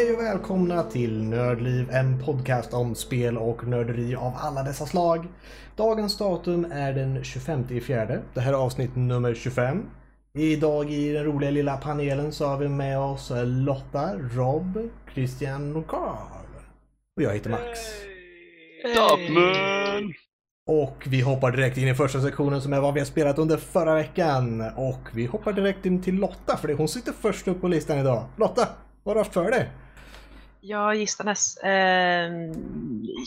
Hej och välkomna till Nördliv, en podcast om spel och nörderi av alla dessa slag. Dagens datum är den 25 i fjärde. Det här är avsnitt nummer 25. Idag i den roliga lilla panelen så har vi med oss Lotta, Rob, Christian och Carl. Och jag heter Max. Dubman! Och vi hoppar direkt in i första sektionen som är vad vi har spelat under förra veckan. Och vi hoppar direkt in till Lotta för det hon sitter först upp på listan idag. Lotta, vad har du haft för dig? Ja, gistanes. Eh,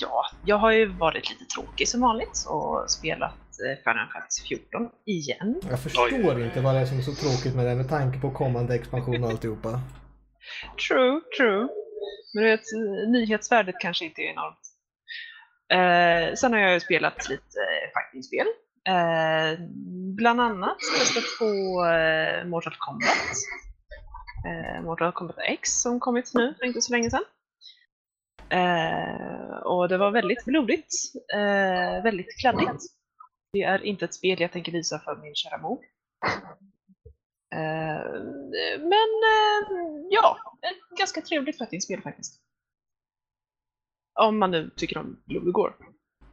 ja, jag har ju varit lite tråkig som vanligt och spelat eh, Final Fantasy 14 igen. Jag förstår inte vad det är som är så tråkigt med det med tanke på kommande expansion och alltihopa. True, true. Men du vet, nyhetsvärdet kanske inte är enormt. Eh, sen har jag ju spelat lite eh, fightingspel. Eh, bland annat testat på eh, Mortal Kombat. Eh, Mortal Kombat X som kommit nu för inte så länge sedan. Eh, och det var väldigt blodigt, eh, väldigt kladdigt. Det är inte ett spel jag tänker visa för min kära mor. Eh, men eh, ja, ett ganska trevligt fightingspel faktiskt. Om man nu tycker om Blue Gore.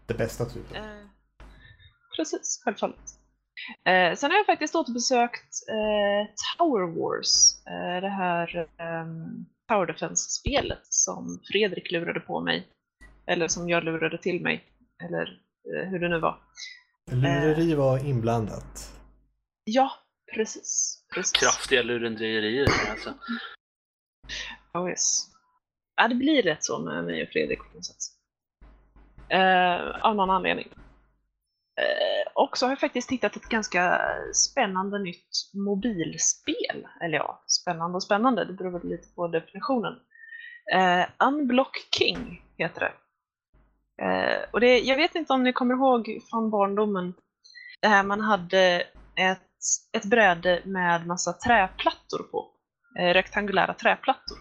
Det bästa typen. Eh, precis, självfallet. Eh, sen har jag faktiskt återbesökt eh, Tower Wars, eh, det här ehm, Tower Defense-spelet som Fredrik lurade på mig. Eller som jag lurade till mig. Eller eh, hur det nu var. Lureri var inblandat. Ja, precis. precis. Kraftiga lurendrejerier alltså. Oh yes. Ja, det blir rätt så med mig och Fredrik på något sätt. Eh, av någon anledning. Eh, och så har jag faktiskt hittat ett ganska spännande nytt mobilspel. Eller ja, spännande och spännande, det beror väl lite på definitionen. Eh, Unblock King heter det. Eh, och det. Jag vet inte om ni kommer ihåg från barndomen, det här man hade ett, ett bräde med massa träplattor på. Eh, rektangulära träplattor.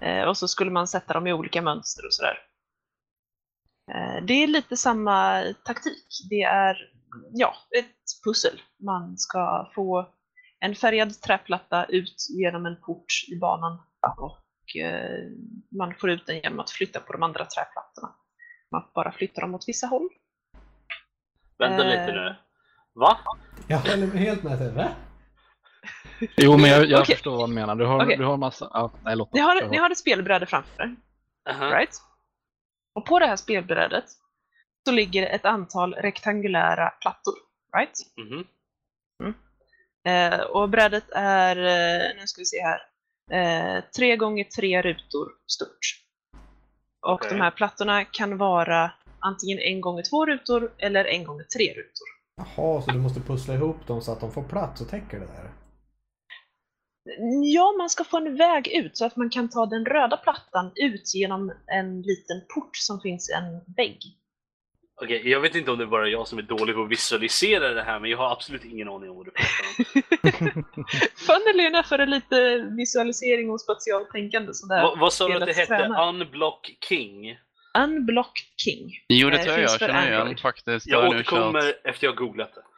Eh, och så skulle man sätta dem i olika mönster och sådär. Eh, det är lite samma taktik. Det är ja, ett pussel. Man ska få en färgad träplatta ut genom en port i banan och eh, man får ut den genom att flytta på de andra träplattorna. Man bara flyttar dem åt vissa håll. Vänta Eh. lite nu. Va? Jag håller helt med dig. Va? Jo, men jag, jag Okej. förstår vad du menar. Du har, Okej. du har massa... Ja, nej, Lotta. Ni har, ni har ett spelbräde framför er, Aha. right? Och på det här spelbrädet så ligger ett antal rektangulära plattor, right? Mhm. Eh, och brädet är, eh, nu ska vi se här, eh, tre gånger tre rutor stort. Och Okej. de här plattorna kan vara antingen en gånger två rutor eller en gånger tre rutor. Jaha, så du måste pussla ihop dem så att de får plats och täcker det där? Ja, man ska få en väg ut så att man kan ta den röda plattan ut genom en liten port som finns i en vägg. Okej, jag vet inte om det är bara jag som är dålig på att visualisera det här, men jag har absolut ingen aning om vad du pratar om. Enough är det lite visualisering och spatialtänkande sådär. Va, vad sa du att det hette? tränare. Unblock King? Unblock King. Jo, det Eh, tror jag jag för känner igen faktiskt. Jag återkommer efter jag har googlat det.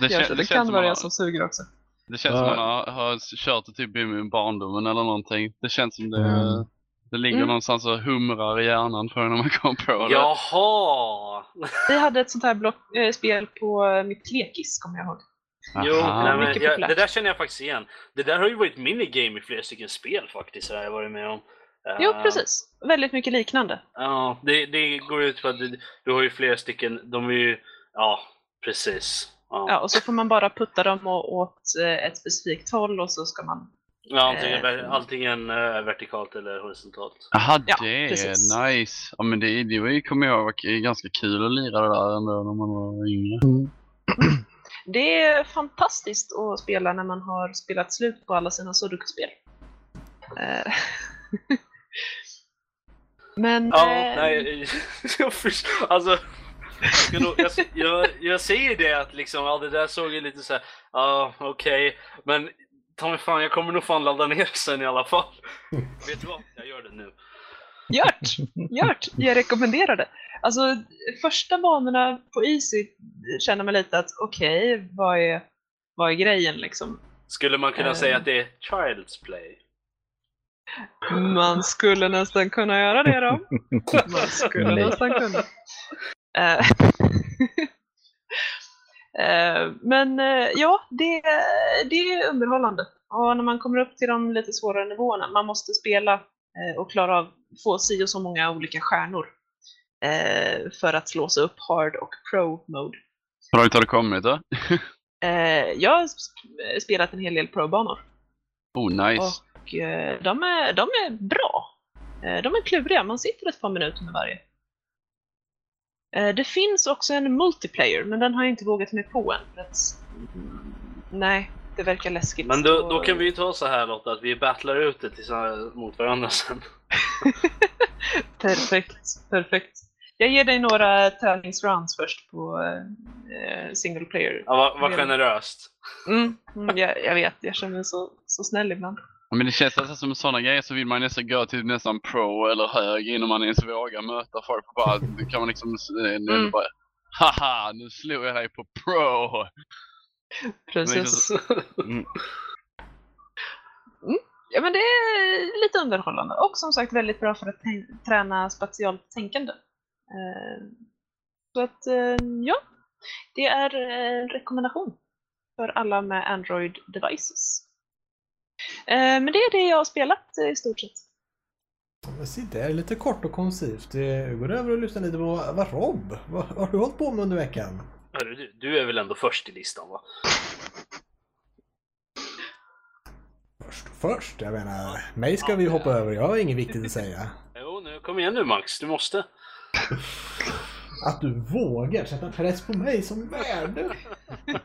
Det, Ja, det, det kan vara jag som suger också. Det känns Ja. som man har, har kört det typ i barndomen eller någonting. Det känns som det, Mm. det ligger Mm. någonstans och humrar i hjärnan för när man kom på det. Jaha! Vi hade ett sånt här block, äh, spel på mitt lekis, kommer jag ihåg. Jo, Aha. nej, men jag, det där känner jag faktiskt igen. Det där har ju varit minigame i flera stycken spel faktiskt, har jag varit med om. Jo, Eh, precis. Väldigt mycket liknande. Ja, det, det går ut på att du, du har ju flera stycken, de är ju, ja, precis. Ja. Ja, och så får man bara putta dem åt eh, ett specifikt håll och så ska man... Ja, antingen, Eh, antingen eh, vertikalt eller horisontalt. Jaha, Ja, det precis. är nice. Ja, men det, det var ju, kommer jag ihåg, var ganska kul att lira det där ändå när man var yngre. Det är fantastiskt att spela när man har spelat slut på alla sina sudoku-spel. Eh, Men... Ja, eh, nej, jag förstår, alltså. Jag, nog, jag, jag, jag säger det att liksom, ja det där såg ju lite så här, ja okej, men ta mig fan, jag kommer nog fan ladda ner sen i alla fall. Vet du vad? Jag gör det nu. Gjort! Gjort! Jag rekommenderar det. Alltså, första banorna på Easy känner man lite att okej, vad, är, vad är grejen liksom? Skulle man kunna Eh. säga att det är Child's Play? Man skulle nästan kunna göra det då. Man skulle nästan kunna. Eh, eh, Men eh, ja, det, det är underhållande. Och när man kommer upp till de lite svårare nivåerna, man måste spela och klara av, få si och så många olika stjärnor för att slå sig upp hard och pro mode. Hur långt har du kommit då? Jag har sp- spelat en hel del pro-banor Oh, nice. och de är, de är bra. De är kluriga, man sitter ett par minuter med varje. Eh, Det finns också en multiplayer, men den har jag inte vågat mig på än. Nej, det verkar läskigt. Men då, då kan vi ju ta så här Lotta, att vi battlar ut det tillsammans mot varandra sen. Perfekt, perfekt. Jag ger dig några tävlingsrounds först på eh, single player. Ja, vad, vad generöst. Mm, mm, jag, jag vet, jag känner mig så, så snäll ibland. Men det känns nästan som sådana grejer så vill man nästan gå till nästan pro eller hög innan man ens vågar möta folk. Bara, kan man liksom eh, Mm. bara Haha, nu slog jag dig på pro! Precis. Mm. Ja, men det är lite underhållande och som sagt väldigt bra för att träna spatialt tänkande. Eh, så att, eh, ja, det är eh, en rekommendation för alla med Android devices. Eh, men det är det jag har spelat eh, i stort sett. Se där, lite kort och koncist. Vi går över och lyssnar lite på vad Rob, vad har du hållit på med under veckan? Du, du är väl ändå först i listan va? Först och först, jag menar, mig ska vi hoppa över, jag har inget viktigt att säga. Jo, nu kom igen nu Max, du måste. Att du vågar sätta press på mig som värd.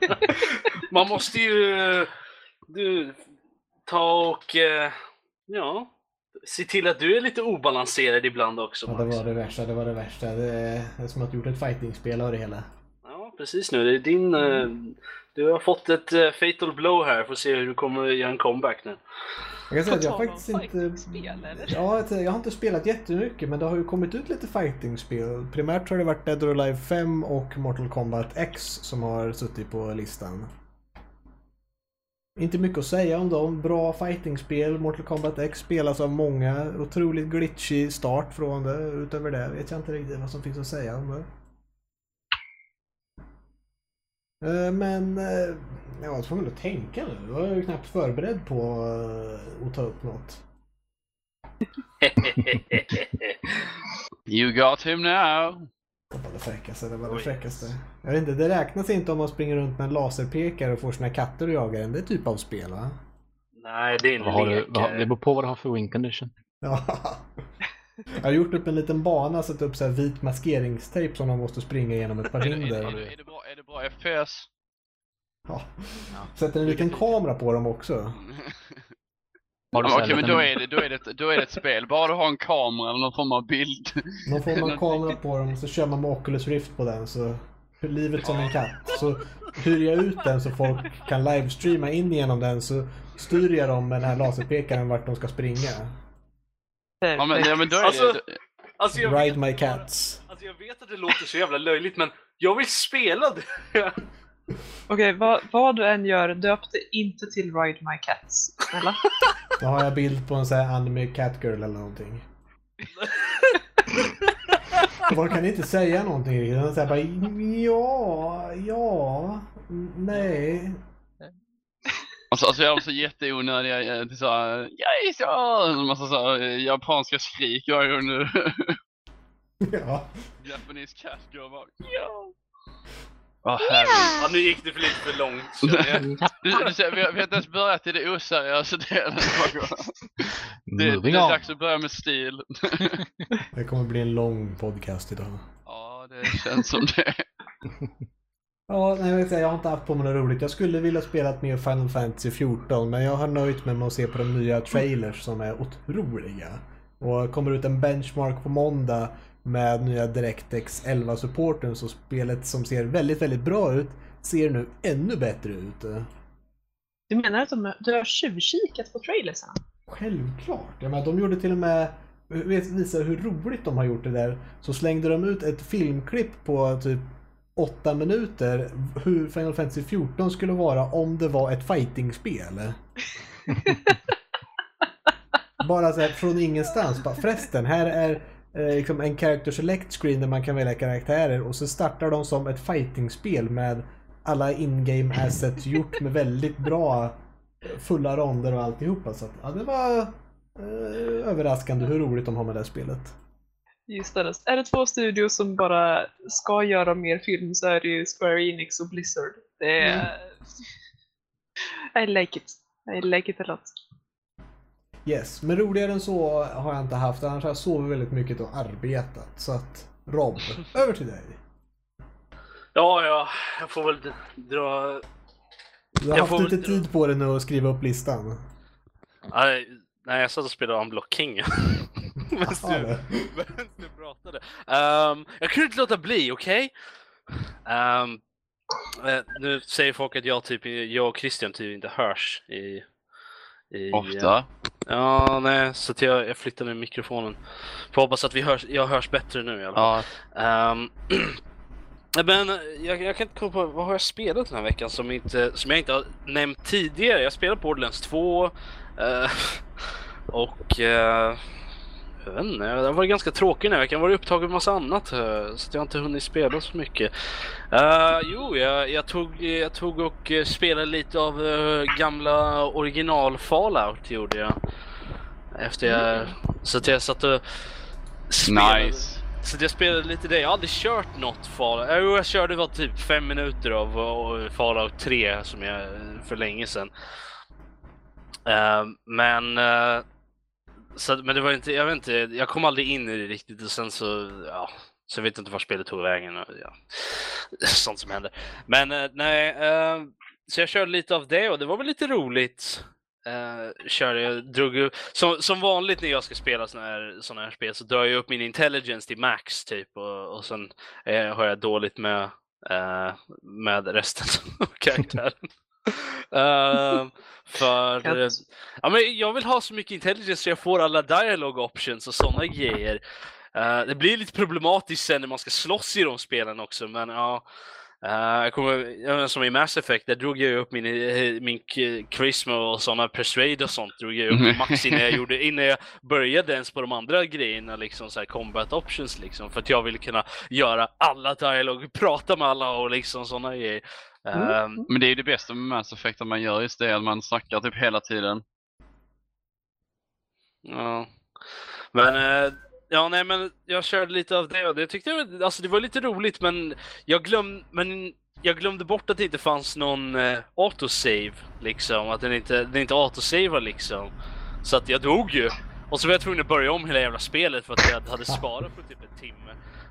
Man måste ju eh, du, ta och eh, ja, se till att du är lite obalanserad ibland också Ja, det Max. var det värsta, det var det värsta. Det är som att du gjort ett fightingspel av det hela. Ja, precis nu. Det är din... eh, Du har fått ett eh, fatal blow här, får se hur du kommer göra en comeback nu. Jag kan säga att jag faktiskt inte... eller? Ja, jag jag har inte spelat jättemycket men det har ju kommit ut lite fightingspel. Primärt har det varit Dead or Alive 5 och Mortal Kombat X som har suttit på listan. Inte mycket att säga om dem. Bra fightingspel. Mortal Kombat X spelas av många. Otroligt glitchig start från det. Utöver det vet jag inte riktigt vad som finns att säga om det. Eh, Men jag var tvungen att tänka nu. Jag var ju knappt förberedd på eh, att ta upp något. You got him now! Det var det fräckaste. Det var det Oj. fräckaste. Jag vet inte, det räknas inte om man springer runt med en laserpekare och får sina katter och jagar en. Det är typ av spel va? Nej, det är en Vad har du, lek. vad, det beror på vad du har för win condition. Ja. Jag har gjort upp en liten bana, satt upp så här vit maskeringstejp som de måste springa igenom ett par Är, det- är, hinder. det- är, det bra, är det bra FPS? Ja. Sätter en liten kamera på dem också. Har du Ja, så här Okej, men då är, det, då, är det ett, då är det ett spel. Bara du har en kamera eller någon form av bild. Då får man kamera på dem så kör man med Oculus Rift på den så livet som en katt. Så hyr jag ut den så folk kan livestreama in genom den så styr jag dem med den här laserpekaren vart de ska springa. Ja men, ja, men då är Alltså- det... Alltså jag, Ride vet, my cats. alltså jag vet att det låter så jävla löjligt, men jag vill spela det. Okej, vad, vad du än gör, döp det inte till Ride My Cats. Snälla. Då har jag bild på en sån här anime catgirl eller någonting. Man kan inte säga någonting riktigt. Man säger bara ja, ja, nej. Alltså, alltså jag har så jätteonödiga till såhär, yes, ja, en massa så här, eh, japanska skrik varje gång nu. Ja. Japanese cat girl bara, ja. Åh herregud. Ja, nu gick det för lite för långt. jag. Du, du ser, vi, har, vi har inte ens börjat i det oseriösa delen. Det, det är dags att börja med stil. Det kommer bli en lång podcast idag. Ja, det känns som det. Ja, nej, jag, vet inte, jag har inte haft på mig något roligt. Jag skulle vilja spela mer Final Fantasy 14 men jag har nöjt mig med att se på de nya trailers som är otroliga. Och kommer ut en benchmark på måndag med nya DirectX 11-supporten så spelet som ser väldigt, väldigt bra ut ser nu ännu bättre ut. Du menar att de, du har tjuvkikat på trailersarna? Självklart! Ja, men de gjorde till och med, visa hur roligt de har gjort det där, så slängde de ut ett filmklipp på typ åtta minuter hur Final Fantasy 14 skulle vara om det var ett fightingspel. Bara så här, från ingenstans. Bara, förresten, här är liksom en character select screen där man kan välja karaktärer och så startar de som ett fightingspel med alla in-game assets gjort med väldigt bra eh, fulla ronder och alltihopa. Så att, ja, det var eh, överraskande hur roligt de har med det här spelet. Just det. Är det två studios som bara ska göra mer film så är det ju Square Enix och Blizzard. Det är... I like it. I like it a lot. Yes, men roligare än så har jag inte haft. Annars har jag sovit väldigt mycket och arbetat. Så att Rob, över till dig. Ja, ja, jag får väl dra... Du har Jag haft lite väl- tid på dig nu att skriva upp listan. Nej, nej, jag satt och spelade Unblock King. Medan du, pratade. Ehm, jag kunde inte låta bli, okej? Ehm, eh, nu säger folk att jag, typ, jag och Christian typ inte hörs i... i Ofta. Ja, nej, så att jag, jag flyttar ner mikrofonen. Får hoppas att vi hörs, jag hörs bättre nu i alla fall. Ja, Ehm, men jag, jag kan inte komma på, vad har jag spelat den här veckan som, inte, som jag inte har nämnt tidigare? Jag spelade Borderlands 2 eh, och eh, jag vet inte, det har varit ganska tråkig den här veckan. Jag har varit upptagen med massa annat eh, så jag har inte hunnit spela så mycket. Eh, jo, jag, jag, tog, jag tog och eh, spelade lite av eh, gamla original Fallout gjorde jag. Efter jag, så att jag satt och spelade. nice. Så jag spelade lite det. Jag aldrig kört något Fallout. Jo, jag körde var typ fem minuter av Fallout 3 som jag för länge sedan. Eh, men eh, så, men det var inte, jag vet inte, jag kom aldrig in i det riktigt och sen så, ja, så jag vet inte var spelet tog vägen. Och, ja, sånt som händer. Men eh, nej, eh, så jag körde lite av det och det var väl lite roligt. Uh, körde jag, drog som, som vanligt när jag ska spela såna här, såna här spel så drar jag upp min intelligence till max typ och, och sen eh, har jag dåligt med, eh, med resten av karaktären. Eh, för eh, ja, men jag vill ha så mycket intelligence så jag får alla dialogue options och sådana grejer. Eh, det blir lite problematiskt sen när man ska slåss i de spelen också men ja. Eh, jag kommer, jag som i Mass Effect, där drog jag upp min, eh, min charisma och sådana persuade och sånt drog jag upp max innan jag, gjorde, innan jag började ens på de andra grejerna, liksom så här combat options liksom, för att jag ville kunna göra alla dialog, prata med alla och liksom sådana grejer. Eh, Men det är ju det bästa med Mass Effect att man gör just det, att man snackar typ hela tiden. Ja. Men, eh, ja nej men jag körde lite av det och det tyckte jag, alltså det var lite roligt men jag glömde, men jag glömde bort att det inte fanns någon eh, autosave liksom, att den inte, den inte autosavar liksom. Så att jag dog ju. Och så var jag tvungen att börja om hela jävla spelet för att jag hade sparat på typ en timme.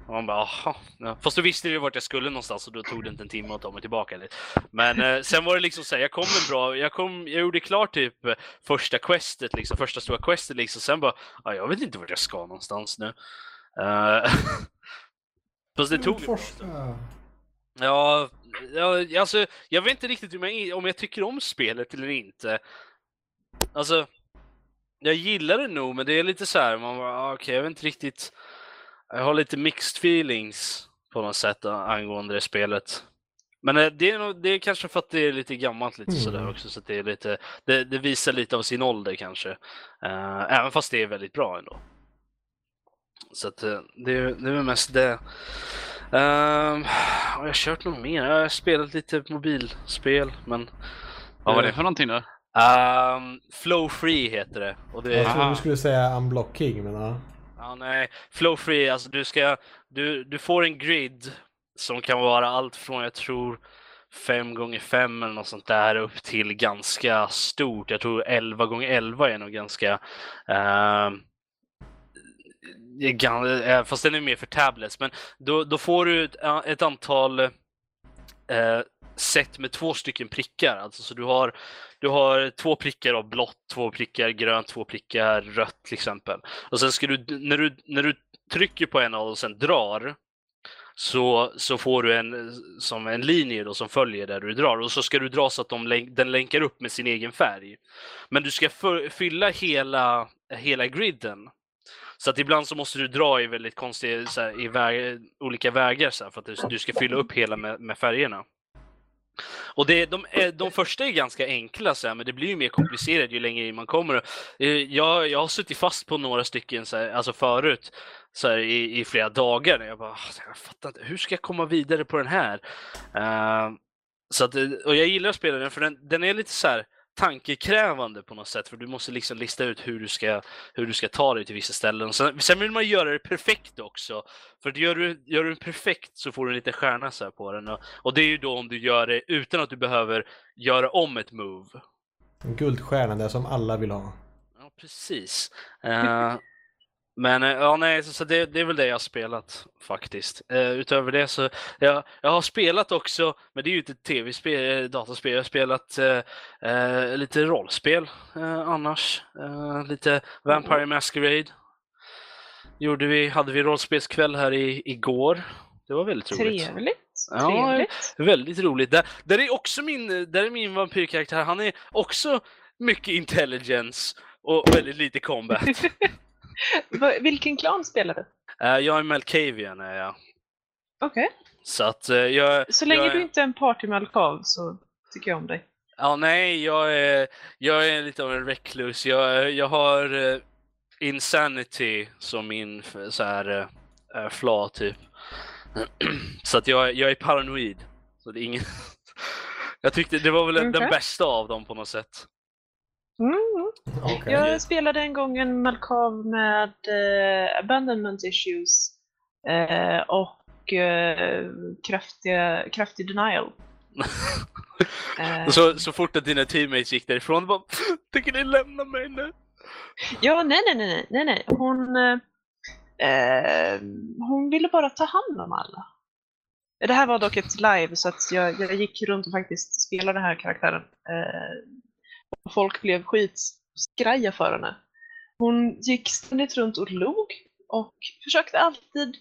Och man bara aha. Fast då visste ju vart jag skulle någonstans och då tog det inte en timme att ta mig tillbaka. Lite. Men eh, sen var det liksom så här, jag kom en bra, jag kom, jag gjorde klart typ eh, första questet liksom, första stora questet liksom. Sen bara, ja, jag vet inte vart jag ska någonstans nu. Uh, Fast det tog stund. Ja, ja, alltså jag vet inte riktigt om jag, om jag tycker om spelet eller inte. Alltså, jag gillar det nog, men det är lite så här, man bara, ah, okej, jag vet inte riktigt. Jag har lite mixed feelings på något sätt a- angående det spelet. Men eh, det är, nog, det är kanske för att det är lite gammalt lite Mm. sådär också, så att det är lite, det, det visar lite av sin ålder kanske. Eh, även fast det är väldigt bra ändå. Så att eh, det, är- det är mest det. Um, har jag kört något mer? Jag har spelat lite mobilspel, men... Vad var det för någonting då? Um, Flow Free heter det. Och det Jag trodde du skulle säga unblocking men ja. Ja, nej. Flow free, alltså du ska, du, du får en grid som kan vara allt från, jag tror, 5 gånger 5 eller något sånt där upp till ganska stort. Jag tror 11 gånger 11 är nog ganska... Ehm, eh, fast den är mer för tablets, men då, då får du ett, ett antal eh, set med två stycken prickar. Alltså, så du har, du har två prickar av blått, två prickar grönt, två prickar rött till exempel. Och sen ska du, när du, när du trycker på en av dem och sen drar, så, så får du en, som en linje då som följer där du drar och så ska du dra så att de den länkar upp med sin egen färg. Men du ska för, fylla hela, hela griden. Så att ibland så måste du dra i väldigt konstiga, så här, i väg, olika vägar så här, för att du, du ska fylla upp hela med, med färgerna. Och det, de, eh, de första är ganska enkla, så här, men det blir ju mer komplicerat ju längre in man kommer. Eh, jag, jag har suttit fast på några stycken så här, alltså förut så här, i, i flera dagar. Jag bara, ah, jag fattar inte, hur ska jag komma vidare på den här? Uh, så att, och jag gillar att spela den för den, den är lite så här tankekrävande på något sätt för du måste liksom lista ut hur du ska, hur du ska ta dig till vissa ställen. Sen, sen vill man göra det perfekt också. För gör du, gör du den perfekt så får du en liten stjärna så här på den. Och, och det är ju då om du gör det utan att du behöver göra om ett move. En guldstjärna, det som alla vill ha. Ja, precis. Eh, men eh, ja, nej, så, så det, det är väl det jag har spelat faktiskt. Eh, utöver det så, jag, jag har spelat också, men det är ju inte tv-spel, eh, dataspel, jag har spelat eh, eh, lite rollspel eh, annars. Lite Vampire Masquerade. Gjorde vi, hade vi rollspelskväll här i, igår. Det var väldigt roligt. Trevligt. Ja, Trevligt. Väldigt roligt. Där, där är också min, där är min vampyrkaraktär, han är också mycket intelligence och väldigt lite combat. Vilken klan spelar du? Eh, jag är Malkavian är jag. Okej. Så att eh, jag... Så länge jag, du inte är en partymalkav så tycker jag om dig. Ja, nej, jag är, jag är lite av en recluse. Jag, jag har eh, insanity som min så här uh, flaw typ. så att jag, jag är paranoid. Så det är ingen... jag tyckte det var väl den- den bästa av dem på något sätt. Mm. Okej. Jag spelade en gång en Malkav med eh, abandonment issues eh, och eh, kraftiga, kraftig denial. Eh, Så, så fort att dina teammates gick därifrån, bara Tänker ni lämna mig nu? Ja, nej, nej, nej, nej, nej. Hon, eh, eh, hon ville bara ta hand om alla. Det här var dock ett live så att jag, jag gick runt och faktiskt spelade den här karaktären. Eh, folk blev skitskraja för henne. Hon gick ständigt runt och log och försökte alltid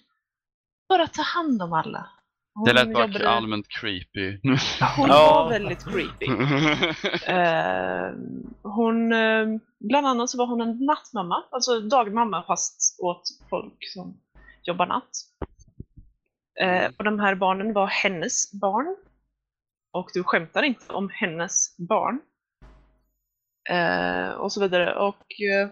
bara ta hand om alla. Hon Det lät bara jobbade- allmänt creepy. Hon var väldigt creepy. Eh, hon, eh, bland annat så var hon en nattmamma, alltså dagmamma fast åt folk som jobbar natt. Eh, och de här barnen var hennes barn. Och du skämtar inte om hennes barn. Eh, och så vidare. Och eh,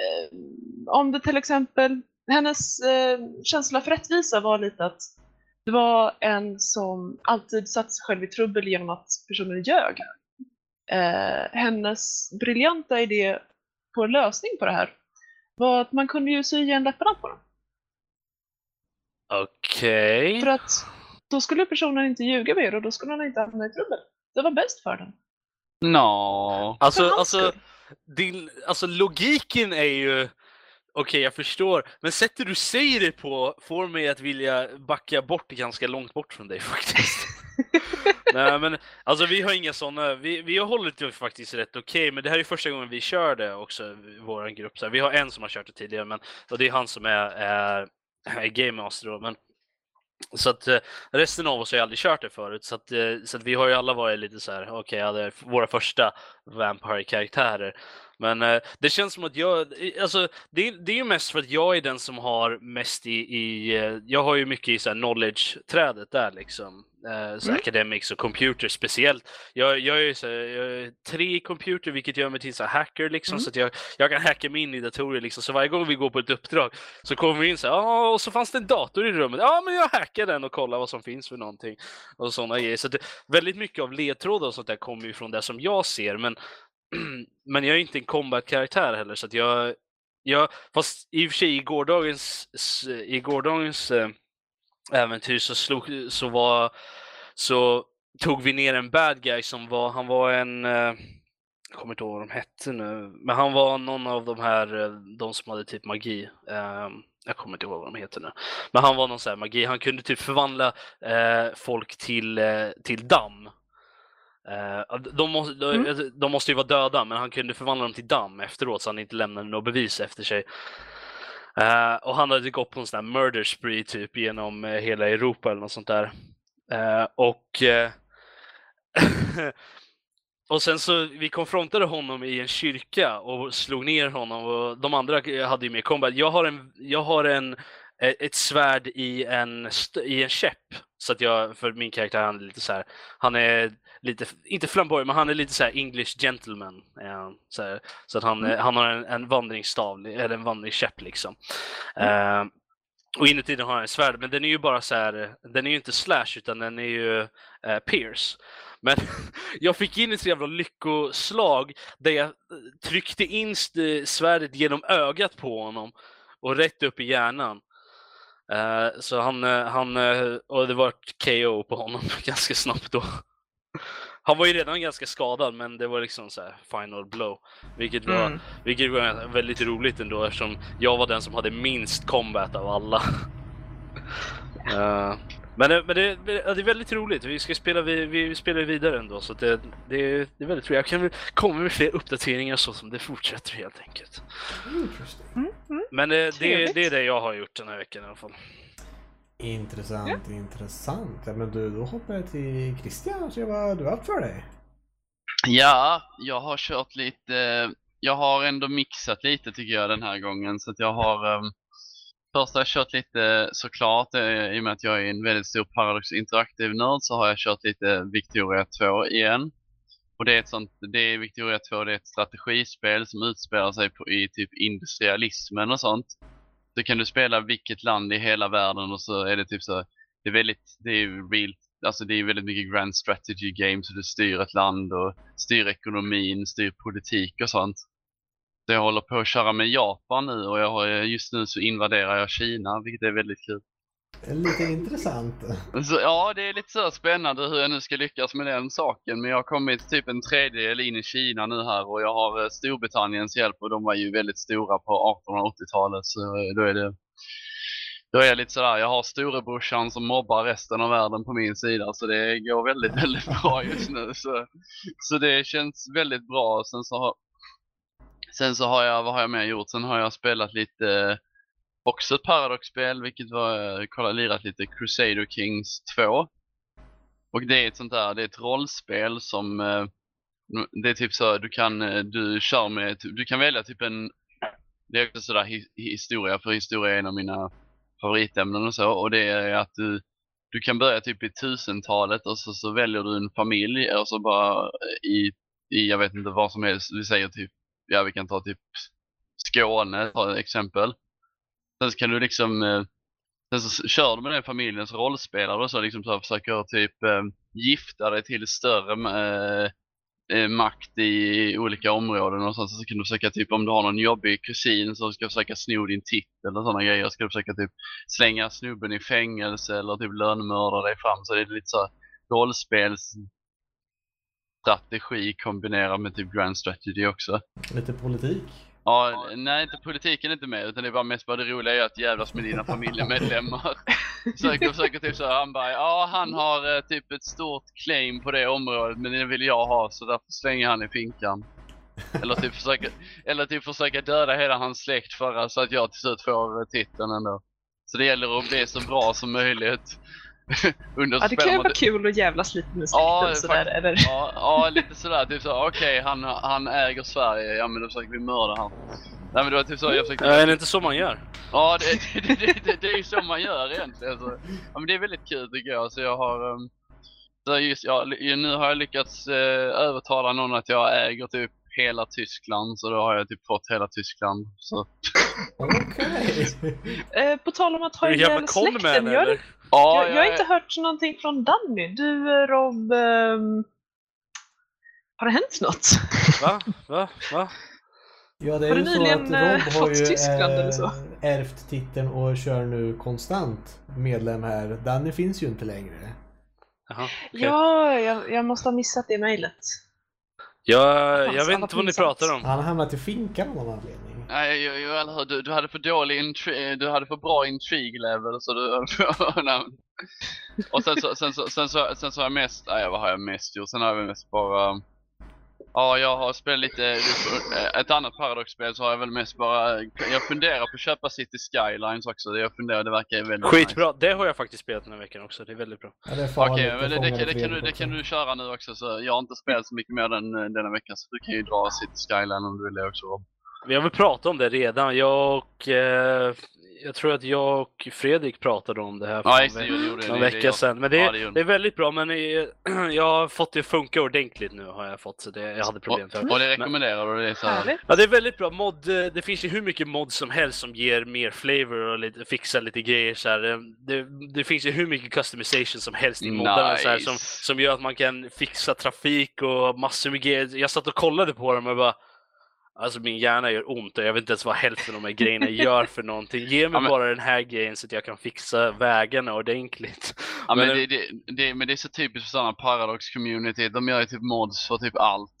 eh, om det till exempel, hennes eh, känsla för rättvisa var lite att det var en som alltid satte sig själv i trubbel genom att personen ljög. Eh, hennes briljanta idé på en lösning på det här var att man kunde ju sy igen läpparna på dem. Okej. För att då skulle personen inte ljuga mer och då skulle han inte hamna i trubbel. Det var bäst för den. Nå. Alltså, alltså, din, alltså logiken är ju... Okej, jag förstår. Men sättet du säger det på får mig att vilja backa bort ganska långt bort från dig faktiskt. Nej men alltså vi har inga sådana, vi, vi har hållit det faktiskt rätt okej men det här är första gången vi kör det också i vår grupp. Så här, vi har en som har kört det tidigare men och det är han som är, är, är Game Master då. Men, så att eh, resten av oss har ju aldrig kört det förut så att, eh, så att vi har ju alla varit lite så här, okej, ja, är våra första Vampire-karaktärer. Men eh, det känns som att jag, alltså det, är- det är ju mest för att jag är den som har mest i, i eh, jag har ju mycket i så här knowledge-trädet där liksom. Eh, så Mm. Academics och computer speciellt. Jag, jag är ju så här, jag är tre i computer vilket gör mig till så hacker liksom Mm. så att jag, jag kan hacka mig in i datorer liksom. Så varje gång vi går på ett uppdrag så kommer vi in så ja och så fanns det en dator i rummet. Ja men jag hackar den och kollar vad som finns för någonting. Och sådana grejer. Så det, väldigt mycket av ledtrådar och sånt där kommer ju från det som jag ser men men jag är inte en combat-karaktär heller så att jag, jag fast i och för sig i gårdagens, i gårdagens eh, äventyr så slog, så var, så tog vi ner en bad guy som var, han var en, eh, jag kommer inte ihåg vad de hette nu, men han var någon av de här, eh, de som hade typ magi. Ehm, jag kommer inte ihåg vad de heter nu. Men han var någon sån här magi, han kunde typ förvandla folk till, till damm. Eh, de, måste, Mm. de måste ju vara döda, men han kunde förvandla dem till damm efteråt så han inte lämnade något bevis efter sig. Eh, och han hade gått på en sån här murder spree typ genom eh, hela Europa eller något sånt där. Eh, och och sen så vi konfrontade honom i en kyrka och slog ner honom och de andra hade ju mer combat. Jag har en, jag har en eh, ett svärd i en, i en käpp. Så att jag, för min karaktär han är lite så här, han är lite, inte flamboyant, men han är lite så här English gentleman. han, så, här, så att han, eh, han har en, en vandringsstav, eller en vandringskäpp liksom. Eh, och inuti den har han en svärd, men den är ju bara så här, den är ju inte slash utan den är ju eh, pierce. Men jag fick in ett så jävla lyckoslag där jag eh, tryckte in svärdet genom ögat på honom och rätt upp i hjärnan. Eh, så han, eh, han, eh, och det var KO på honom ganska snabbt då. Han var ju redan ganska skadad men det var liksom så här final blow. Vilket var, Mm. vilket var väldigt roligt ändå eftersom jag var den som hade minst combat av alla. Eh, men det, men det, det är väldigt roligt. Vi ska spela, vi, vi spelar vidare ändå så det, det, det är väldigt roligt. Jag kan komma med fler uppdateringar så som det fortsätter helt enkelt. Mm, mm. Men eh, det, det är det jag har gjort den här veckan i alla fall. Intressant, intressant. Ja, men du, då hoppar jag till Christian och ser vad du har haft för dig. Ja, jag har kört lite, jag har ändå mixat lite tycker jag den här gången. Så att jag har, um, först har jag kört lite såklart, eh, i och med att jag är en väldigt stor Paradox Interactive-nörd så har jag kört lite Victoria 2 igen. Och det är ett sånt, det är Victoria 2, det är ett strategispel som utspelar sig på, i typ industrialismen och sånt. Då kan du spela vilket land i hela världen och så är det typ så, det är väldigt, det är real, alltså det är väldigt mycket grand strategy games och du styr ett land och styr ekonomin, styr politik och sånt. Så jag håller på att köra med Japan nu och jag har, just nu så invaderar jag Kina, vilket är väldigt kul. Lite intressant. Så, ja, det är lite så spännande hur jag nu ska lyckas med den saken. Men jag har kommit typ en tredjedel in i Kina nu här och jag har eh, Storbritanniens hjälp och de var ju väldigt stora på 1880-talet. Så eh, då är det då är jag lite sådär, jag har storebrorsan som mobbar resten av världen på min sida så det går väldigt, väldigt bra just nu. Så, så det känns väldigt bra. Sen så har, sen så har jag, vad har jag mer gjort? Sen har jag spelat lite också ett Paradox-spel, vilket var, eh, kolla, lirat lite Crusader Kings 2. Och det är ett sånt där, det är ett rollspel som, eh, det är typ så, du kan, eh, du kör med, du kan välja typ en, det är också sådär hi, historia, för historia är en av mina favoritämnen och så, och det är att du, du kan börja typ i tusentalet och så, så väljer du en familj och så bara eh, i, i, jag vet inte vad som helst, vi säger typ, ja vi kan ta typ Skåne, ta ett exempel. Sen så kan du liksom, eh, sen så kör du med den familjens rollspelare och så liksom så försöker typ eh, gifta dig till större eh, eh, makt i olika områden och sen så kan du försöka typ om du har någon jobbig kusin som ska försöka sno din titel och sådana grejer ska du försöka typ slänga snubben i fängelse eller typ lönnmörda dig fram så det är lite så rollspels strategi kombinerat med typ grand strategy också. Lite politik. Ja, nej inte politiken är inte med utan det är bara mest bara det roliga är att jävlas med dina familjemedlemmar. Försöker, försöker typ så här, han bara, ja han har eh, typ ett stort claim på det området men det vill jag ha så därför slänger han i finkan. Eller typ försöka, eller typ försöka döda hela hans släkt för så att jag till slut får eh, titeln ändå. Så det gäller att bli så bra som möjligt. Under Ja, det kan ju vara kul att jävlas lite med Ja, släkten sådär. fakt- Eller? Ja, ja lite sådär. Typ så, okej han, han äger Sverige, ja men då försöker vi mörda han. Nej men det var typ så jag försökte... Ja, är det inte så man gör? Ja, det, det, det, det, det är ju så man gör egentligen. Så, ja, men det är väldigt kul tycker jag. Så jag har... Um, så just, ja, nu har jag lyckats eh, övertala någon att jag äger typ hela Tyskland. Så då har jag typ fått hela Tyskland. Så, Okej. Eh, på tal om att ha ihjäl jävla släkten. Eller? Ja, jag, jag har inte hört någonting från Danny. Du eh, Rob, ehm, har det hänt något? Va? Va? Va? Ja, det är Har ju du så nyligen, att eh, Rob har fått ju Tyskland eller så? eh, ärvt titeln och kör nu konstant medlem här. Danny finns ju inte längre. Jaha, okej. Ja, jag, jag måste ha missat det mejlet. Jag, jag vet inte vad ni pratar om. Han har hamnat i finkan av någon anledning. Nej, jo, jo, eller hur? Du, du hade för dålig intri- du hade för bra intrigue level så du... Och sen så, sen så, sen så, sen så har jag mest, nej vad har jag mest gjort? Sen har jag mest bara, ja jag har spelat lite, ett annat Paradox-spel så har jag väl mest bara, jag funderar på att köpa City Skylines också, det jag funderar, det verkar väldigt Skitbra, det har jag faktiskt spelat den här veckan också. Det är väldigt bra. Ja, det är Okej, men det, det, det, ett kan du, det kan du köra nu också så jag har inte spelat så mycket mer den, denna veckan så du kan ju dra City Skyline om du vill det också Rob. Vi har väl pratat om det redan. Jag och, eh, jag tror att jag och Fredrik pratade om det här för Ja, det, det det. någon Det- det vecka jag- sedan. Men det, ja, det det är väldigt bra, men jag har fått det att funka ordentligt nu har jag fått. Så det, jag hade problem för. Och, och det rekommenderar du? Det så här. Ja, det är väldigt bra. Mod, eh, det finns ju hur mycket mod som helst som ger mer flavor och lite, fixar lite grejer. Så här. Eh, Det, det finns ju hur mycket customization som helst i moddarna så här, som, Nice. som gör att man kan fixa trafik och massor med grejer. Jag satt och kollade på dem och bara Alltså min hjärna gör ont och jag vet inte ens vad hälften av de här grejerna gör för någonting. Ge mig Ja, men- bara den här grejen så att jag kan fixa vägarna ordentligt. Ja, men, Men, det, det, det, men det är så typiskt för sådana Paradox-community. De gör ju typ mods för typ allt.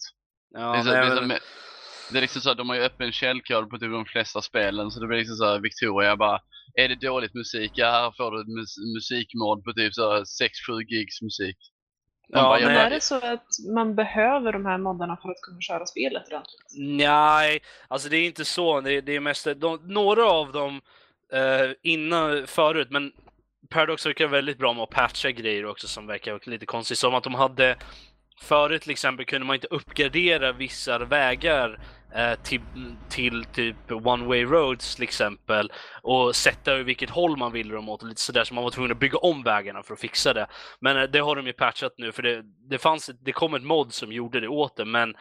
Ja, det, är så, nej, det, är men- så, det är liksom så att de har ju öppen källkod på typ de flesta spelen. Så det blir liksom så här, Victoria bara, är det dåligt musik? Ja, här får du mus musikmod på typ så här 6-7 gigs musik. Man Ja, bara, Men är det så att man behöver de här moddarna för att kunna köra spelet ordentligt? Nej, alltså det är inte så. Det, det är mest de, några av dem eh, innan förut, men Paradox verkar väldigt bra med att patcha grejer också som verkar lite konstigt. Som att de hade förut till exempel kunde man inte uppgradera vissa vägar Eh, till, till typ one way roads till exempel och sätta över vilket håll man ville dem åt och lite sådär så man var tvungen att bygga om vägarna för att fixa det. Men eh, det har de ju patchat nu för det, det fanns, det kom ett mod som gjorde det åt det men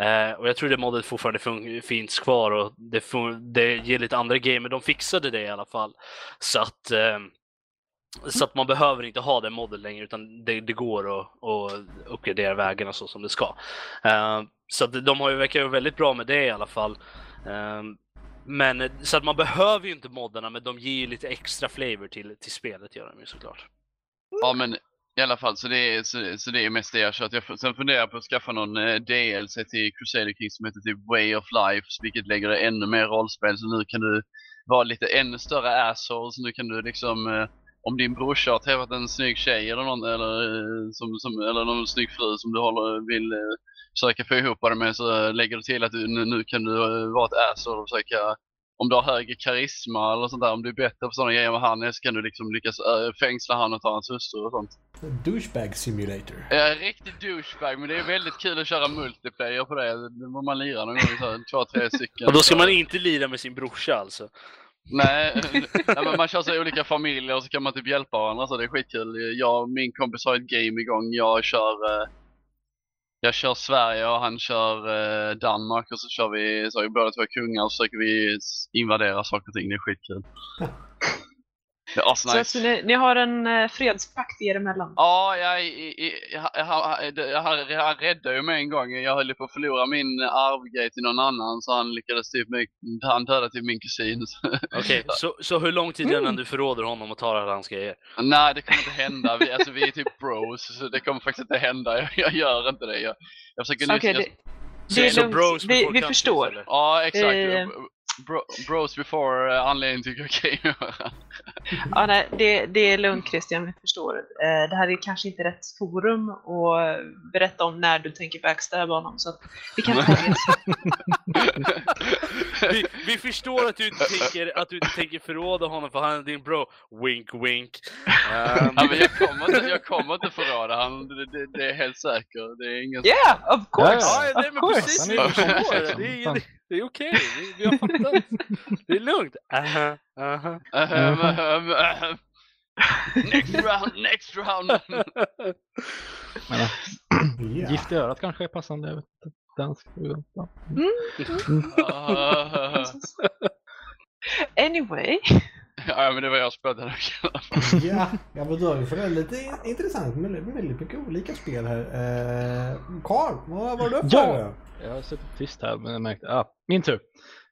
Eh, och jag tror det modet fortfarande fun- finns kvar och det, fun- det ger lite andra grejer, men de fixade det i alla fall. Så att, eh, så att man behöver inte ha den modden längre utan det, det går att, att uppgradera vägarna så som det ska. Uh, så att de har ju verkar ju väldigt bra med det i alla fall. Uh, men så att man behöver ju inte moddarna men de ger ju lite extra flavor till, till spelet gör de ju såklart. Ja men i alla fall så det är, så, så det är mest det jag kört. Jag, sen funderar jag på att skaffa någon eh, DLC till Crusader Kings som heter typ Way of Life vilket lägger det ännu mer rollspel så nu kan du vara lite ännu större asshole så nu kan du liksom om din brorsa har träffat en snygg tjej eller någon eller, eh, som, som, eller någon snygg fru som du håller, vill eh, försöka få ihop det med så lägger du till att du, nu, nu kan du eh, vara ett asshole och försöka om du har högre karisma eller sånt där, om du är bättre på sådana grejer än vad han så kan du liksom lyckas äh, fängsla han och ta hans hustru och sånt. Douchebag simulator. En riktig douchebag men det är väldigt kul att köra multiplayer på det. Det må man lira någon gång, så här, två, tre stycken. Och då ska man inte lira med sin brorsa alltså. Nej, nej men man kör så olika familjer och så kan man typ hjälpa varandra så det är skitkul. Jag och min kompis har ett game igång. Jag kör eh, jag kör Sverige och han kör eh, Danmark och så kör vi, så är vi båda två kungar och så försöker vi invadera saker och ting. Det är skitkul. Så att ni, ni har en eh, fredspakt er emellan? Ja, jag, jag, jag, jag, jag, jag räddade ju mig en gång. Jag höll på att förlora min arvgrej till någon annan så han lyckades typ, med, han dödade typ min kusin. Okej, så, så hur lång tid innan du förråder honom och tar alla hans grejer? Nej, det kommer inte hända. Vi, alltså, vi är typ bros, så det kommer faktiskt inte hända. Jag, jag gör inte det. Jag, jag försöker Okej, jag, det, det är så lugnt. bros Vi, vi förstår. eller? Ja, exakt. Eh. Bro, bros before uh, anledning till kokain. Ja, nej, det, det är lugnt Christian, vi förstår. Eh, det här är kanske inte rätt forum att berätta om när du tänker backstabba honom. Så att vi kan ta det. Vi, vi förstår att du inte tänker, att du inte tänker förråda honom för han är din bro. Wink wink. Ehm, ja, men jag, kommer inte, jag kommer inte förråda han. Det, det, det är helt säkert. Det är ingen... Yeah, of course! Ja, nej, men course. precis. Vi är ju förstår. kompis, Det är. Det är okej. Vi, vi har fattat. Det är lugnt. Aha, aha. Ahem, ahem, ahem. next round, next round! Men, äh. Gift i örat kanske är passande. Jag vet inte. Dansk. Ah. Anyway, ja, men det var jag som spelade den. ja, ja men då har vi för det lite intressant med väldigt mycket olika spel här. Eh, Carl, vad var du för? Ja. Jag har suttit tyst här men jag märkte, ah, min tur.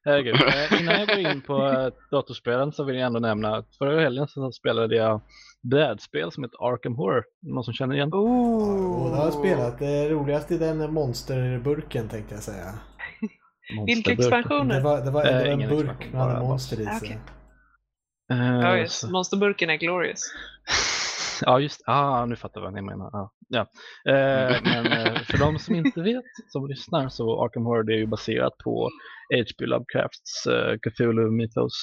Herregud. Eh, innan jag går in på eh, datorspelen så vill jag ändå nämna att förra helgen så spelade jag brädspel som heter Arkham Horror. Någon som känner igen? oh. Du har spelat det roligaste i den monsterburken tänkte jag säga. vilka Monsterburk. Det expansioner? var, det var, Eh, det var en burk med alla monster i sig. Okej. Eh, Ja, just. Monsterburken är glorious. Ja, just ah, nu fattar jag vad ni menar. Ja. Ja. Eh, men eh, för de som inte vet, som lyssnar, så Arkham Horror är ju baserat på H.P. Lovecrafts eh, Cthulhu Mythos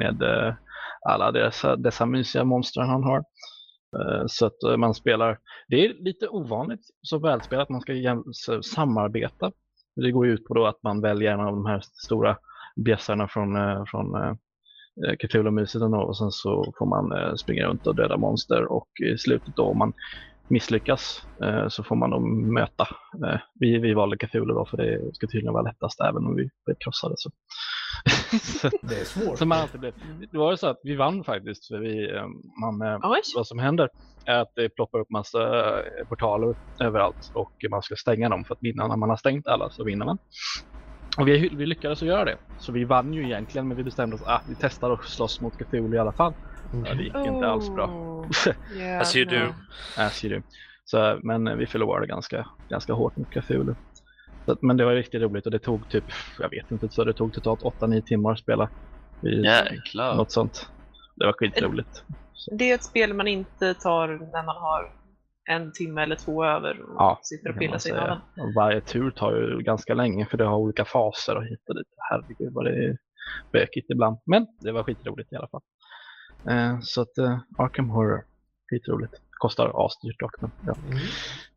med eh, alla dessa, dessa mysiga monster han har. Eh, så att man spelar, det är lite ovanligt så välspelat att man ska samarbeta. Det går ut på då att man väljer en av de här stora bjässarna från, från eh, Cthulhu-myset ändå, och sen så får man eh, springa runt och döda monster och i slutet då om man misslyckas eh, så får man då möta. Eh, vi, vi valde Cthulhu då för det ska tydligen vara lättast även om vi blev krossade. Så. så, Det är svårt. så man alltid blev. Det var ju så att vi vann faktiskt. För vi, man, Oj. vad som händer är att det ploppar upp massa portaler överallt och man ska stänga dem för att vinna. När man har stängt alla så vinner man. Och vi, vi lyckades att göra det. Så vi vann ju egentligen men vi bestämde oss att ah, vi testar att slåss mot Cthulhu i alla fall. Ja, det gick inte alls bra. Oh, As you do. As you do. Så, men vi förlorade ganska, ganska hårt mot Cthulhu. Så, men det var riktigt roligt och det tog typ, jag vet inte, så det tog totalt 8-9 timmar att spela. I, Jäklar. Något sånt. Det var skitroligt. Det är ett spel man inte tar när man har en timme eller två över och Ja, sitter och pillar sig i. Och Varje tur tar ju ganska länge för det har olika faser och hit och dit. Herregud vad det är bökigt ibland. Men det var skitroligt i alla fall. Eh, så att eh, Arkham Horror, skitroligt. Kostar asdyrt dock. Men, ja.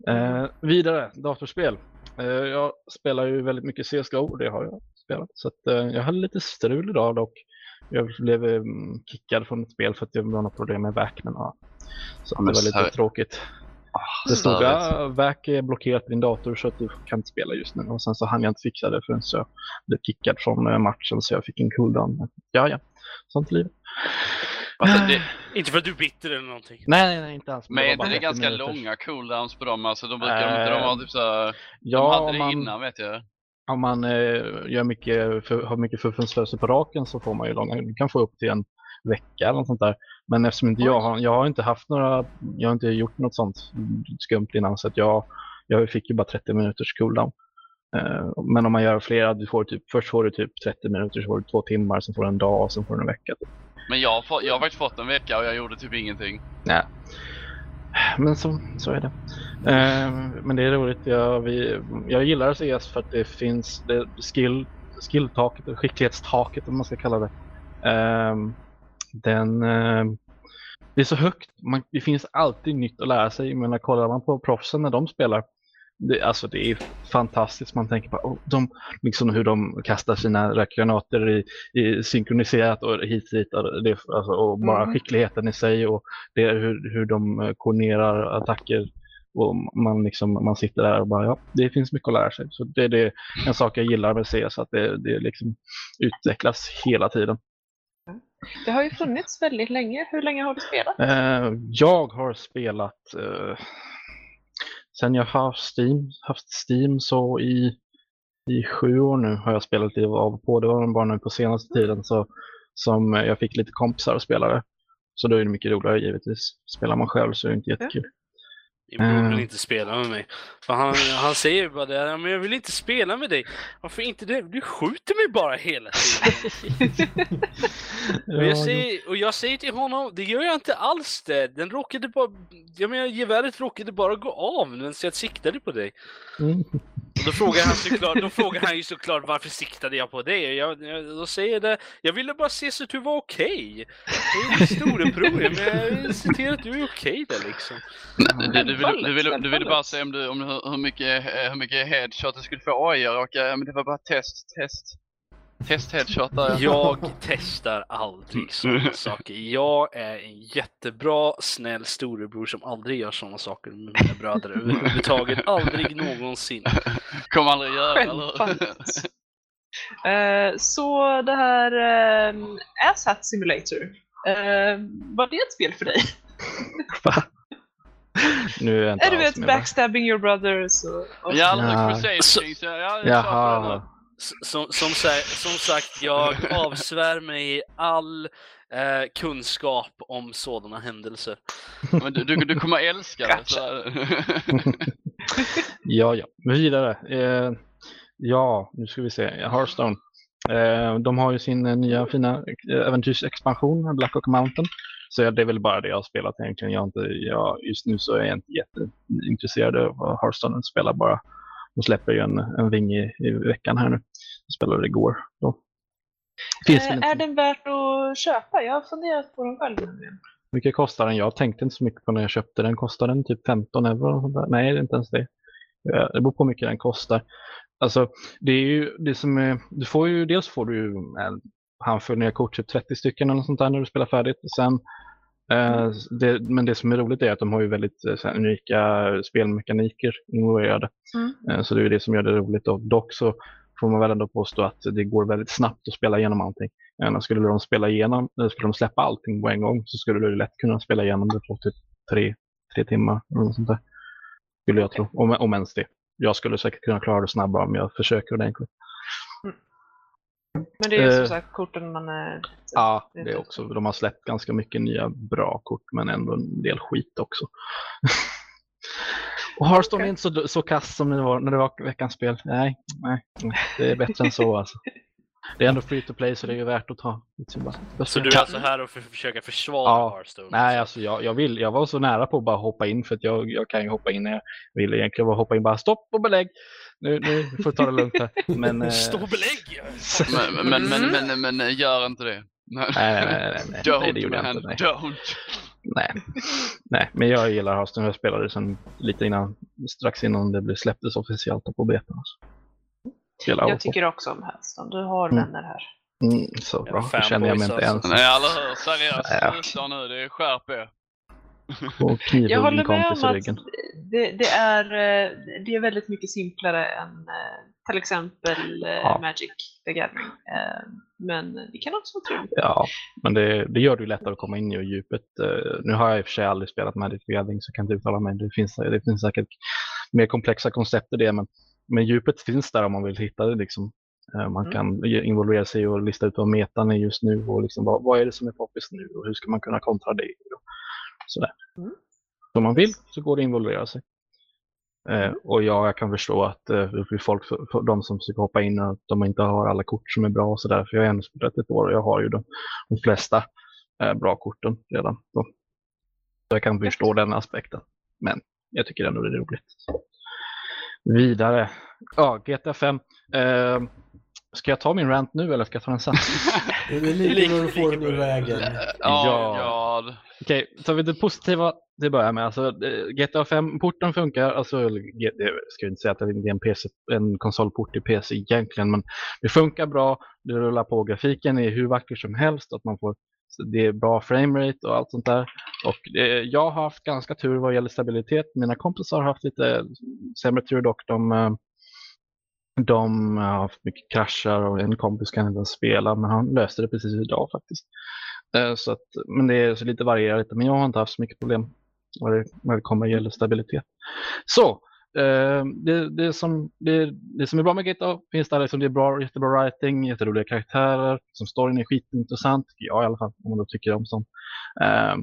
Mm. Eh, vidare, datorspel. Eh, jag spelar ju väldigt mycket CSGO och det har jag spelat. Så att, eh, jag hade lite strul idag dock. Jag blev eh, kickad från ett spel för att det var något problem med VAC. Men, ja. Så Ja, det var lite tråkigt. Det stod att VAC är blockerat på din dator så att du kan inte spela just nu. Och sen så hann jag inte fixa det förrän så jag blev kickad från eh, matchen så jag fick en cooldown. Ja, ja. Sånt är livet. Alltså, det, Inte för att du är bitter eller någonting. Nej, nej, nej, inte alls. men är var inte det 30 ganska minuters. långa cooldowns på dem? Alltså de brukar de inte de ha typ såhär, de Ja, hade om det man, innan vet jag. om man eh, gör mycket, för, har mycket förfundsrörelse på raken så får man ju långa, du kan få upp till en vecka eller något sånt där. Men eftersom inte jag har, jag har inte haft några, jag har inte gjort något sånt skumt innan så att jag, jag fick ju bara 30 minuters cooldown. Eh, men om man gör flera, du får typ, först får du typ 30 minuter, så får du två timmar, sen får du en dag och sen får du en vecka. Typ. Men jag fått, jag har faktiskt fått en vecka och jag gjorde typ ingenting. Nej. Men så, så är det. Eh, men det är roligt. Jag, vi, jag gillar CS för att det finns det skill, skilltaket, skicklighetstaket om man ska kalla det. Eh, den, eh, det är så högt. Man, det finns alltid nytt att lära sig. Men när kollar man på proffsen när de spelar. Det, alltså det är fantastiskt. Man tänker på oh, de, liksom hur de kastar sina rökgranater i, i synkroniserat och hit och dit. Och, det, alltså, och bara Mm. skickligheten i sig och det är hur, hur de eh, koordinerar attacker. Och man, liksom, man sitter där och bara, ja, det finns mycket att lära sig. Så det är det, en sak jag gillar med CS, att det, det liksom utvecklas hela tiden. Det har ju funnits väldigt länge. Hur länge har du spelat? Eh, jag har spelat eh, sen jag har Steam, haft Steam så i, i sju år nu har jag spelat lite av och på. Det var bara nu på senaste tiden så, som jag fick lite kompisar att spela det. Så då är det mycket roligare givetvis. Spelar man själv så är det inte jättekul. Bror vill Eh. inte spela med mig. För han, han säger ju bara det, "Ja, men jag vill inte spela med dig. Varför inte det? Du skjuter mig bara hela tiden. Och jag, säger, och jag säger till honom, det gör jag inte alls det. Den råkade bara, jag menar geväret råkade bara gå av medan jag siktade på dig. Mm. Och då frågar han såklart, då frågar han ju såklart varför siktade jag på dig? Och jag, jag, då säger det, jag ville bara se så att du var okej. Det är ju storebror, men jag vill se till att du är okej där liksom. Du, du, ville, du, ville, du ville bara se om du, om hur, hur, mycket, eh, hur mycket headshot du skulle få. Oj, jag råkade, men det var bara test, test. Test headshot där. Jag testar aldrig sådana saker. Jag är en jättebra, snäll storebror som aldrig gör sådana saker med mina bröder överhuvudtaget. Aldrig någonsin. Kommer aldrig göra eller? Självfallet. Eh, så det här um, Asshat Simulator, eh, var det ett spel för dig? Nu är jag inte Är du vet backstabbing your brothers? Och, och Ja, Ja. Crusade Så- Kings, ja, ja, jag sa på det Jaha. S- Som, som, som sagt, jag avsvär mig all eh, kunskap om sådana händelser. Men du, du, du kommer älska det. Gotcha. Så. Ja, ja. Vidare. Eh, ja, nu ska vi se. Hearthstone. Eh, de har ju sin eh, nya fina eh, äventyrsexpansion, Black Oak Mountain. Så det är väl bara det jag har spelat egentligen. Jag inte, jag, just nu så är jag inte jätteintresserad av Hearthstone. Jag spelar bara. De släpper ju en, en ving i, i veckan här nu. Jag spelade igår. Då. Finns inte är den värt att köpa? Jag har funderat på den själv. mycket kostar den? Jag tänkte inte så mycket på när jag köpte den. Kostar den typ 15 euro? Nej, det är inte ens det. Eh, Det beror på hur mycket den kostar. Alltså, det är ju det som är, du får ju, dels får du ju en handfull nya kort, typ 30 stycken eller något sånt där när du spelar färdigt. Sen, eh, det, men det som är roligt är att de har ju väldigt eh, här, unika spelmekaniker involverade. Mm. Eh, så det är det som gör det roligt. Och dock så får man väl ändå påstå att det går väldigt snabbt att spela igenom allting. Eh, skulle de spela igenom, eller skulle de släppa allting på en gång så skulle du lätt kunna spela igenom det på typ tre, tre timmar eller något sånt där. Skulle jag tro, om, om ens det. Jag skulle säkert kunna klara det snabbare om jag försöker ordentligt. Men det är ju som Eh. sagt korten man är... Ja, det är också. De har släppt ganska mycket nya bra kort men ändå en del skit också. Och Hearthstone är inte så, så kass som det var när det var veckans spel. Nej, nej, nej, det är bättre än så alltså. Det är ändå free to play så det är ju värt att ta. Så du är alltså här och för, försöka försvara Ja. Hearthstone? Nej, alltså jag, jag, vill, jag var så nära på att bara hoppa in för att jag, jag kan ju hoppa in när jag vill egentligen bara hoppa in bara stopp och belägg. Nu, nu får vi ta det lugnt här. Men, eh, Stå och belägg! Men, men, men, men, men, men gör inte det. Nej, nej, nej, nej, nej, nej, nej, det Don't gjorde jag man, inte. Nej. don't. Nej. nej, men jag gillar Hearthstone. Jag spelade sen lite innan, strax innan det blev släpptes officiellt på beta. Alltså. Spela Jag tycker också om Hearthstone. Du har Mm. vänner här. Mm, så bra, det känner jag mig inte fanboys ens. Nej, eller hur? Seriöst, sluta nu. Det är skärp er. Och Jag håller med om att det, det, är, eh, det är väldigt mycket simplare än eh, till exempel eh, Ja. Magic the Gathering. Men det kan också vara trevligt. Ja, men det, det gör det ju lättare att komma in i djupet. Nu har jag i och för sig aldrig spelat Magic the Gathering så jag kan inte uttala mig. Det finns, det finns säkert mer komplexa koncept i det, men, men djupet finns där om man vill hitta det. Liksom. Man Mm. kan involvera sig och lista ut vad metan är just nu och liksom vad, vad är det som är poppis nu och hur ska man kunna kontra det. Och sådär. Mm. Om man vill så går det att involvera sig. Eh, och ja, jag kan förstå att eh, det blir folk, för, för de som försöker hoppa in, att de inte har alla kort som är bra och sådär. För jag har ändå spelat ett år och jag har ju de, de flesta eh, bra korten redan. Så, så jag kan förstå den aspekten. Men jag tycker ändå det är roligt. Vidare. Ja, GTA 5. Eh, ska jag ta min rant nu eller ska jag ta den sen? Det är lika bra du får den ur vägen. Ja, ja. Okej, tar vi det positiva till att börja med. Alltså, eh, GTA 5-porten funkar. Alltså, eller, jag ska inte säga att det är en, PC, en konsolport i PC egentligen, men det funkar bra. Det rullar på. Grafiken är hur vacker som helst. Att man får, det är bra framerate och allt sånt där. Och eh, jag har haft ganska tur vad gäller stabilitet. Mina kompisar har haft lite sämre tur dock. De, eh, de har haft mycket kraschar och en kompis kan inte ens spela, men han löste det precis idag faktiskt. Eh, så att, men det är så lite varierat, men jag har inte haft så mycket problem när det, när det kommer gäller stabilitet. Så, eh, det, det, som, det, det som är bra med GTA finns där, liksom, det är bra, jättebra writing, jätteroliga karaktärer, som storyn är skitintressant, tycker jag i alla fall, om man då tycker om sånt. Eh,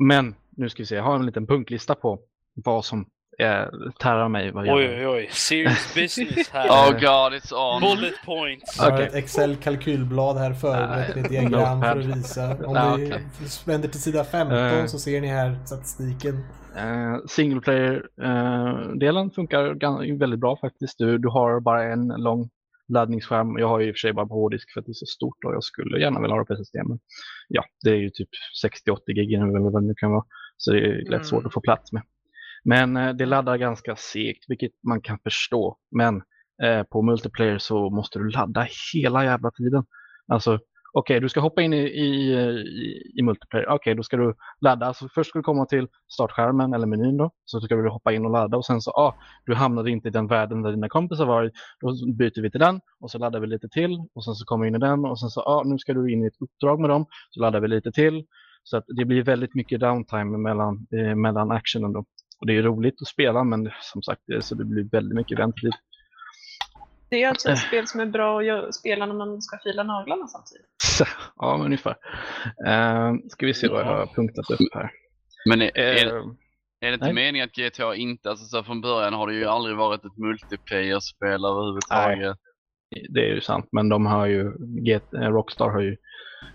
men, nu ska vi se, jag har en liten punktlista på vad som eh, tärrar mig. Vad Oj, gäller- oj, oj. Serious business här. Oh god, it's on. Bullet points. Jag har ett Excel-kalkylblad här förberett med ett diagram för att visa. Om ni okej. vänder till sida 15 Eh. så ser ni här statistiken. Eh, single player-delen funkar gan- väldigt bra faktiskt. Du, du har bara en lång laddningsskärm. Jag har ju i och för sig bara på hårddisk för att det är så stort och jag skulle gärna vilja ha det på SSD. Men ja, det är ju typ 60-80 gig nu eller vad det nu kan vara. Så det är lätt Mm. svårt att få plats med. Men eh, det laddar ganska segt, vilket man kan förstå. Men eh, på multiplayer så måste du ladda hela jävla tiden. Alltså, okej, du ska hoppa in i, i, i, multiplayer. Okej, då ska du ladda. Alltså, först ska du komma till startskärmen eller menyn då. Så ska du hoppa in och ladda och sen så, ah, du hamnade inte i den världen där dina kompisar var. Då byter vi till den och så laddar vi lite till och sen så kommer vi in i den och sen så, ah, nu ska du in i ett uppdrag med dem. Så laddar vi lite till. Så att det blir väldigt mycket downtime mellan, eh, mellan actionen då. Och det är roligt att spela men som sagt, det, så det blir väldigt mycket väntetid. Det är alltså Eh. ett spel som är bra att spela när man ska fila naglarna samtidigt. ja, ungefär. Uh, ska vi se vad jag har punktat upp här. Men är, är, Eh, är det inte nej. meningen att GTA inte, alltså så från början har det ju aldrig varit ett multiplayer-spel överhuvudtaget. det är ju sant, men de har ju, eh, Rockstar har ju,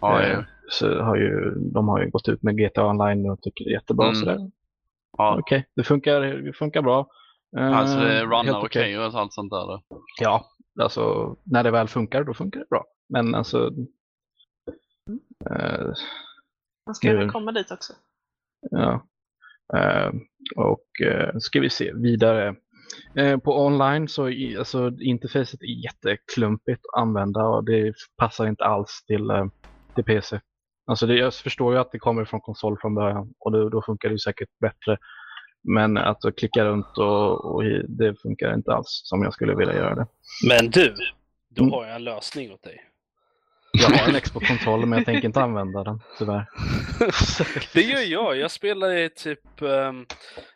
Ja, eh, ja. så har ju, de har ju gått ut med GTA Online och tycker det är jättebra. Mm. Sådär. Ja. Okej, det, funkar, det funkar bra. Eh, Alltså det helt runnar okej och allt sånt där. Ja, alltså när det väl funkar, då funkar det bra. Men alltså... eh, Man ska Mm. komma dit också. ja. Eh, och uh, ska vi se vidare. Eh, på online så är alltså, interfacet är jätteklumpigt att använda och det passar inte alls till, eh, till PC. Alltså det, jag förstår ju att det kommer från konsol från början och då, då funkar det säkert bättre. Men att klicka runt och, och det funkar inte alls som jag skulle vilja göra det. Men du, då Mm. har jag en lösning åt dig. Jag har en Xbox-kontroll men jag tänker inte använda den tyvärr. Det gör jag. Jag spelar i typ... ehm,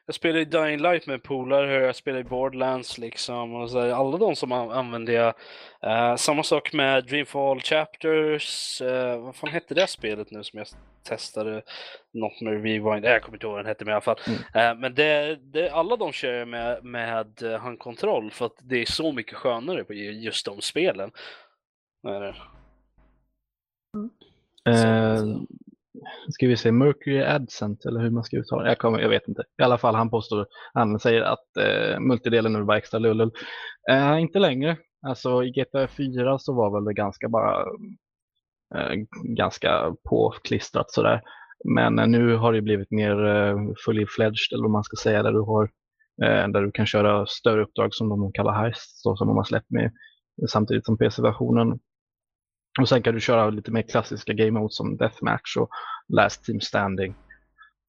jag spelar i Dying Light med polare, jag spelar i Borderlands liksom. Och så, här, alla de som an- använder jag. Eh, samma sak med Dreamfall Chapters. eh, vad fan hette det spelet nu som jag testade? Något med Rewind. Jag kommer inte ihåg vad den hette men i alla fall. Mm. Eh, men det, det, alla de kör jag med, med handkontroll för att det är så mycket skönare på just de spelen. Det. Mm. Eh, ska vi se, Mercury Adcent eller hur man ska uttala det. Jag, kommer, jag vet inte. I alla fall han påstår, han säger att eh, multidelen nu var extra lullull. Eh, inte längre. Alltså i GTA 4 så var väl det ganska bara eh, ganska påklistrat sådär. Men eh, nu har det blivit mer eh, fully fledged eller vad man ska säga där du har eh, där du kan köra större uppdrag som de kallar heist så som de har släppt med samtidigt som PC-versionen. Och sen kan du köra lite mer klassiska game modes som Deathmatch och Last Team Standing.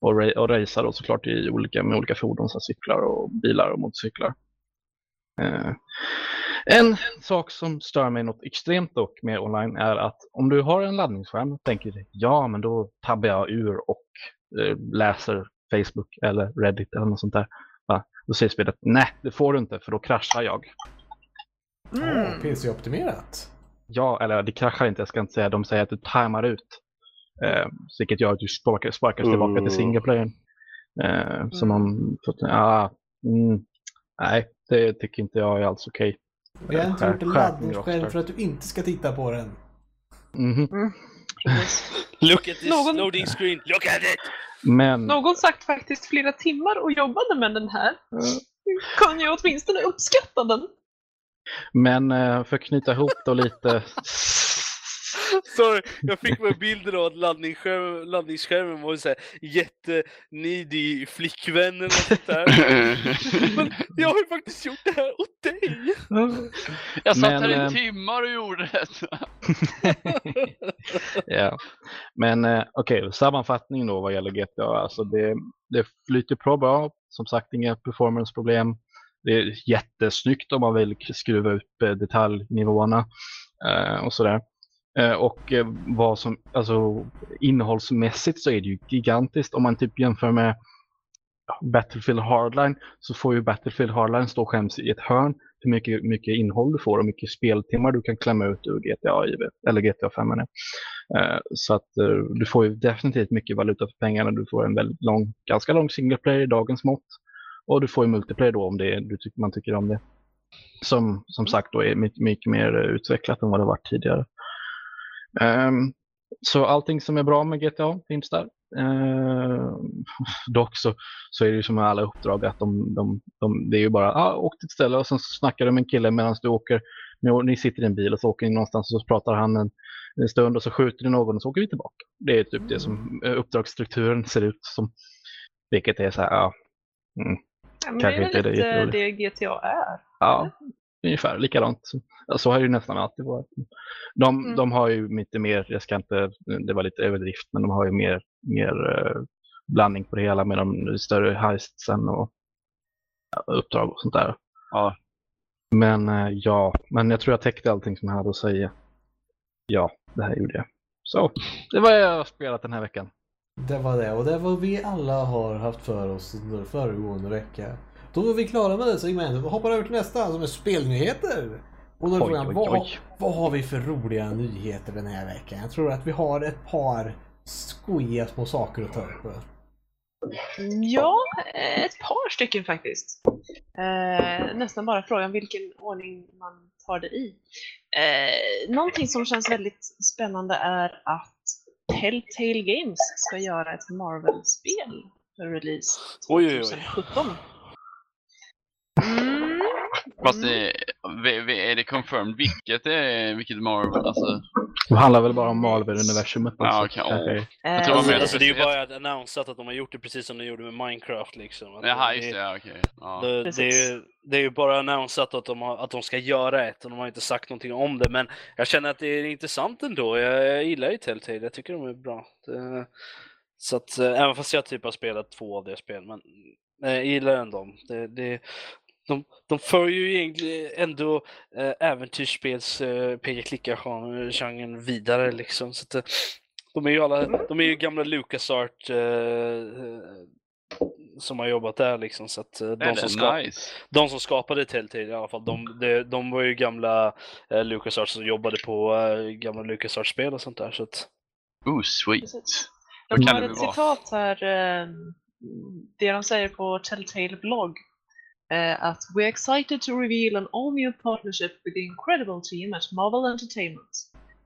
Och, ra- och racea då såklart i olika, med olika fordon som cyklar och bilar och motorcyklar. Eh, en sak som stör mig något extremt dock med online är att om du har en laddningsskärm och tänker ja men då tabbar jag ur och eh, läser Facebook eller Reddit eller något sånt där. Va? Då säger spelet nej det får du inte för då kraschar jag. Ja, Mm. PC-optimerat. Ja, eller det kraschar inte, jag ska inte säga. De säger att du timar ut. Eh, vilket gör att du sparkar, sparkas tillbaka Mm. till singleplayern. Eh, som Mm. om, för att- ja, mm, nej, det tycker inte jag är alls okej. Vi har inte gjort en laddningsskärm för att du inte ska titta på den. Mhm. Look at this Någon- loading screen, look at it! Men, Någon sagt faktiskt flera timmar och jobbade med den här. Kan jag åtminstone uppskatta den? Men eh, för att knyta ihop då lite. Sorry, jag fick med bilder av att laddningsskärmen, laddningsskärmen var en sån här jätteneedy flickvän eller något sånt där. Men jag har ju faktiskt gjort det här åt dig! Jag satt Men, här eh, i timmar och gjorde det. ja. Men eh, okej, sammanfattning då vad gäller GTA. Alltså det, det flyter på bra. Som sagt, inga performanceproblem. Det är jättesnyggt om man vill skruva upp eh, detaljnivåerna eh, och sådär. Eh, och eh, vad som, alltså innehållsmässigt så är det ju gigantiskt. Om man typ jämför med Battlefield Hardline så får ju Battlefield Hardline stå skäms i ett hörn hur mycket, mycket innehåll du får och mycket speltimmar du kan klämma ut ur GTA, eller GTA 5. Eh, Så att eh, du får ju definitivt mycket valuta för pengarna. Du får en väldigt lång, ganska lång single player i dagens mått. Och du får ju multiplayer då om det, du man tycker om det. Som, som sagt då är mycket, mycket mer eh, utvecklat än vad det varit tidigare. Um, så allting som är bra med GTA finns där. Eh, dock så, så är det ju som med alla uppdrag att de, de, de, det är ju bara ah, åk till ett ställe och sen så snackar du med en kille medan du åker. Ni, ni sitter i en bil och så åker ni någonstans och så pratar han en, en stund och så skjuter ni någon och så åker vi tillbaka. Det är typ det som eh, uppdragsstrukturen ser ut som. Vilket är så här, ja, mm, Ja, Kanske det är inte det lite jätteroligt. det GTA är. ja ungefär likadant. Så, ja, så har det ju nästan alltid varit. De, Mm. de har ju lite mer, jag ska inte, det var lite överdrift, men de har ju mer, mer eh, blandning på det hela med de större heistsen och ja, uppdrag och sånt där. Ja. Men eh, ja, men jag tror jag täckte allting som jag hade att säga. Ja, det här gjorde jag. Så, det var jag har spelat den här veckan. Det var det och det var vi alla har haft för oss under föregående vecka. Då var vi klara med det segmentet och hoppar över till nästa som är spelnyheter. Och då är Oj, frågan, oj, vad, oj. vad har vi för roliga nyheter den här veckan? Jag tror att vi har ett par skojiga små saker att ta upp. Ja, ett par stycken faktiskt. Eh, nästan bara frågan vilken ordning man tar det i. Eh, någonting som känns väldigt spännande är att Telltale Games ska göra ett Marvel-spel för release Oj, oj, oj. 2017. Mm. Fast Mm. det, är det confirmed vilket, är, vilket Marvel? Alltså, Det handlar väl bara om Marvel-universumet. Ja, okej. kanske. Jag tror mer Alltså, det är ju bara annonsat att de har gjort det precis som de gjorde med Minecraft liksom. Att Jaha, just det. Ja, okej. Ja. Det, det, är ju, det är ju bara annonsat att de, har, att de ska göra ett och de har inte sagt någonting om det. Men jag känner att det är intressant ändå. Jag, jag gillar ju Telltale, jag tycker de är bra. Det, så att, eh, även fast jag typ har spelat två av deras spel, men eh, jag gillar ändå dem. Det, det, de, de för ju egentligen ändå äh, äventyrsspels äh, peka-klicka-genren vidare liksom. Så att, eh, de är ju alla, de är ju gamla LucasArt eh, som har jobbat där liksom. Så att, eh, de, som det ska, nice. de som skapade Telltale i alla fall, de, de, de var ju gamla eh, LucasArts som jobbade på eh, gamla LucasArts-spel och sånt där. Så att, Oh, sweet. De har det ett citat här, eh, det de säger på Telltale blogg. Eh, att We're excited to reveal an all new partnership with the incredible team at Marvel Entertainment.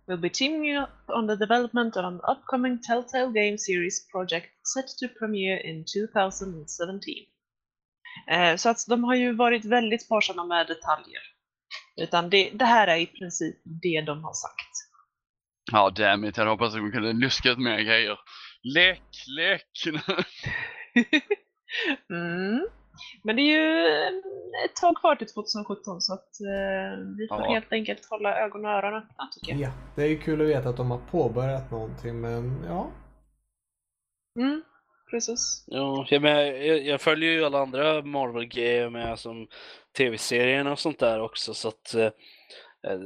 We'll be teaming up on the development of an upcoming Telltale game series project set to premiere in 2017. Eh, så att de har ju varit väldigt sparsamma med detaljer. Utan det, det här är i princip det de har sagt. Ja, damn it. Jag hade hoppats att de kunde luska ut mer grejer. Lek, lek! Mm. Men det är ju eh, ett tag kvar till 2017 så att eh, vi får Ja. helt enkelt hålla ögon och öron öppna tycker jag. Ja, det är ju kul att veta att de har påbörjat någonting men ja. Mm, precis. ja, jag, men, jag, jag följer ju alla andra Marvel-grejer med som tv-serierna och sånt där också så att eh, eh,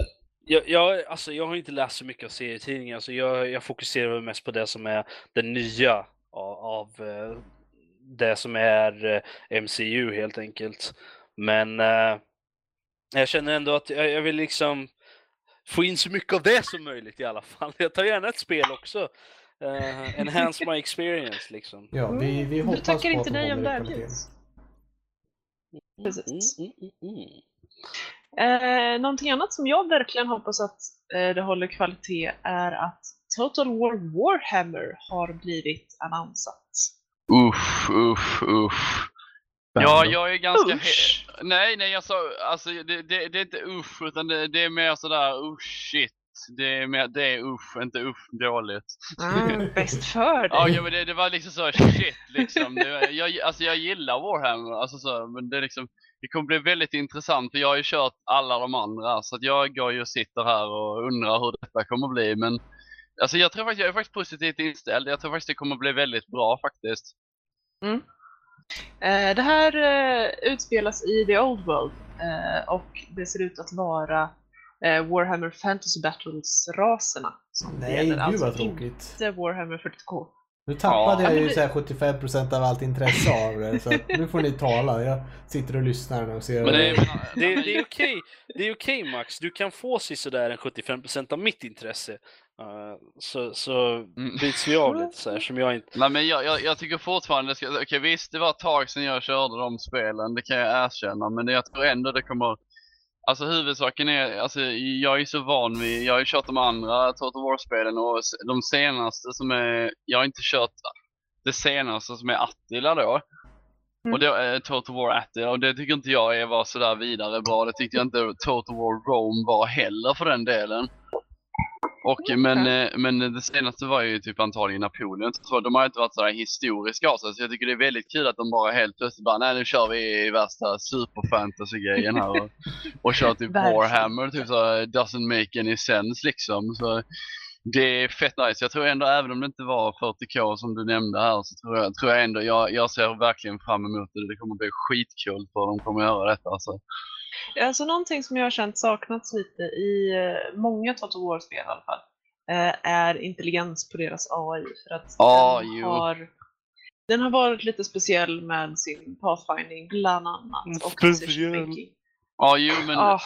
jag, jag, alltså, jag har inte läst så mycket av serietidningar så jag, jag fokuserar mest på det som är det nya av, av eh, det som är eh, MCU helt enkelt. Men eh, jag känner ändå att jag, jag vill liksom få in så mycket av det som möjligt i alla fall. Jag tar gärna ett spel också. Uh, enhance my experience liksom. Ja, vi, vi Du hoppas tackar på inte nej om det kvaliteten. Jens. Precis. Mm, mm, mm, mm. Eh, någonting annat som jag verkligen hoppas att eh, det håller kvalitet är att Total War Warhammer har blivit annonsat. Uff, uff, uff. Ja, jag är ganska... Usch. Nej, nej, jag sa... Alltså, det, det, det är inte uff, utan det, det är mer sådär usch, shit. Det är, mer, det är uff, inte uff dåligt. Mm, bäst för Ja, dig. ja men det, det var liksom så shit liksom. Det, jag, alltså jag gillar Warhammer, alltså så, men det är liksom det kommer bli väldigt intressant för jag har ju kört alla de andra så att jag går ju och sitter här och undrar hur detta kommer bli men alltså jag tror faktiskt jag är faktiskt positivt inställd. Jag tror faktiskt det kommer bli väldigt bra faktiskt. Eh, det här eh, utspelas i The Old World eh, och det ser ut att vara eh, Warhammer Fantasy Battles-raserna som det Nej, gäller. gud Alltså vad tråkigt. inte Warhammer 40K. Nu tappade Ja, jag ju det- så här 75% av allt intresse av det. Så nu får ni tala. Jag sitter och lyssnar och ser. Men det är, Det, det är okej, det är okej Max. Du kan få sådär en 75% av mitt intresse. Eh, så, så Mm. byts vi av lite så här som jag inte... Nej men jag, jag, jag tycker fortfarande, ska- okej visst det var ett tag sedan jag körde de spelen, det kan jag erkänna, men det, jag tror ändå det kommer Alltså huvudsaken är, alltså jag är så van vid, jag har ju kört de andra Total War-spelen och de senaste som är, jag har inte kört det senaste som är Attila då. Mm. Och det är Total War Attila och det tycker inte jag är var sådär vidare bra. Det tyckte jag inte Total War Rome var heller för den delen. Och, men, eh, men det senaste var ju typ antagligen Napoleon. Så de har inte varit sådär historiska av sig. Så jag tycker det är väldigt kul att de bara helt plötsligt bara, nej nu kör vi värsta superfantasy-grejen här. Och, och kör typ. Warhammer, typ så doesn't make any sense liksom. Så det är fett nice. Jag tror ändå, även om det inte var 40k som du nämnde här, så tror jag, tror jag ändå, jag, jag ser verkligen fram emot det. Det kommer bli skitkul för de kommer göra detta alltså. Alltså någonting som jag har känt saknats lite i eh, många Total War-spel i alla fall eh, är intelligens på deras AI. För att Ja, den, har, den har varit lite speciell med sin pathfinding bland annat. Mm, Och speciell. Ja, jo men Ah,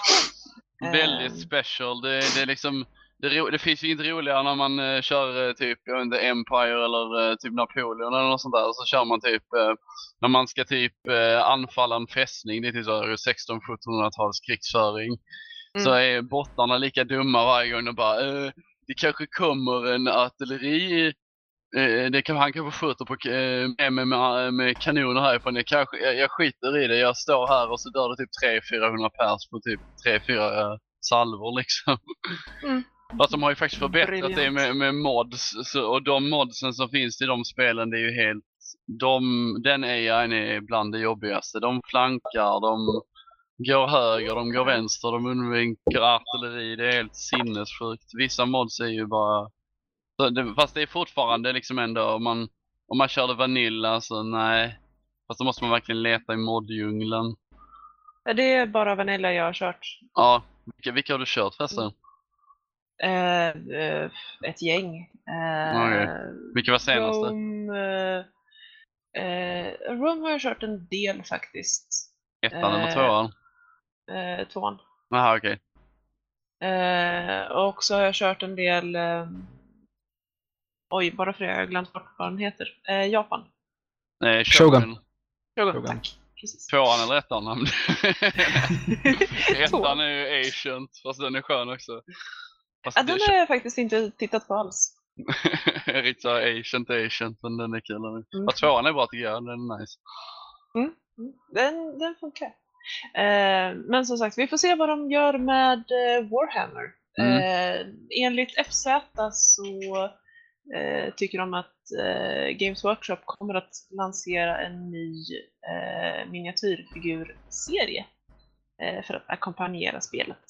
väldigt special. Det, det är liksom, det, det finns ju inte roligare när man eh, kör eh, typ, jag vet inte, Empire eller eh, typ Napoleon eller något sånt där. Så kör man typ, eh, när man ska typ eh, anfalla en fästning, det är typ så 16-1700-tals krigsföring. Så Mm. är bottarna lika dumma varje gång och bara, eh, det kanske kommer en artilleri det kan, han kanske skjuter på, med, med, med kanoner härifrån. Jag, kanske, jag, jag skiter i det. Jag står här och så dör det typ 300-400 pers på typ 3-4 salvor liksom. Mm. Fast de har ju faktiskt förbättrat Briljant. det med, med mods. Så, och de modsen som finns i de spelen, det är ju helt... De, den AIn är bland det jobbigaste. De flankar, de går höger, de går vänster, de undviker artilleri. Det är helt sinnessjukt. Vissa mods är ju bara... Fast det är fortfarande liksom ändå, om man, om man körde Vanilla så nej. Fast då måste man verkligen leta i moddjungeln. Ja, Det är bara Vanilla jag har kört. Ja, vilka, vilka har du kört förresten? Eh, eh, ett gäng. Eh, Okej. Vilka var senaste? Rome, eh, eh, Rome har jag kört en del faktiskt. Ettan eller eh, tvåan? Eh, tvåan. Jaha okej. Eh, och så har jag kört en del... Oj, bara för det har jag glömt bort vad den heter. Japan. Nej, Shogun. Shogun. Shogun, Shogun. tack. Precis. Tvåan eller ettan? ettan är ju Ancient, fast den är skön också. Fast Ja, den har jag faktiskt inte tittat på alls. riktigt såhär Ancient Ancient, men den är kul. Mm. Fast tvåan är bra tycker jag, den är nice. Mm, Den, den funkar. Eh, men som sagt, vi får se vad de gör med eh, Warhammer. Mm. Eh, enligt FZ så eh, tycker de att eh, Games Workshop kommer att lansera en ny eh, miniatyrfigurserie eh, för att ackompanjera spelet.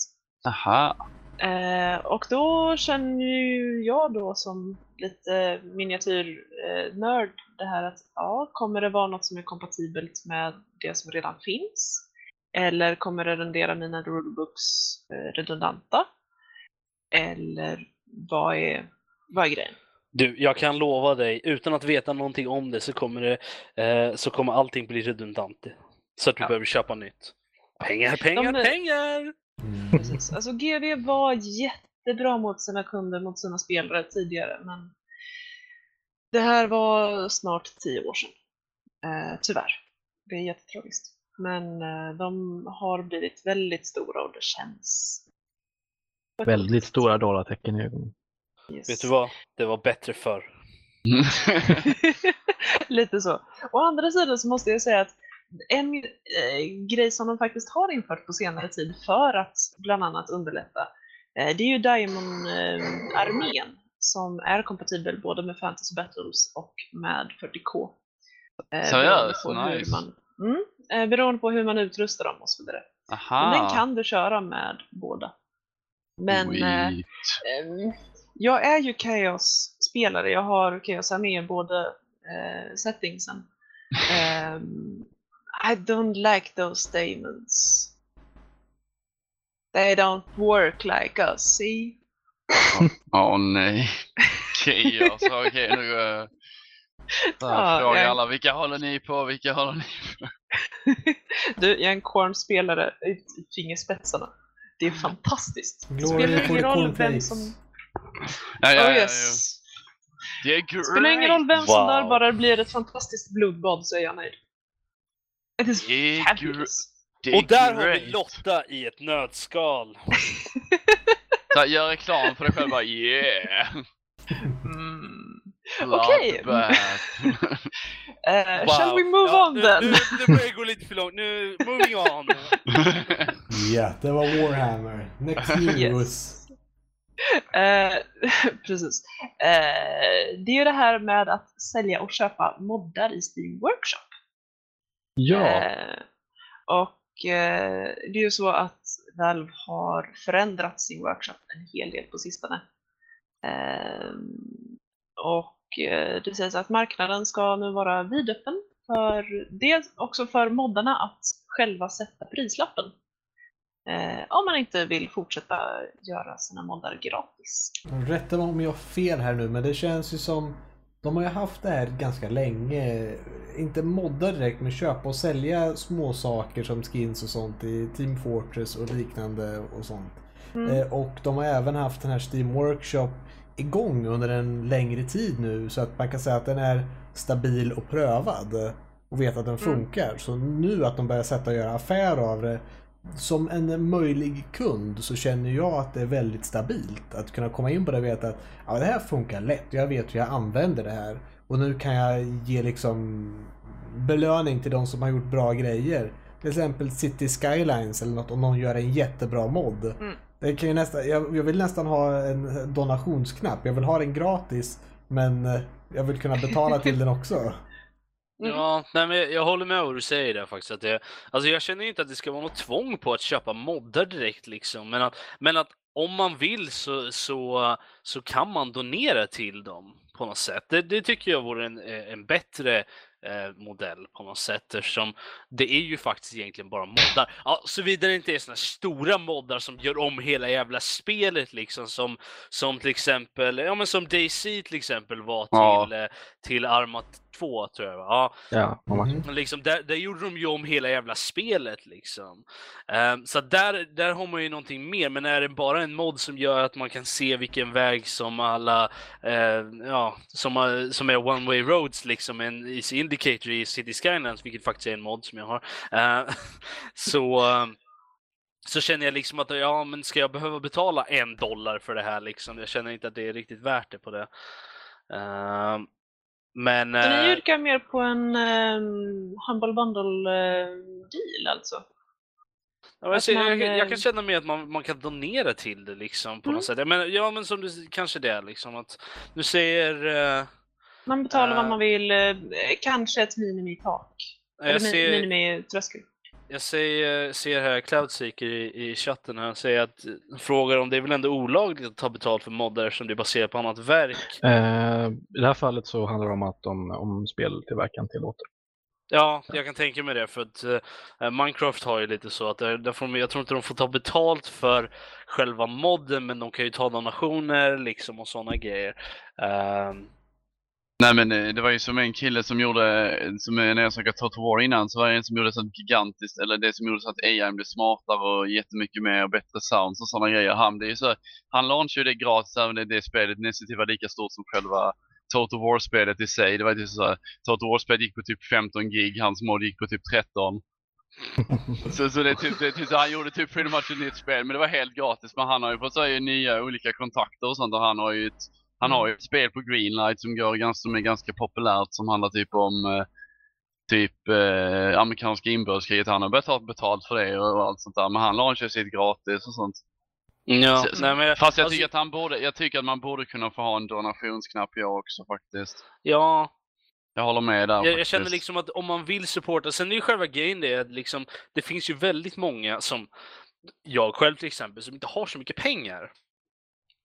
Aha. Eh, och då känner ju jag då som lite miniatyrnörd det här att ja, kommer det vara något som är kompatibelt med det som redan finns? Eller kommer det rendera mina rulebooks eh, redundanta? Eller vad är, vad är grejen? Du, jag kan lova dig, utan att veta någonting om det så kommer, det, eh, så kommer allting bli redundant. Så att du Ja. behöver köpa nytt. Pengar, pengar, De- pengar! Mm. Precis. Alltså GW var jättebra mot sina kunder, mot sina spelare tidigare, men det här var snart tio år sedan. Eh, tyvärr. Det är jättetragiskt. Men eh, de har blivit väldigt stora och det känns. Väldigt stora dollartecken i ögonen. Yes. Vet du vad? Det var bättre förr. Lite så. Å andra sidan så måste jag säga att en eh, grej som de faktiskt har infört på senare tid för att bland annat underlätta, eh, det är ju Diamond-armén som är kompatibel både med Fantasy Battles och med 40K. Eh, Seriöst? Nice. Man, mm, eh, beroende på hur man utrustar dem och så vidare. Men Aha. den kan du köra med båda. Men eh, jag är ju Chaos-spelare. Jag har Chaos-armé i båda eh, settingsen. Ehm, I don't like those statements. They don't work like us, see? Åh nej. Chaos, okej nu går jag... Så här, Ja, frågar jag- alla, vilka håller ni på, vilka håller ni Du, jag är en Korn-spelare i fingerspetsarna. Det är fantastiskt. Glory Spelar ingen roll vem som... Ja, ja, Oh ja, yes. ja. Det är great. Spelar ingen roll vem som Wow. dör, bara det blir ett fantastiskt blodbad så är jag nöjd. It is fabulous. Och där har great. vi Lotta i ett nötskal. Så här, gör reklam för dig själv bara yeah. Mm. Okej. Eh, Shall we move Ja, on nu, then? Nu, nu börjar det gå lite för långt. Nu, moving on. Ja, det var Warhammer. Next news. Yes. Eh, precis. Eh, det är ju det här med att sälja och köpa moddar i Steam Workshop. Ja, Eh, och eh, det är ju så att Valve har förändrat sin workshop en hel del på sistone. Eh, och det sägs att marknaden ska nu vara vidöppen för dels också för moddarna att själva sätta prislappen. Eh, om man inte vill fortsätta göra sina moddar gratis. Rätta mig om jag har fel här nu, men det känns ju som de har ju haft det här ganska länge. Inte modda direkt, men köpa och sälja små saker som skins och sånt i Team Fortress och liknande och sånt. Mm. Eh, och de har även haft den här Steam Workshop igång under en längre tid nu så att man kan säga att den är stabil och prövad och vet att den funkar. Så nu att de börjar sätta och göra affär av det som en möjlig kund så känner jag att det är väldigt stabilt. Att kunna komma in på det och veta att ja, det här funkar lätt. Jag vet hur jag använder det här. Och nu kan jag ge liksom belöning till de som har gjort bra grejer. Till exempel City Skylines eller något om någon gör en jättebra mod. Mm. Det kan ju nästan, jag, jag vill nästan ha en donationsknapp. Jag vill ha den gratis, men jag vill kunna betala till den också. Mm. Ja, nej men jag, håller med vad du säger där faktiskt. Att det, alltså jag känner inte att det ska vara något tvång på att köpa moddar direkt liksom. Men att, men att om man vill så, så, så kan man donera till dem på något sätt. Det, det tycker jag vore en, en bättre eh, modell på något sätt eftersom det är ju faktiskt egentligen bara moddar. Ja, såvida det inte är såna stora moddar som gör om hela jävla spelet liksom som, som till exempel, ja men som DayZ till exempel var Ja. till, eh, till Arma 2 tror jag va? Ja, Ja, men liksom, där, där gjorde de ju om hela jävla spelet liksom. Ehm, så där, där har man ju någonting mer, men är det bara en mod som gör att man kan se vilken väg som alla, eh, ja, som, som är one way roads liksom, en easy indicator i City Skylines, vilket faktiskt är en mod som jag har. Eh, så, ehm, så känner jag liksom att, ja men ska jag behöva betala en dollar för det här liksom? Jag känner inte att det är riktigt värt det på det. Ehm, men... Så ni eh, yrkar mer på en um, Humble Bundle eh, alltså? Ja, ser, man, jag, jag eh, kan känna mig att man, man kan donera till det liksom på Mm. något sätt. Men, ja men som du kanske det är liksom att du säger... eh, Man betalar vad Eh. man vill, eh, kanske ett minimitak. Eller jag, mi- ser, minimitröskel. Jag ser, ser här Cloudseeker i, i chatten här säger att frågar om det är väl ändå olagligt att ta betalt för moddar eftersom det är baserat på annat verk. Eh, I det här fallet så handlar det om att de, om speltillverkaren tillåter. Ja, jag kan tänka mig det för att eh, Minecraft har ju lite så att där, där får de, jag tror inte de får ta betalt för själva modden men de kan ju ta donationer liksom och sådana grejer. Ehm, Nej men eh, det var ju som en kille som gjorde, som eh, när jag snackade Total War innan, så var det en som gjorde sånt gigantiskt, eller det som gjorde så att AI blev smartare och jättemycket mer och bättre sounds och sådana grejer. Han, det är så, han launchade ju det gratis även det, det spelet, nästan typ var lika stort som själva Total War-spelet i sig. Det var typ så här, Total War-spelet gick på typ 15 gig, hans mod gick på typ 13. så, så det är typ, det är typ, så han gjorde typ pretty much ett nytt spel, men det var helt gratis. Men han har ju fått så här, nya olika kontakter och sånt och han har ju ett, han har ju ett spel på Greenlight som, ganska, som är ganska populärt som handlar typ om eh, typ eh, amerikanska inbördeskriget. Han har börjat ta betalt för det och, allt sånt där. Men han launchar sitt gratis och sånt. ja, Så- nej, men, Fast jag alltså, tycker att han borde, jag tycker att man borde kunna få ha en donationsknapp jag också faktiskt. Ja, Jag håller med där jag, jag känner liksom att om man vill supporta, sen är ju själva grejen det att liksom, det finns ju väldigt många som, jag själv till exempel, som inte har så mycket pengar.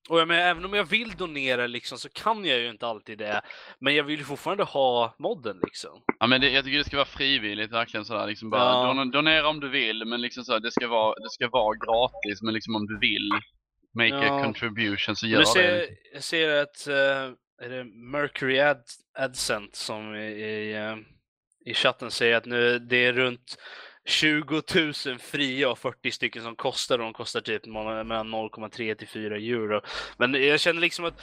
Och jag menar, även om jag vill donera liksom så kan jag ju inte alltid det. Men jag vill ju fortfarande ha modden liksom. Ja, men det, jag tycker det ska vara frivilligt verkligen sådär. Liksom bara, Ja. don, donera om du vill, men liksom så här, det, ska vara, det ska vara gratis. Men liksom om du vill make Ja. a contribution så gör ser, det. jag ser att eh, är det Mercury Ad, AdSense som i, i, eh, i chatten säger att nu det är runt 20 000 fria och 40 stycken som kostar och de kostar typ mellan 0,3 till 4 euro. Men jag känner liksom att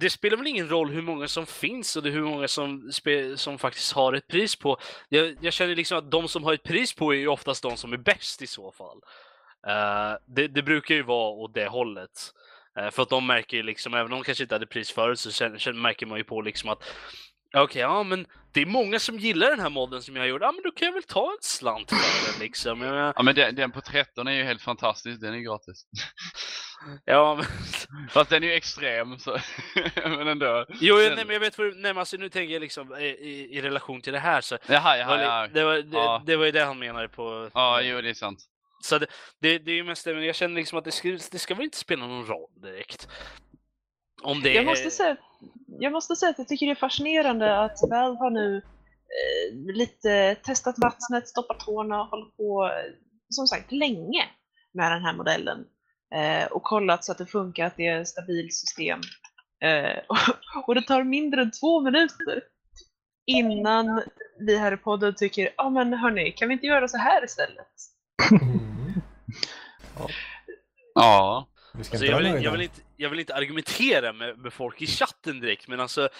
det spelar väl ingen roll hur många som finns och det hur många som, som faktiskt har ett pris på. Jag, jag känner liksom att de som har ett pris på är ju oftast de som är bäst i så fall. Uh, det, det brukar ju vara åt det hållet. Uh, för att de märker ju liksom, även om de kanske inte hade pris förut, så känner, känner, märker man ju på liksom att Okej, ja men det är många som gillar den här modden som jag gjorde. Ja men då kan jag väl ta en slant för den liksom. Jag menar, Ja men den, den på 13 är ju helt fantastisk, den är gratis. ja men... Fast den är ju extrem så, men ändå. Jo, jag, Den- nej, men jag vet vad du, nej, men alltså, nu tänker jag liksom i, i, i relation till det här så Jaha, det, var, jaha, li- ja. det, var, det, Ja. det var ju det han menade på. Ja, jo det är sant. Så det, det, det är ju mest det, men jag känner liksom att det ska, det ska väl inte spela någon roll direkt. Om det Jag måste, säga, jag måste säga att jag tycker det är fascinerande att Valve har nu eh, lite testat vattnet, stoppat tårna och hållit på eh, som sagt länge med den här modellen. Eh, och kollat så att det funkar, att det är ett stabilt system. Eh, och, och det tar mindre än två minuter innan vi här i podden tycker, ja ah, men hörni, kan vi inte göra så här istället? Mm. Ja. Ska Alltså, jag, vill, jag, vill inte, jag vill inte argumentera med, med folk i chatten direkt, men alltså...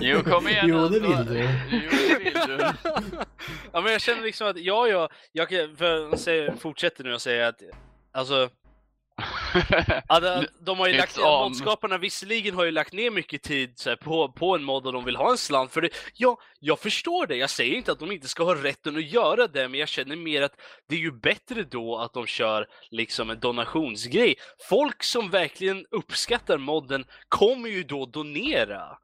Jo, kom igen Jo, nu. det vill du. Jo, det vill du. ja, men jag känner liksom att, ja, ja, jag kan, för, säg, fortsätter nu och säga att, alltså, Ja, de, de har ju lagt, modskaparna visserligen har ju lagt ner mycket tid här, på, på en mod och de vill ha en slant för det. Ja, jag förstår det. Jag säger inte att de inte ska ha rätten att göra det, men jag känner mer att det är ju bättre då att de kör liksom en donationsgrej. Folk som verkligen uppskattar modden kommer ju då donera.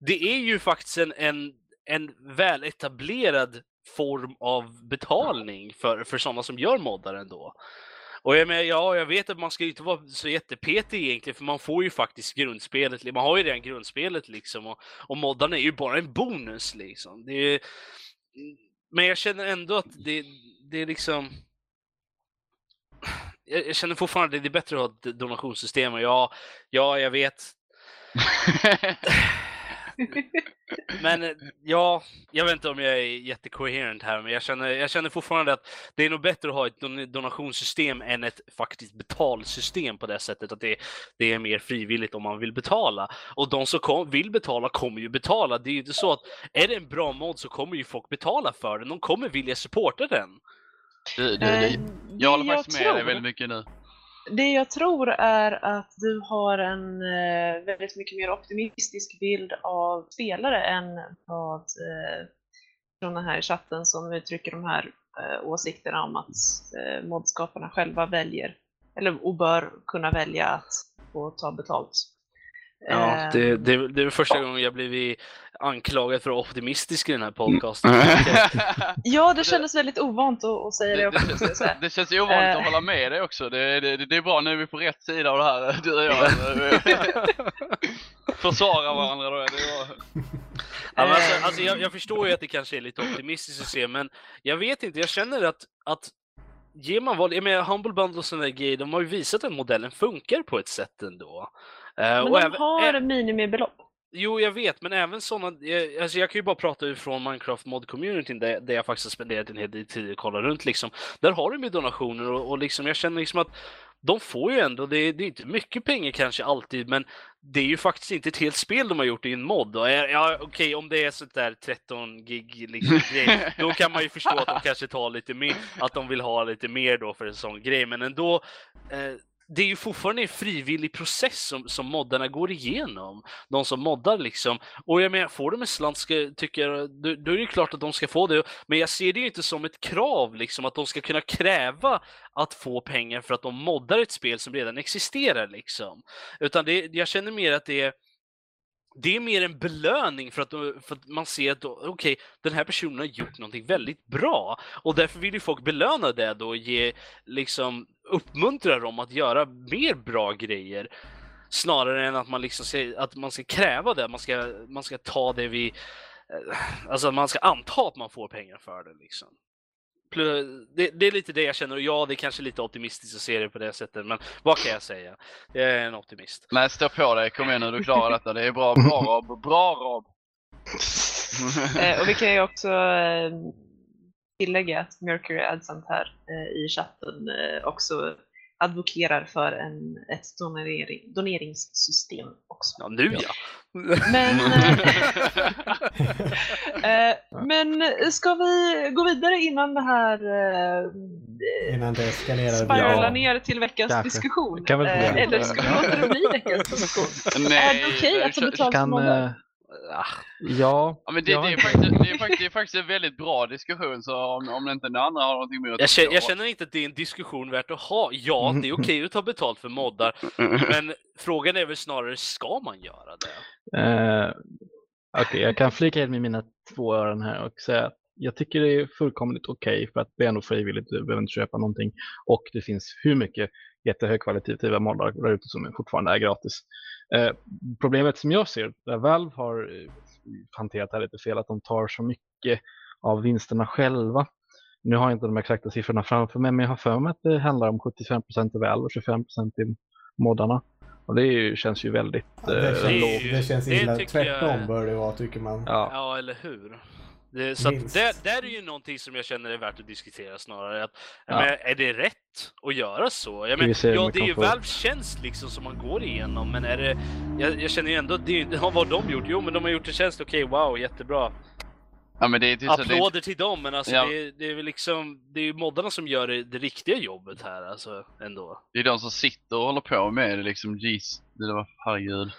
Det är ju faktiskt en, en, en väletablerad form av betalning för, för sådana som gör moddar ändå. Och jag menar, ja, jag vet att man ska ju inte vara så jättepetig egentligen, för man får ju faktiskt grundspelet. Man har ju redan grundspelet liksom, och, och moddarna är ju bara en bonus liksom. Är, men jag känner ändå att det, det är liksom... Jag, jag känner fortfarande att det är bättre att ha ett donationssystem och ja, ja, jag vet. Men eh, ja, jag vet inte om jag är jättecoherent här, men jag känner, jag känner fortfarande att det är nog bättre att ha ett don- donationssystem än ett faktiskt betalsystem på det sättet att det, det är mer frivilligt om man vill betala. Och de som kom, vill betala kommer ju betala. Det är ju inte så att är det en bra mod så kommer ju folk betala för den. De kommer vilja supporta den. Du, du, Eh, du, det jag håller faktiskt med dig väldigt mycket nu. Det jag tror är att du har en eh, väldigt mycket mer optimistisk bild av spelare än vad eh, från den här chatten som uttrycker de här eh, åsikterna om att eh, modskaparna själva väljer, eller och bör kunna välja att få ta betalt. Ja, Eh, det, det, det är första gången jag blivit anklagad för att vara optimistisk i den här podcasten. ja, det kändes väldigt ovant att, att säga det Det, också, säga. det, det känns ju ovanligt Eh. att hålla med dig också. Det, det, det är bra, nu är vi på rätt sida av det här, du och jag. Försvara varandra då. Det. Ja, men alltså, alltså jag, jag förstår ju att det kanske är lite optimistiskt att se, men jag vet inte, jag känner att, att ger man val, jag menar Humble Bundle och sådana där grejer, de har ju visat att modellen funkar på ett sätt ändå. Eh, Men och de även- har ä- minimibelopp. Jo, jag vet, men även sådana, jag, alltså jag kan ju bara prata utifrån Minecraft mod communityn där, där jag faktiskt har spenderat en hel del tid att kolla runt liksom. Där har de ju donationer och, och liksom, jag känner liksom att de får ju ändå, det, det är inte mycket pengar kanske alltid, men det är ju faktiskt inte ett helt spel de har gjort i en mod. Och ja, ja, okej, om det är sånt där 13 gig liksom grej, då kan man ju förstå att de kanske tar lite mer, att de vill ha lite mer då för en sån grej, men ändå eh, det är ju fortfarande en frivillig process som, som moddarna går igenom. De som moddar liksom. Och jag menar, får de en slant ska, tycker jag, då, då är det ju klart att de ska få det. Men jag ser det ju inte som ett krav liksom att de ska kunna kräva att få pengar för att de moddar ett spel som redan existerar liksom. Utan det, jag känner mer att det är det är mer en belöning för att, eh, för att man ser att okej, okay, den här personen har gjort någonting väldigt bra. Och därför vill ju folk belöna det då och ge, liksom, uppmuntra dem att göra mer bra grejer. Snarare än att man liksom ska, att man ska kräva det, man ska, man ska ta det vi... Eh, alltså man ska anta att man får pengar för det liksom. Plus- Det, det är lite det jag känner och ja, det är kanske lite optimistiskt att se det på det sättet, men vad kan jag säga? Jag är en optimist. Nej, stå på dig. Kom igen nu, du klarar detta. Det är bra, bra Rob. Bra Rob! Eh, och vi kan ju också eh, tillägga att Mercury Adsamt här eh, i chatten eh, också advokerar för en, ett donering, doneringssystem också. Ja, nu ja! Men, eh, eh, men ska vi gå vidare innan det här eh, Innan det eskalerar. spiralar Ja. ner till veckans Kanske. diskussion? Kan Eh, eller ska vi låta det bli veckans diskussion? Nej, är det okej att ta betalt för Kan, moddar? Ah, ja, Ja, men det, har det, är faktiskt, det, är faktiskt, det är faktiskt en väldigt bra diskussion, så om, om inte den andra har någonting emot Jag känner, jag känner inte att det är en diskussion värt att ha. Ja, det är okej att ta betalt för moddar, men frågan är väl snarare, ska man göra det? Eh, Okej, jag kan flika in med mina två öron här och säga att jag tycker det är fullkomligt okej för att det är ändå frivilligt, du behöver inte köpa någonting och det finns hur mycket jättehögkvalitativa moddar där ute som fortfarande är gratis. Eh, problemet som jag ser, där Valve har eh, hanterat det här lite fel, att de tar så mycket av vinsterna själva. Nu har jag inte de exakta siffrorna framför mig, men jag har för mig att det handlar om 75% till Valve och 25% till moddarna. Och det ju, känns ju väldigt Ja, det, eh, känns, lågt. ju- det känns det illa. tycker jag- Tvärtom bör det vara tycker man. Ja. Ja, eller hur? Det, så att där, där är ju någonting som jag känner är värt att diskutera snarare. Att, Ja. men, är det rätt att göra så? Jag men, ja, det är ju Valves tjänst liksom som man går igenom, men är det... Jag, jag känner ju ändå att det vad har de gjort? Jo, men de har gjort en tjänst, okej, wow, jättebra. Ja men det är typ så, det är, Applåder till dem, men alltså Ja. det, är, det är väl liksom, det är ju moddarna som gör det, det riktiga jobbet här alltså, ändå. det är de som sitter och håller på med det liksom. Jeez, det var herregud.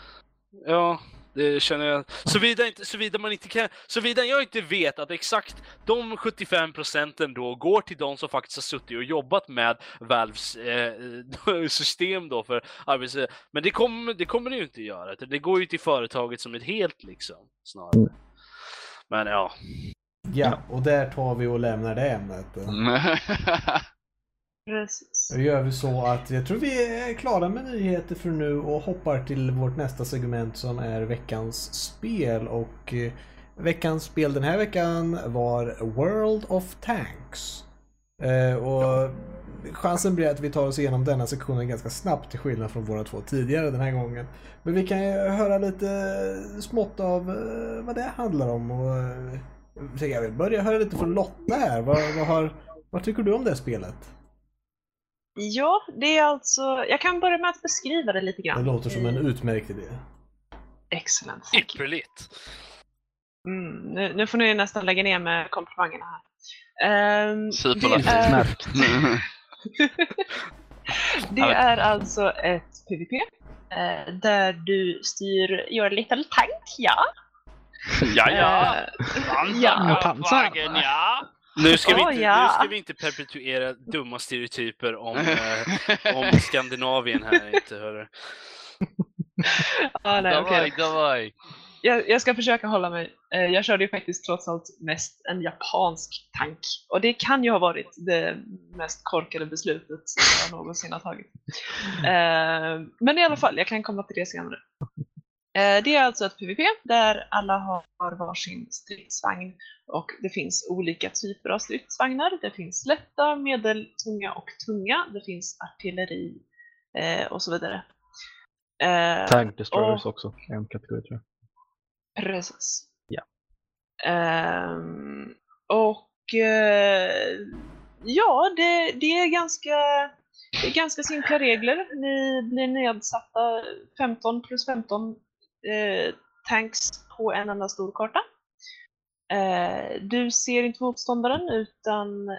Ja, det känner jag. Såvida, inte, såvida man inte kan, såvida jag inte vet att exakt de 75 procenten då går till de som faktiskt har suttit och jobbat med Valves eh, system då för arbets... Men det kommer, det kommer det ju inte göra. Det går ju till företaget som ett helt liksom, snarare. Men ja. Ja, och där tar vi och lämnar det ämnet. Precis. Då gör vi så att jag tror vi är klara med nyheter för nu och hoppar till vårt nästa segment som är veckans spel. Och eh, veckans spel den här veckan var World of Tanks. Eh, och chansen blir att vi tar oss igenom denna sektionen ganska snabbt till skillnad från våra två tidigare den här gången. Men vi kan ju höra lite smått av eh, vad det handlar om. Och, jag vill börja höra lite från Lotta här. Vad, vad, har, vad tycker du om det spelet? Ja, det är alltså, jag kan börja med att beskriva det lite Det grann. låter som en Eh, utmärkt idé. Excellent. Ypperligt! Mm, nu, nu får ni nästan lägga ner med komplimangerna här. Ehm, det, är, det är alltså ett PVP eh, där du styr your little tank, ja. ja, ja. Eh, ja. pansar. ja. Nu ska, vi inte, oh, ja. nu ska vi inte perpetuera dumma stereotyper om, eh, om Skandinavien här inte, hörru. ah, nej, okay. Davai, jag, jag, ska försöka hålla mig. Eh, jag körde ju faktiskt trots allt mest en japansk tank. Och det kan ju ha varit det mest korkade beslutet jag någonsin har tagit. Eh, men i alla fall, jag kan komma till det senare. Eh, det är alltså ett PVP där alla har varsin stridsvagn och det finns olika typer av stridsvagnar. Det finns lätta, medeltunga och tunga. Det finns artilleri eh, och så vidare. Eh, Tank Destroyers och- också, en kategori tror jag. Precis. Ja. Ehm, och eh, ja, det, det, är ganska, det är ganska simpla regler. Ni blir nedsatta 15 plus 15 eh, Eh, tanks på en enda stor karta. Eh, du ser inte motståndaren utan eh,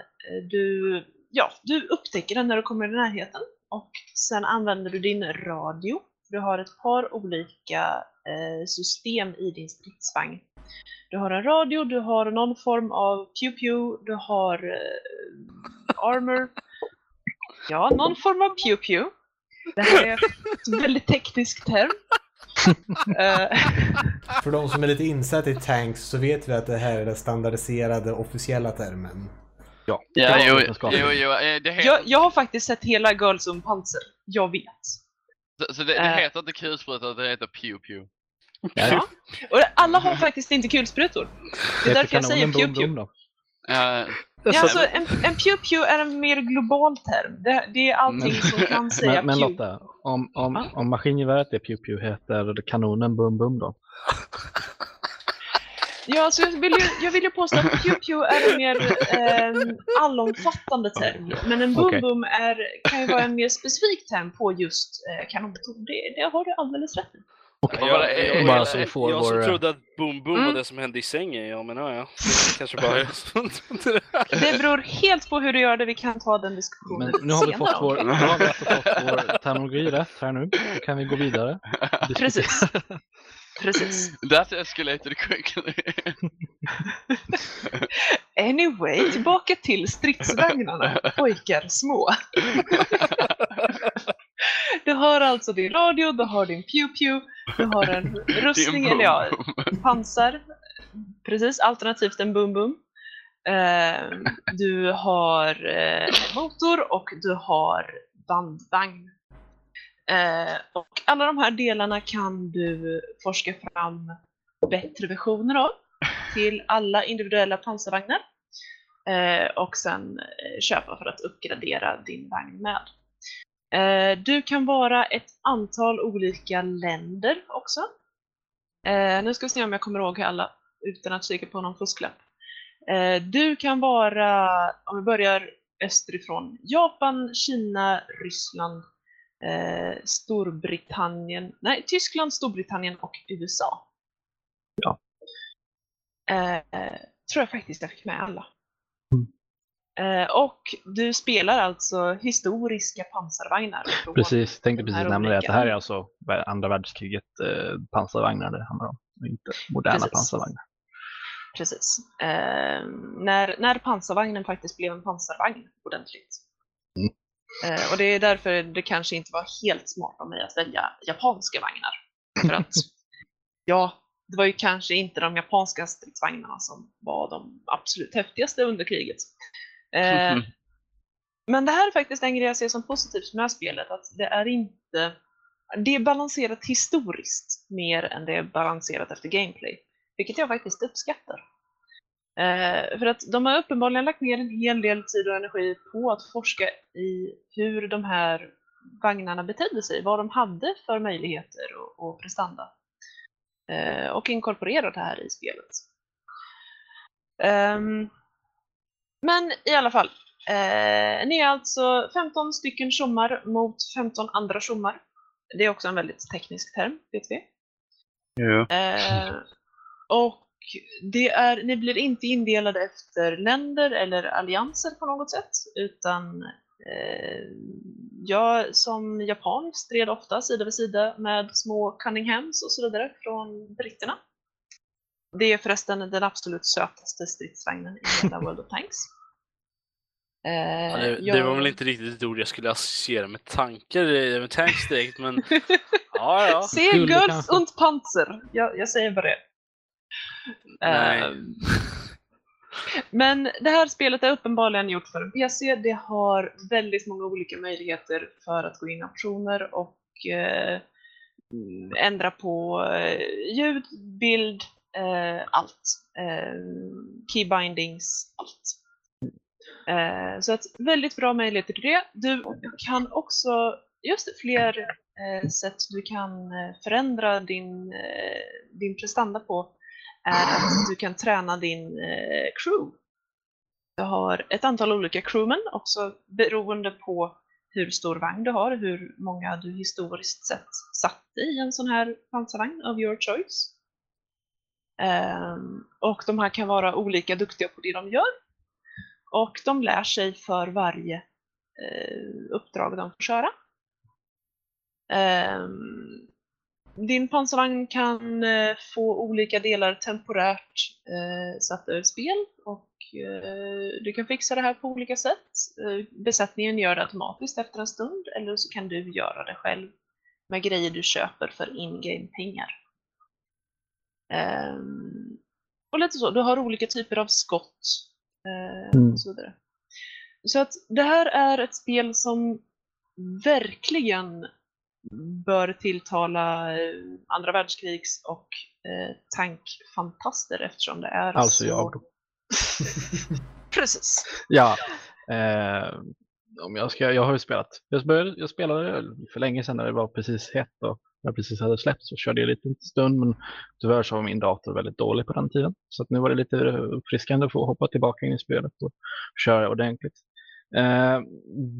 du, ja, du upptäcker den när du kommer i närheten och sen använder du din radio. Du har ett par olika eh, system i din stridsvagn. Du har en radio, du har någon form av pew-pew, du har eh, armor. Ja, någon form av pew-pew. Det här är en väldigt teknisk term. Eh, För de som är lite insatta i tanks så vet vi att det här är den standardiserade officiella termen. Ja, Ja, jo, jo, jo, eh, det heter, jag, jag har faktiskt sett hela Girls on Panzer. Jag vet. så, så det, det eh. heter inte kulspruta, det heter pew pew. Ja. Och alla har faktiskt inte kulsprutor. Det är därför jag säger. Boom Boom då? Ja, alltså, en, en pew-pew är en mer global term. Det, det är allting som kan säga Men, men pew. Lotta, om, om, Ja. om maskingeväret är Pew Pew heter kanonen Boom Boom då? Ja, alltså jag, vill ju, jag vill ju påstå att pew-pew är en mer eh, allomfattande term. Men en Okej. boom-boom är, kan ju vara en mer specifik term på just eh, kanonton. Det, det har du alldeles rätt i. Var det? jag, Bara jag, så vi får jag som trodde att Boom Boom var Mm. det som hände i sängen, ja men ja, kanske bara jag som trodde det. Det beror helt på hur du gör det. Vi kan ta den diskussionen Men nu har vi senare. fått vår, nu har vi alltså fått vår terminologi rätt här nu. Då kan vi gå vidare. Precis. Precis. That escalated quickly. Anyway, tillbaka till stridsvagnarna. Pojkar små. Du har alltså din radio, du har din pew-pew, du har en rustning, eller ja, pansar. Precis, alternativt en boom-boom. Eh, du har eh, motor och du har bandvagn. Eh, och alla de här delarna kan du forska fram bättre versioner av till alla individuella pansarvagnar. Och sen köpa för att uppgradera din vagn med. Eh, du kan vara ett antal olika länder också. Eh, nu ska vi se om jag kommer ihåg alla utan att kika på någon fusklapp. Eh, du kan vara, om vi börjar österifrån, Japan, Kina, Ryssland, Storbritannien, nej Tyskland, Storbritannien och USA. Ja. Tror jag faktiskt jag fick med alla. Eh, och du spelar alltså historiska pansarvagnar. Precis, tänkte precis nämna det. Det här är alltså andra världskriget eh, pansarvagnar det handlar om. Inte moderna Precis. pansarvagnar. Precis. Eh, när, när pansarvagnen faktiskt blev en pansarvagn ordentligt. Mm. Eh, och det är därför det kanske inte var helt smart av mig att välja japanska vagnar. För att, ja, det var ju kanske inte de japanska stridsvagnarna som var de absolut häftigaste under kriget. Eh, men det här är faktiskt en grej jag ser som positivt med det här spelet, att det är inte det är balanserat historiskt mer än det är balanserat efter gameplay. Vilket jag faktiskt uppskattar. Eh, för att de har uppenbarligen lagt ner en hel del tid och energi på att forska i hur de här vagnarna betedde sig, vad de hade för möjligheter och, och prestanda. Eh, och inkorporera det här i spelet. Ehm, men i alla fall, eh, ni är alltså 15 stycken tjommar mot 15 andra tjommar. Det är också en väldigt teknisk term, vet vi. Jo. Eh, och det är, ni blir inte indelade efter länder eller allianser på något sätt, utan eh, jag som japan stred ofta sida vid sida med små Cunninghams och så vidare från britterna. Det är förresten den absolut sötaste stridsvagnen i hela World of Tanks. Eh, Ja, det, det jag- var väl inte riktigt ett ord jag skulle associera med tankar, eh, med tanks direkt, men ja, ja. Se Skulle Girls kanske. und Panzer! Jag, jag säger bara det. Nej. Ehm, Men det här spelet är uppenbarligen gjort för PC. Det har väldigt många olika möjligheter för att gå in i optioner och eh, mm, ändra på eh, ljud, bild, eh, allt. Eh, keybindings, allt. Eh, så att väldigt bra möjligheter till det. Du kan också, just det, fler eh, sätt du kan eh, förändra din, eh, din prestanda på är att du kan träna din eh, crew. Du har ett antal olika crewmen, också beroende på hur stor vagn du har, hur många du historiskt sett satt i en sån här pansarvagn of your choice. Um, och de här kan vara olika duktiga på det de gör. Och de lär sig för varje eh, uppdrag de får köra. Ehm, din pansarvagn kan eh, få olika delar temporärt eh, satta ur spel och eh, du kan fixa det här på olika sätt. Eh, besättningen gör det automatiskt efter en stund eller så kan du göra det själv med grejer du köper för in-game pengar. Ehm, och lite så, du har olika typer av skott Mm. och så vidare. Så att det här är ett spel som verkligen bör tilltala eh, andra världskrigs och eh, tankfantaster eftersom det är Alltså så... jag. Precis. Ja, eh, om jag, ska, jag har ju spelat. Jag, började, jag spelade för länge sedan när det var precis hett och när det precis hade släppts så körde jag lite en stund men tyvärr så var min dator väldigt dålig på den tiden. Så att nu var det lite uppfriskande att få hoppa tillbaka in i spelet och köra ordentligt. Eh,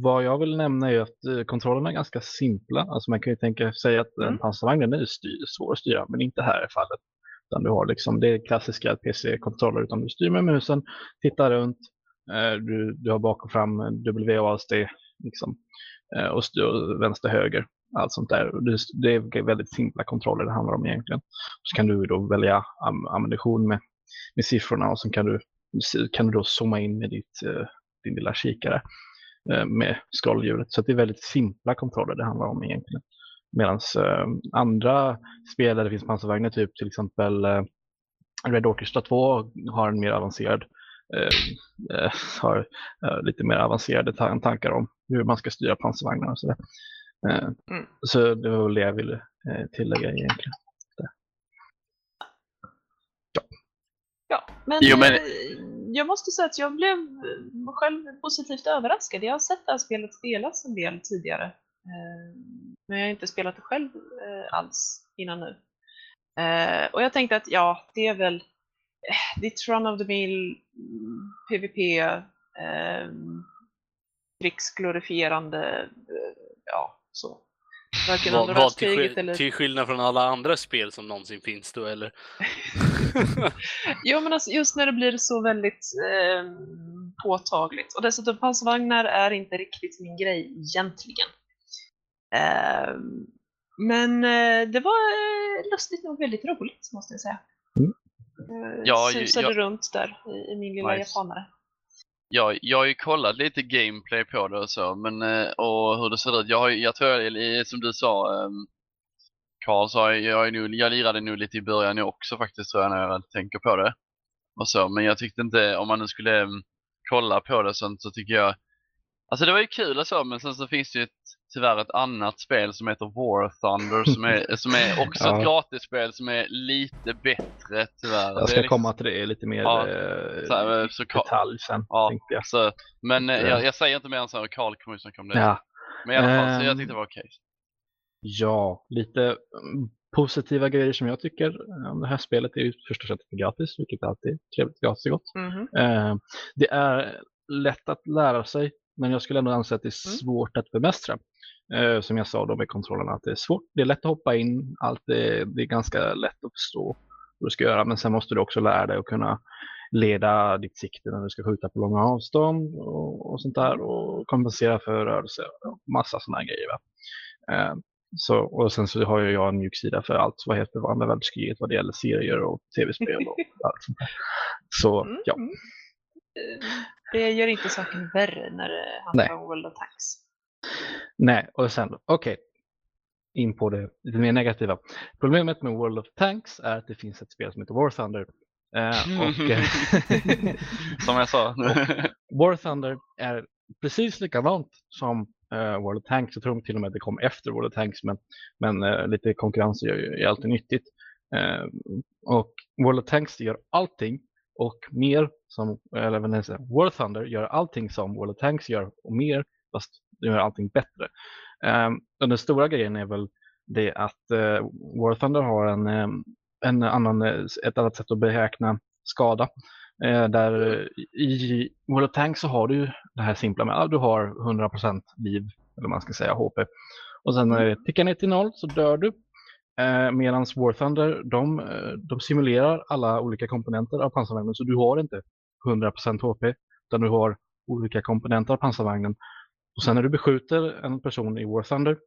vad jag vill nämna är att eh, kontrollerna är ganska simpla. Alltså man kan ju tänka sig att en Mm. pansarvagn den är styr, svår att styra men inte här i fallet. Utan du har liksom det klassiska PC-kontroller utan du styr med musen, tittar runt, Eh, Du, du har bak och fram eh, W och ASD liksom, eh, och styr vänster höger. Allt sånt där. Det, det är väldigt simpla kontroller det handlar om egentligen. Så kan du då välja am, ammunition med, med siffrorna och så kan du, kan du då zooma in med ditt, eh, din lilla kikare eh, med scrollhjulet. Så det är väldigt simpla kontroller det handlar om egentligen. Medan eh, andra spel där det finns pansarvagnar, typ till exempel Red Orchestra 2 har en mer avancerad eh, har eh, lite mer avancerade tankar om hur man ska styra pansarvagnar och sådär. Eh, Mm. Så det var väl det jag ville eh, tillägga egentligen. Ja, men, Jo, men- eh, jag måste säga att jag blev själv positivt överraskad. Jag har sett det här spelet spelas en del tidigare. Men jag har inte spelat det själv alls innan nu. Och jag tänkte att ja, det är väl det är Tron of the Mill, PVP, krigsglorifierande, ja så. Varken Vad, andra vad till, eller... till skillnad från alla andra spel som någonsin finns då eller? Jo men alltså just när det blir så väldigt eh, påtagligt. Och dessutom pansarvagnar är inte riktigt min grej egentligen. Eh, men eh, det var eh, lustigt nog väldigt roligt måste jag säga. Mm. Eh, Ja, ju- susade jag- runt där i, i min lilla Nice. japanare. Jag, jag har ju kollat lite gameplay på det och så, men eh, och hur det ser ut. Jag, har, jag tror, jag- eh, som du sa, ehm, Karl, så har jag, jag, jag lirade nog lite i början också faktiskt tror jag när jag tänker på det. Och så, men jag tyckte inte, om man nu skulle ehm, kolla på det och sånt så tycker jag, alltså det var ju kul och så, men sen så finns det ju ett, tyvärr ett annat spel som heter War Thunder som är, som är också Ja. ett gratisspel som är lite bättre tyvärr. Jag Det är ska liksom- komma till det lite mer Ja, eh, så här, eh, så detalj sen. Ja, jag. så, men eh, Ja. jag, jag säger inte mer än så, Karl kommer ju snacka om det. Ja. Men i alla fall, så jag Ehm, tyckte det var okej. Ja, lite mm, positiva grejer som jag tycker om det här spelet är ju först och främst gratis, vilket alltid är trevligt gratis och gott. Mhm. Eh, det är lätt att lära sig, men jag skulle ändå anse att det är Mm. svårt att bemästra. Eh, som jag sa då med kontrollerna, att det är svårt. Det är lätt att hoppa in, allt är, det är ganska lätt att förstå vad du ska göra, men sen måste du också lära dig att kunna leda ditt sikte när du ska skjuta på långa avstånd och, och sånt där och kompensera för rörelse och massa sådana grejer. Eh, så, och sen så har ju jag en mjuk sida för allt vad heter andra världskriget vad det gäller serier och tv-spel och allt sånt där. Så Mm, ja, mm. Det gör inte saken värre när det handlar om World of Tanks. nej, och sen okej, in på det lite mer negativa. Problemet med World of Tanks är att det finns ett spel som heter War Thunder. Eh, och, eh, Som jag sa. War Thunder är precis likadant som eh, World of Tanks. Jag tror till och med att det kom efter World of Tanks, men, men eh, lite konkurrens är, är alltid nyttigt. Eh, och World of Tanks gör allting och mer som, eller vad säga, War Thunder gör allting som World of Tanks gör och mer, fast det gör allting bättre. Eh, och den stora grejen är väl det att eh, War Thunder har en, eh, en annan, eh, ett annat sätt att beräkna skada. Eh, där i World of Tanks så har du det här simpla med att du har 100% liv, eller man ska säga, HP. Och sen när det tickar ner till noll så dör du. Eh, Medan War Thunder, de, eh, de simulerar alla olika komponenter av pansarvagnen så du har inte 100% HP utan du har olika komponenter av pansarvagnen. Och sen när du beskjuter en person i War Thunder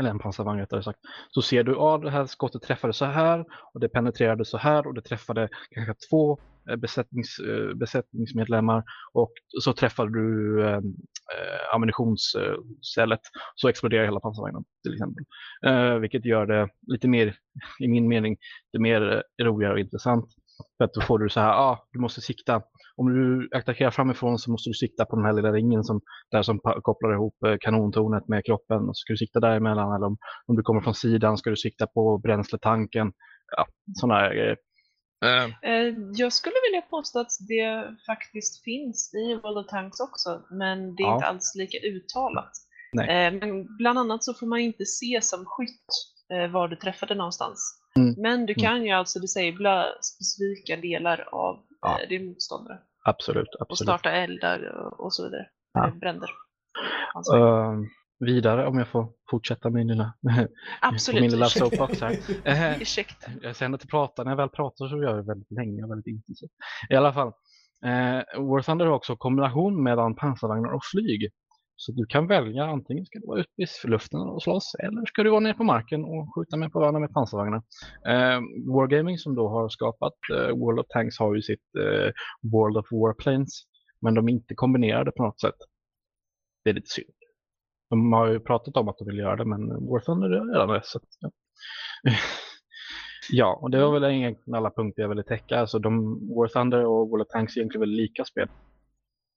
eller en pansarvagn rättare sagt, så ser du att ah, det här skottet träffade så här och det penetrerade så här och det träffade kanske två Eh, besättnings, eh, besättningsmedlemmar och så träffade du eh, eh ammunitionsstället så exploderar hela pansarvagnen till exempel. Eh, vilket gör det lite mer, i min mening, lite mer roligare och intressant. För att då får du så här, ah, du måste sikta. Om du attackerar framifrån så måste du sikta på den här lilla ringen som, där som kopplar ihop kanontornet med kroppen. Och så ska du sikta däremellan. Eller om, om du kommer från sidan ska du sikta på bränsletanken. Ja, sådana här grejer. Eh, Eh, Jag skulle vilja påstå att det faktiskt finns i World of Tanks också, men det är Ja. inte alls lika uttalat. Nej. Eh, Men bland annat så får man inte se som skytt var du träffade någonstans. Mm. Men du kan ju alltså disabla specifika delar av Ja. din motståndare absolut, och absolut. starta eldar och- och så vidare. Ja. Bränder. Alltså, Eh, vidare om jag får fortsätta min lilla, Absolut. min lilla soapbox här. Eh, Ursäkta. Jag att jag pratar, när jag väl pratar så gör jag väldigt länge och väldigt intensivt. I alla fall, eh, War Thunder har också kombination mellan pansarvagnar och flyg. Så du kan välja antingen ska du vara uppe i luften och slåss eller ska du vara nere på marken och skjuta med på varandra med pansarvagnar. Eh, Wargaming som då har skapat eh, World of Tanks har ju sitt eh, World of Warplanes men de är inte kombinerade på något sätt. Det är lite synd. De har ju pratat om att de vill göra det men War Thunder är redan det. Så ja. Ja, och det var väl egentligen alla punkter jag ville täcka. Alltså de, War Thunder och World of Tanks är egentligen väldigt lika spel.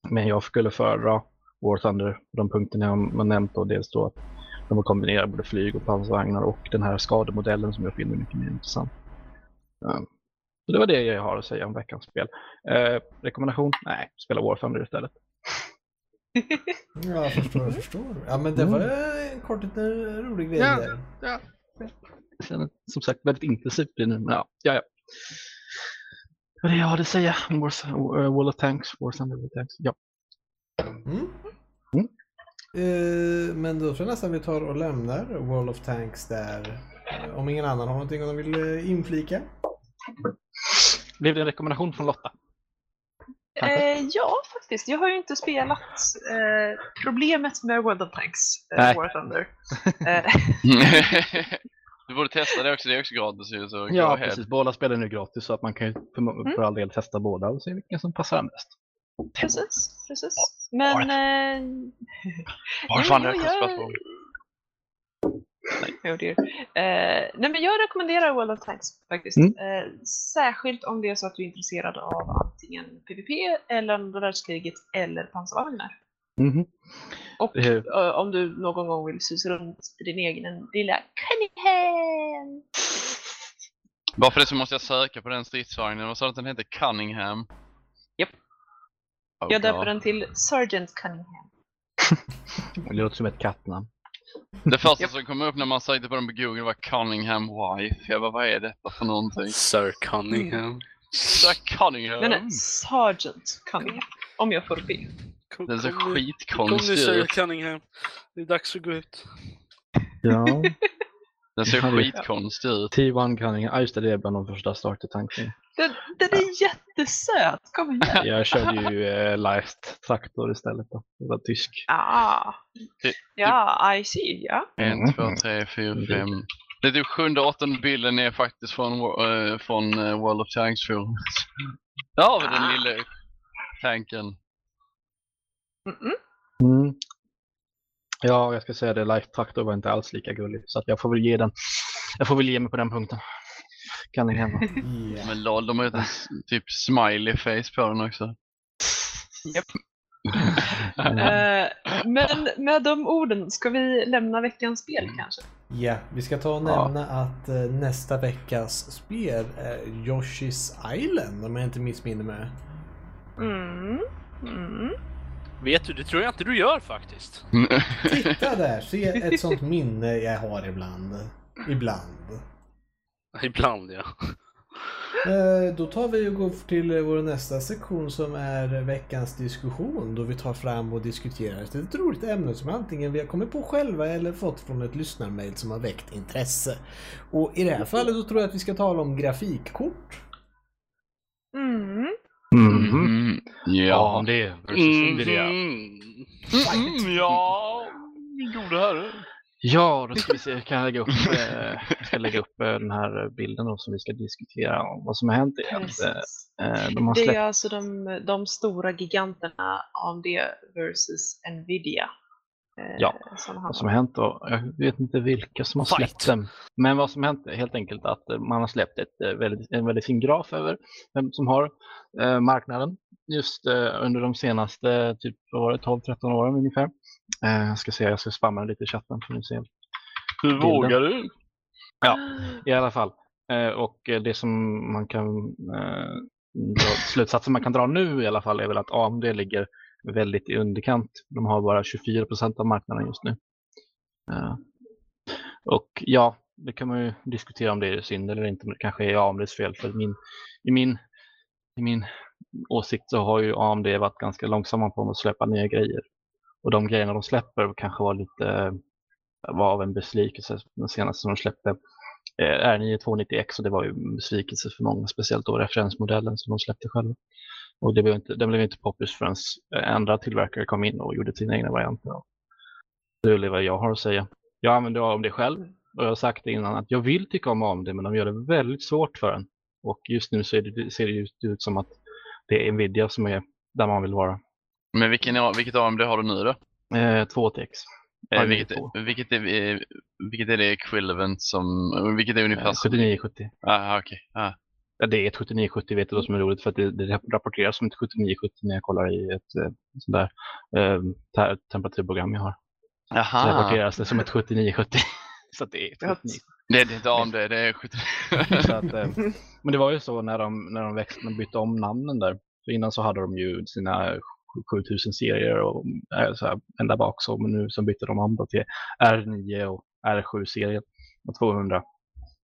Men jag skulle föredra War Thunder på de punkterna jag har nämnt. Och dels då att de har kombinerat både flyg och pansarvagnar och den här skademodellen som jag finner mycket mer intressant. Ja. Så det var det jag har att säga om veckans spel. Eh, rekommendation? Nej, spela War Thunder istället. Ja, jag förstår, jag förstår. Ja, men det var en kort liten rolig grej Ja. där. Jag känner som sagt väldigt intensivt blir nu. Men ja, ja, ja. Det var det jag hade att säga om uh, World of Tanks. War Thunder, World of Tanks. Ja. Mm. Mm. Eh, men då tror jag nästan vi tar och lämnar World of Tanks där. Eh, Om ingen annan har någonting de vill eh, inflika. Blev det en rekommendation från Lotta? Eh, ja, faktiskt. Jag har ju inte spelat eh, problemet med World of Tanks, eh. War Thunder. Eh, du borde testa det också, det är också gratis ju. Så Ja, go ahead. precis. Båda spelen är nu gratis så att man kan ju för, för all del testa båda och se vilken som passar bäst. precis, precis. Men... Eh, Var fan det jag- Oh. Eh, nej men jag rekommenderar World of Tanks faktiskt. Mm. Eh, särskilt om det är så att du är intresserad av antingen PVP eller andra världskriget eller pansarvagnar. Mhm. Och Eh. om du någon gång vill susa runt i din egen lilla Cunningham. Bara för det så måste jag söka på den stridsvagnen. Vad sa du att den hette? Cunningham? Japp. Oh, Jag döper den till Sergeant Cunningham. Det låter som ett kattnamn. Det första som kom upp när man sökte på den på Google var Cunningham Wife. Jag bara, vad är detta för någonting? Sir Cunningham. Så Cunningham? Nej, nej, Sergeant Cunningham. Om jag får. Kom, Den ser kom nu- Kom nu skitkonstig Sir ut. Cunningham. Det är dags att gå ut. Ja, Den ser Ja, skitkonstig ut. T1 Cunningham. Ja, just det, det är bland de första startertankarna. Den, den är jättesöt! Kom igen! Jag körde ju eh, Light Traktor istället då. Det var tysk. Ah. Det- Ja, I see. Ja. En, Mm. två, tre, fyra, fem. Det är typ sjunde, åttonde bilden är faktiskt från, uh, från eh, World of Tanks forumet. Där har vi den Ah. lilla tanken. Mm-mm. Mm. Ja, jag ska säga det. Light Traktor var inte alls lika gullig. Så att jag får väl ge den. Jag får väl ge mig på den punkten. Cunningham. va? Ja. Men lol, de har s- typ smiley face på den också. Eh, men med de orden, ska vi lämna veckans spel kanske? Ja, vi ska ta och Ja. nämna att eh, nästa veckas spel är Yoshi's Island om jag inte missminner mig. Mm. Mm. Vet du, det tror jag inte du gör faktiskt. Titta där, se ett sånt minne jag har ibland. Ibland. Ibland ja. Eh, Då tar vi och går till vår nästa sektion som är veckans diskussion då vi tar fram och diskuterar ett litet roligt ämne som antingen vi har kommit på själva eller fått från ett lyssnarmail som har väckt intresse. Och i det här fallet så tror jag att vi ska tala om grafikkort. Mm. Mhm. Mm, Ja, ja. om det versus Nvidia. Mm. Mm, ja, min gode herre. Ja, då ska vi se. Kan jag lägga upp, eh, jag ska lägga upp eh, den här bilden då som vi ska diskutera. om Vad som har hänt är att Precis. eh, de har Det är släppt alltså de, de stora giganterna AMD versus Nvidia. Eh, Ja, som vad som har hänt och jag vet inte vilka som har Fight. släppt dem. Men vad som hänt är helt enkelt att eh, man har släppt ett, eh, väldigt, en väldigt fin graf över vem som har eh, marknaden just eh, under de senaste typ, vad var det, 12-13 åren ungefär. Eh, jag ska se, jag ska spamma lite i chatten för ni ser. Hur vågar du? Ja, i alla fall. Eh, och eh, det som man kan eh, slutsatsen man kan dra nu i alla fall är väl att AMD ligger väldigt i underkant. De har bara 24 procent av marknaden just nu. Eh, och ja, det kan man ju diskutera om det är synd eller inte, men det kanske är AMDs fel. För min, i, min, I min åsikt så har ju AMD varit ganska långsamma på att släppa nya grejer. Och de grejerna de släpper kanske var lite eh, var av en besvikelse. Den senaste som de släppte R9 290X och det var ju en besvikelse för många, speciellt då referensmodellen som de släppte själva. Och det blev inte, den blev inte poppis förrän eh, andra tillverkare kom in och gjorde sina egna varianter. Det är vad jag har att säga. Jag använder AMD själv och jag har sagt det innan att jag vill tycka om AMD men de gör det väldigt svårt för en. Och just nu ser det, ser det ut som att det är Nvidia som är där man vill vara. Men vilken, vilket AMD har du nu då? Eh, 2TX. Eh, vilket, vilket, är, eh, vilket är det equivalent som, vilket är ungefär Eh, som... 7970. Ah, okej. Ah. Ja, det är ett 7970 vet du vad som är roligt för att det, det rapporteras som ett 7970 när jag kollar i ett eh, sånt där eh, te- temperaturprogram jag har. Så Jaha. rapporteras det som ett 7970. så det är ett Ja. 79. Det, det är inte AMD, det är 70. Så att, eh, men det var ju så när de, när de växte, bytte om namnen där. För innan så hade de ju sina 7000 serier och eh, så här, ända bak så, men nu så bytte de om då till R9 och R7-serien och 200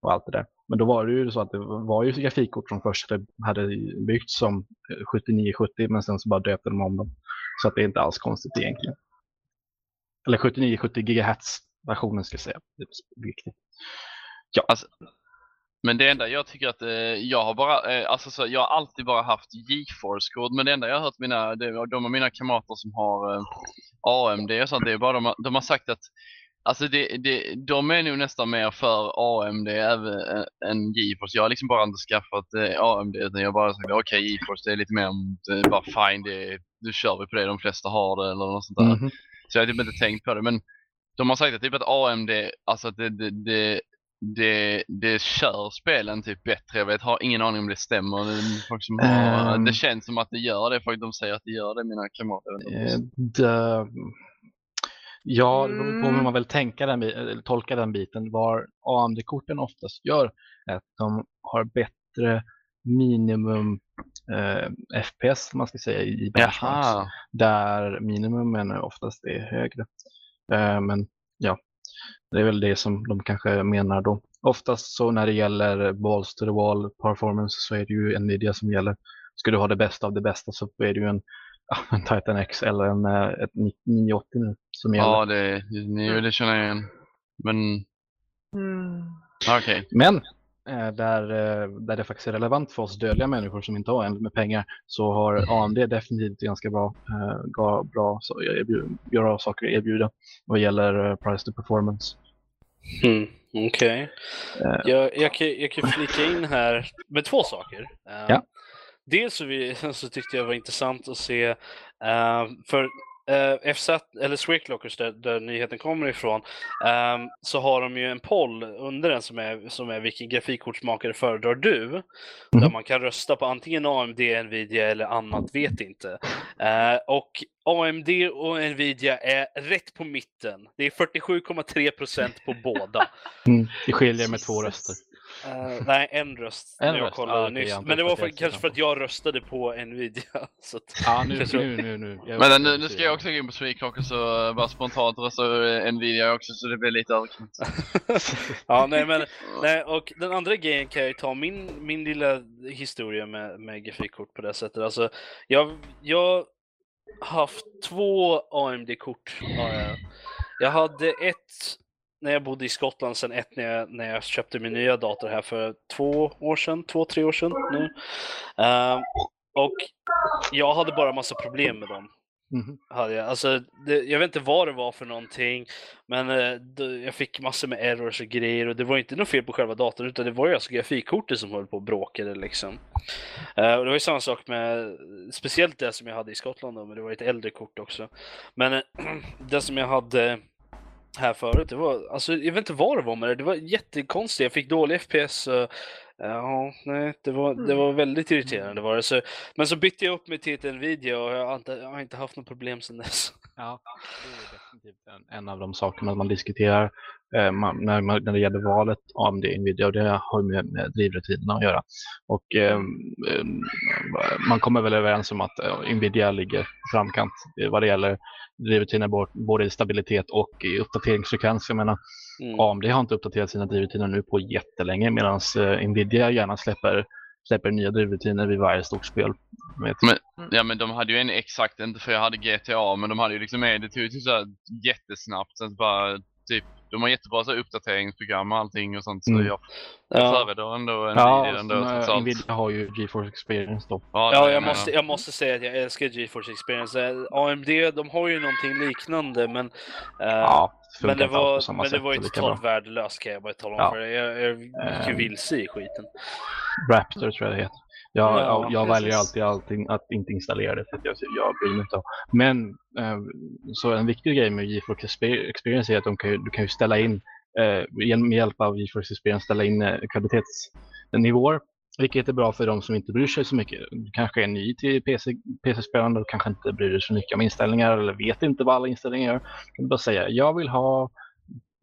och allt det där. Men då var det ju så att det var ju grafikkort som först hade byggts som eh, 7970 men sen så bara döpte de om dem. Så att det är inte alls konstigt egentligen. Eller 79-70 GHz versionen ska jag säga. Det är viktigt. Alltså, men det enda jag tycker att eh, jag har bara, eh, alltså så, jag har alltid bara haft GeForce-kod, men det enda jag har hört mina, det, de av mina kamrater som har eh, AMD och sånt, det är bara de, de har sagt att Alltså det, det, de är nog nästan mer för AMD även, äh, än GeForce. Jag har liksom bara inte skaffat eh, AMD utan jag har bara sagt okej GeForce det är lite mer om det är bara fine, det, nu kör vi på det, de flesta har det eller något sånt där. Mhm. Så jag har typ inte tänkt på det. Men de har sagt att typ att AMD, alltså att det, det, det, det, det kör spelen typ bättre. Jag vet, har ingen aning om det stämmer. Det, som har, Ehm. det känns som att det gör det, för de säger att det gör det, mina kamrater. Eh, det- Ja, det beror på hur Mm. man vill tänka den, eller tolka den biten. Var AMD-korten oftast gör är att de har bättre minimum eh, FPS, man ska säga, i benchmarks. Jaha. Där minimumen oftast är högre. Eh, men ja, det är väl det som de kanske menar då. Oftast så när det gäller balls to the wall performance så är det ju Nvidia som gäller. Ska du ha det bästa av det bästa så är det ju en, en Titan X eller en eh, ett 980 nu som gäller. Ja, det, det, det känner jag igen. Men Mm. okej. Men eh, där, eh, där det faktiskt är relevant för oss dödliga människor som inte har en med pengar så har AMD definitivt ganska bra, ga- bra så, erbjud, bra saker att erbjuda vad gäller price to performance. Mm, Okej. Eh. Jag, jag, kan, jag kan flika in här med två saker. Ja. Dels så, vi, så tyckte jag det var intressant att se, eh, för uh, FZ, eller Sweclockers där, där nyheten kommer ifrån, eh, så har de ju en poll under den som är, som är vilken grafikkortsmakare föredrar du? Där Mhm. man kan rösta på antingen AMD, Nvidia eller annat, vet inte. Eh, och AMD och Nvidia är rätt på mitten. Det är 47,3% på båda. Mm, det skiljer med två röster. Eh, nej, en röst. En när jag röst? kollade Ah, nyss. Men det var för, kanske för att jag röstade på Nvidia. Så att, Ja, nu, nu, nu, nu. Jag Men nu, nu ska jag också gå in på Sweclock och så bara spontant rösta Nvidia också så det blir lite överkant. ja, nej, men, nej, och den andra grejen kan jag ju ta min, min lilla historia med, med grafikkort på det sättet. Alltså, jag, jag har haft två AMD-kort. har jag. Jag hade ett när jag bodde i Skottland, sen ett när jag, när jag köpte min nya dator här för två år sedan, två, tre år sedan nu. Ehm, och jag hade bara massa problem med dem. Mhm. Hade jag. Alltså, det, jag vet inte vad det var för någonting, men eh, det, jag fick massor med errors och grejer och det var inte något fel på själva datorn utan det var ju alltså grafikkortet som höll på och bråkade liksom. Eh, och det var ju samma sak med, speciellt det som jag hade i Skottland då, men det var ett äldre kort också. Men eh, det som jag hade här förut, det var, alltså jag vet inte vad det var med det, det var jättekonstigt, jag fick dålig FPS och Ja, nej, det var, det Mm. var väldigt irriterande var det. Så, men så bytte jag upp mig till ett Nvidia och jag har inte, jag har inte haft något problem sedan dess. Ja, det är definitivt en, en av de sakerna man diskuterar man, när, man, när det gäller valet AMD Nvidia och det har ju med, med drivrutinerna att göra. Och eh, eh, man kommer väl överens om att eh, Nvidia ligger framkant eh, vad det gäller drivrutiner både i stabilitet och i uppdateringsfrekvens. Jag menar, Mm. AMD har inte uppdaterat sina drivrutiner nu på jättelänge medan eh, Nvidia gärna släpper, släpper nya drivrutiner vid varje stort spel. Med ett, Ja men de hade ju en exakt, inte för jag hade GTA, men de hade ju liksom med, det tog ju typ jättesnabbt. Sen bara typ, de har jättebra så uppdateringsprogram och allting och sånt. Så Mm. jag, jag Ja. föredrar ändå en ja, video ändå eh, allt. Nvidia har ju GeForce Experience då. Ja, Ja, jag måste, jag måste säga att jag älskar GeForce Experience. Eh, AMD, de har ju någonting liknande, men, eh, Ja, det men, det var, men det var ju totalt värdelöst kan jag bara tala om Ja. för det. Jag, jag gick ju Ehm. vilse i skiten. Raptor tror jag det heter. Jag, Ja, jag, väljer alltid, alltid att inte installera det för att jag, jag bryr mig inte om. Men eh, så en viktig grej med GeForce Exper- Experience är att kan du kan ju ställa in eh, med hjälp av GeForce Experience ställa in eh, kvalitetsnivåer. Vilket är bra för de som inte bryr sig så mycket. Du kanske är ny till PC, PC-spelande och kanske inte bryr dig så mycket om inställningar eller vet inte vad alla inställningar gör. Du kan bara säga jag vill ha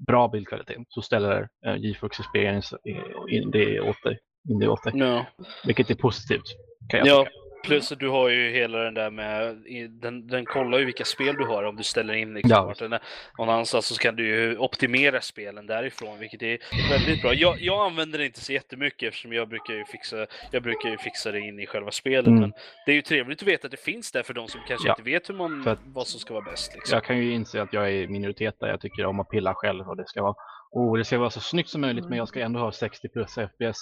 bra bildkvalitet. Så ställer eh, GeForce Experience eh, in det åt dig. Dig. Ja. Vilket är positivt. Kan jag Ja, tycka. Plus du har ju hela den där med, den, den kollar ju vilka spel du har om du ställer in liksom Ja. vart den är någon annanstans så kan du ju optimera spelen därifrån vilket är väldigt bra. Jag, jag använder det inte så jättemycket eftersom jag brukar ju fixa, jag brukar ju fixa det in i själva spelet Mm. men det är ju trevligt att veta att det finns där för de som kanske Ja. inte vet hur man, vad som ska vara bäst. Liksom. Jag kan ju inse att jag är i minoritet där. Jag tycker om att pilla själv och det ska vara, oh, det ska vara så snyggt som möjligt men jag ska ändå ha 60 plus FPS.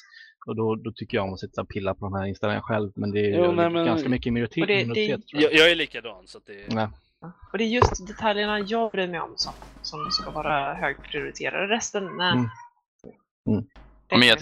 Och då, då tycker jag om att sitta och pilla på de här inställningarna själv. Men det är Jo, ju nej, men- ganska mycket i minoritet. Det- det- minoritet tror jag. Jag, jag är likadan så att det Nej. Och det är just detaljerna jag bryr mig om som, som ska vara högprioriterade. Resten, nej. Mm. Mm. Men jag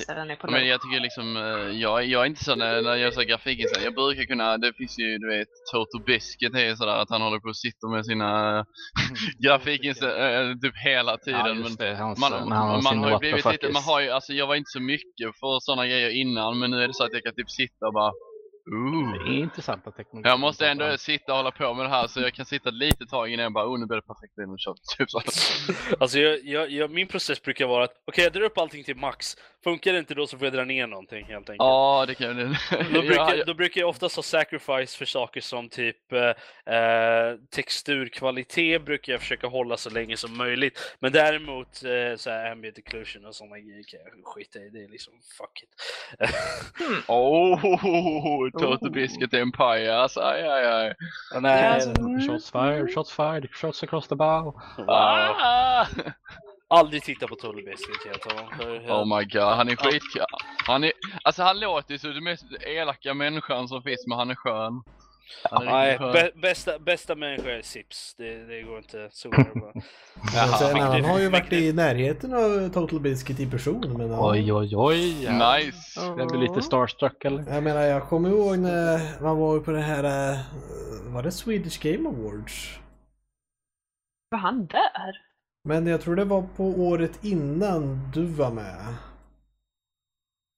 Men jag tycker liksom, eh, jag, jag är inte så när, när jag gör så här grafikinställningar. Jag brukar kunna, det finns ju du vet, Toto Biscuit är ju sådär att han håller på och sitter med sina grafikinställningar typ hela tiden. Ja, det. Man, han har man, sin har ju blivit lite, man har ju, alltså jag var inte så mycket för sådana grejer innan men nu är det så att jag kan typ sitta och bara Ooh. Det är intressanta teknologier. Jag måste ändå sitta och hålla på med det här så jag kan sitta lite tag innan jag bara, oh nu blir det perfekt in och kör. Typ så. Alltså jag, jag, jag, min process brukar vara att okej jag drar upp allting till max. Funkar det inte då så får jag dra ner någonting helt enkelt. Ja, det kan jag. Då brukar, då brukar jag oftast ha sacrifice för saker som typ eh, eh, texturkvalitet brukar jag försöka hålla så länge som möjligt. Men däremot eh, så här ambient occlusion och sådana grejer kan jag skita i. Det är liksom fuck it. Oh, Toto Biscuit Empire, alltså aj aj aj. Nej, Shots fired, shots fired, shots across the bow. wow. Ah! Aldrig titta på Tully Biscuit kan jag för- Oh my god, han är skitkul. Han är, alltså han låter ju som den mest elaka människan som finns men han är skön. Han är Nej, skön. bä, bästa, bästa människa är Sips. Det, det går inte. Men sen, han har ju varit i närheten av Total Biscuit i person. Men ja. Oj, oj, oj. Ja. Nice. Jag blir lite starstruck eller? Jag menar, jag kommer ihåg när man var på det här, eh, var det Swedish Game Awards? Var han där? Men jag tror det var på året innan du var med.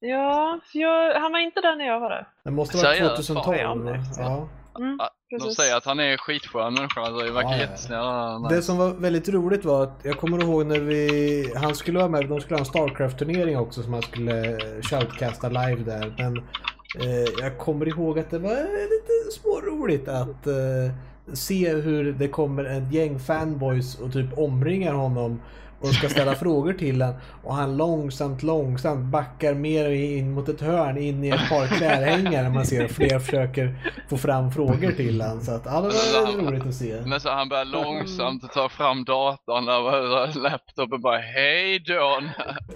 Ja, jag, han var inte där när jag var där. Det måste vara Seriöst? 2012. Ja, Ja. Mm, De säger att han är skitskön människa, alltså, det verkar Ja, jättesnäll. Det som var väldigt roligt var att jag kommer ihåg när vi, han skulle vara med, de skulle ha en Starcraft-turnering också som han skulle shoutcasta live där. Men eh, jag kommer ihåg att det var lite småroligt att eh, se hur det kommer ett gäng fanboys och typ omringar honom och ska ställa frågor till honom och han långsamt, långsamt backar mer in mot ett hörn in i ett par klädhängare. Man ser att fler försöker få fram frågor till honom. Så att, ja, det var roligt att se. Men så han börjar långsamt ta fram datorn och laptopen bara hej John.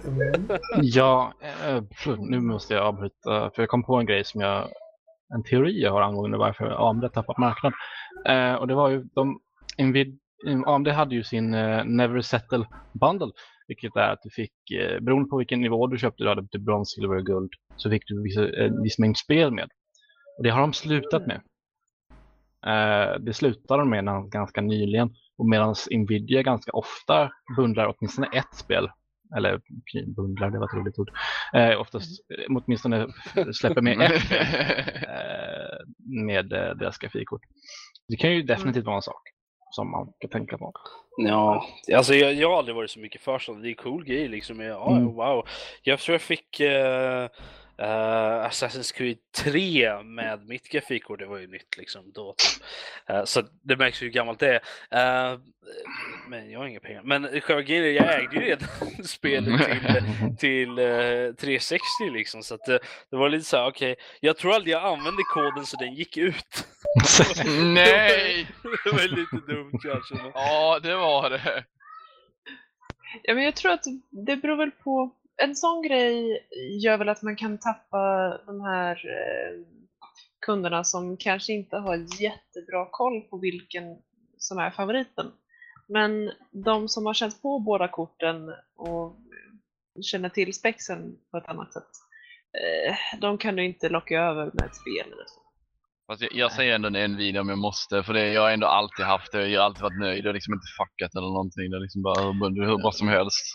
Mm. Ja, eh, nu måste jag avbryta för jag kom på en grej som jag, en teori jag har angående varför AMD har tappat marknad. Eh, och det var ju de, Invid, AMD hade ju sin eh, Never Settle Bundle, vilket är att du fick, eh, beroende på vilken nivå du köpte, du hade typ brons, silver och guld, så fick du viss, en eh, viss mängd spel med. Och det har de slutat med. Eh, det slutade de med ganska nyligen och medan Nvidia ganska ofta bundlar åtminstone ett spel eller bundlar, det var ett roligt ord. Eh, oftast eh, åtminstone släpper med spel, eh, med eh, deras grafikkort. Det kan ju definitivt vara en sak som man kan tänka på. Ja, alltså jag, jag har aldrig varit så mycket för sånt. Det är cool grej liksom. Ja, Mm. wow. Jag tror jag fick eh, eh, Assassin's Creed 3 med mitt grafikkort. Det var ju nytt liksom då. Eh, så det märks ju hur gammalt det är. Eh, men jag har inga pengar. Men själva grejen är, jag ägde ju redan spelet till, till eh, 360 liksom. Så att, det var lite så här, okej. jag tror aldrig jag använde koden så den gick ut. Nej! det var lite dumt kanske. Men... Ja, det var det. Ja, men jag tror att det beror väl på... En sån grej gör väl att man kan tappa de här eh, kunderna som kanske inte har jättebra koll på vilken som är favoriten. Men de som har känt på båda korten och känner till spexen på ett annat sätt, eh, de kan du inte locka över med ett spel eller så. Fast jag, jag säger ändå en video om jag måste, för det, jag har ändå alltid haft det. Jag har alltid varit nöjd och liksom inte fuckat eller någonting. Det är liksom bara hur, hur bra som helst.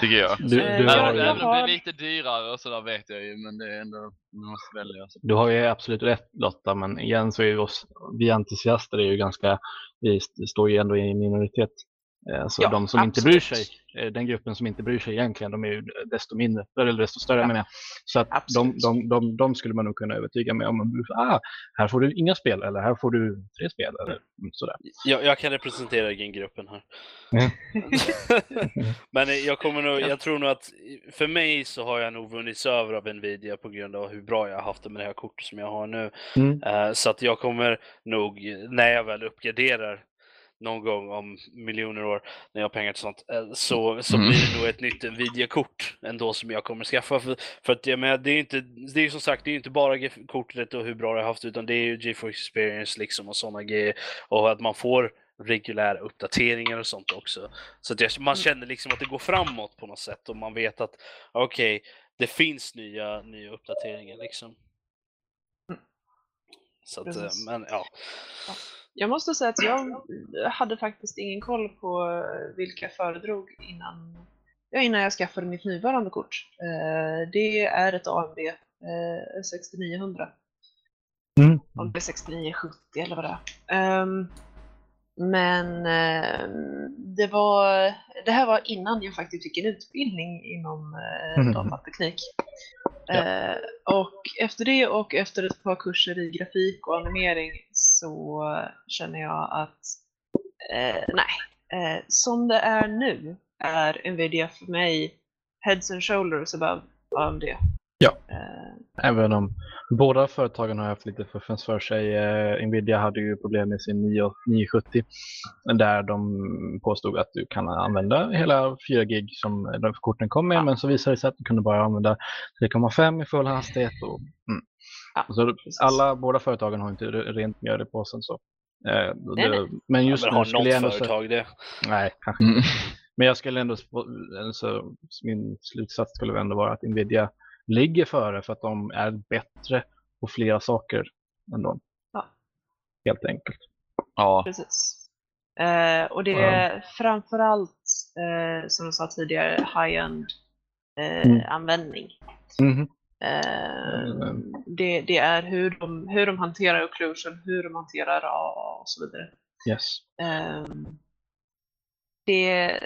Tycker jag. Du, Eh, du, ja, har Även, ju, även det är lite dyrare och sådär vet jag ju, men det är ändå, man måste välja. Så. du har ju absolut rätt Lotta, men igen så är ju oss, vi entusiaster är ju ganska, vi st- står ju ändå i minoritet. Eh, Så Ja, de som inte absolut. bryr sig, eh, den gruppen som inte bryr sig egentligen, de är ju desto mindre, eller desto större Ja. menar jag. Så att de, de, de, de skulle man nog kunna övertyga med om, ah, här får du inga spel eller här får du tre spel eller mm, sådär. Jag, jag kan representera GIN-gruppen här. Mm. Men jag kommer nog, jag tror nog att för mig så har jag nog vunnits över av Nvidia på grund av hur bra jag har haft det med det här kortet som jag har nu. Mm. Eh, Så att jag kommer nog, när jag väl uppgraderar någon gång om miljoner år, när jag har pengar till sånt, eh, så, så Mm. blir det nog ett nytt Nvidia-kort ändå som jag kommer skaffa. För, för att jag menar, det är ju inte, det är som sagt, det är inte bara kortet och hur bra det har haft, utan det är ju GeForce Experience liksom och sådana grejer. Och att man får reguljära uppdateringar och sånt också. Så att jag, man känner liksom att det går framåt på något sätt och man vet att okej, det finns nya, nya uppdateringar liksom. Så att, eh, men ja. Jag måste säga att jag hade faktiskt ingen koll på eh, vilka jag föredrog innan, ja, innan jag skaffade mitt nuvarande kort. Eh, Det är ett eh, 6900. Mm. Om det är 6970 eller vad det är. Ehm, Men ehm, det, var, det här var innan jag faktiskt fick en utbildning inom eh, Mhm. datateknik. Ja. Eh, och efter det och efter ett par kurser i grafik och animering så känner jag att eh, nej, eh, som det är nu är Nvidia för mig heads and shoulders above AMD. Ja. Eh, Även om båda företagen har haft lite fuffens för sig. Eh, Nvidia hade ju problem med sin 9 970 där de påstod att du kan använda hela 4 gig som korten kom med Ja. men så visade det sig att du kunde bara använda 3,5 i full hastighet. Och, mm. Ja, så precis. alla, båda företagen har inte re- rent mjöl i påsen. Så. Eh, Nej, det, nej. Men just men nu skulle jag ändå säga... företag det? Nej, kanske Mm. men jag skulle ändå, alltså, min slutsats skulle ändå vara att Nvidia ligger före för att de är bättre på flera saker än dem. Ja. Helt enkelt. Ja, Precis. Eh, och det Ja. är framförallt, eh, som jag sa tidigare, high-end eh, Mm. användning. Mhm. Eh, Mm. det, det är hur de, hur de hanterar occlusion, hur de hanterar AA och så vidare. Yes. Eh, det,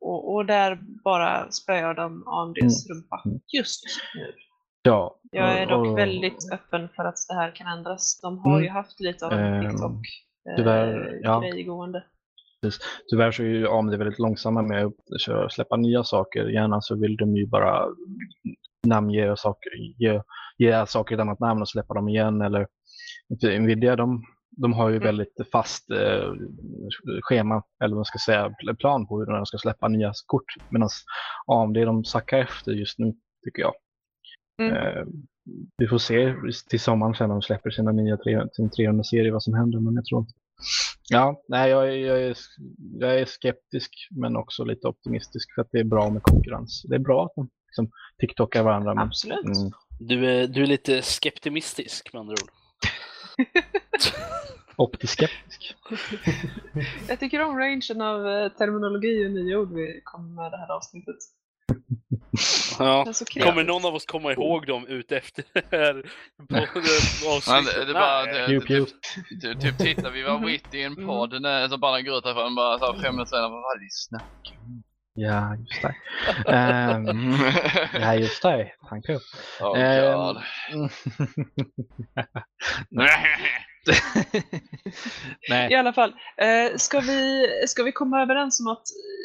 och, och där bara spöar de AMDs rumpa Mm. just nu. Ja. Jag är dock och- väldigt öppen för att det här kan ändras. De har ju Mm. haft lite av en Ehm, TikTok-grej tyvärr, ja. gående. Tyvärr så är ju AMD väldigt långsamma med att släppa nya saker. Gärna så vill de ju bara namnge saker, ge, ge saker ett annat namn och släppa dem igen. Eller Nvidia de, de har ju Mm. väldigt fast eh, schema, eller vad man ska säga, pl- plan på hur de ska släppa nya kort. Medan AMD de sackar efter just nu tycker jag. Mm. Eh, vi får se till sommaren sen när de släpper sina nya 300 sin 300-serie vad som händer. Men jag tror. Ja, nej, jag, är, jag, är, jag är skeptisk men också lite optimistisk för att det är bra med konkurrens. Det är bra att de liksom, TikTokar varandra. Men, Absolut. mm, Du är, du är lite skeptimistisk med andra ord. optiskeptisk. Jag tycker om rangen av eh, terminologi och nya ord vi kommer med det här avsnittet. Ja. Är Kommer någon av oss komma ihåg dem ut efter det här avsnittet? det, bara, Nej. det, typ, typ titta, vi var mitt i en podd när så bara går ut härifrån bara så här fem minuter senare, vad var det om? Ja, just det. Ehm, ja, just det. Tanke upp. Oh Ehm, god. Nej. I alla fall, eh, ska, vi, ska vi komma överens om att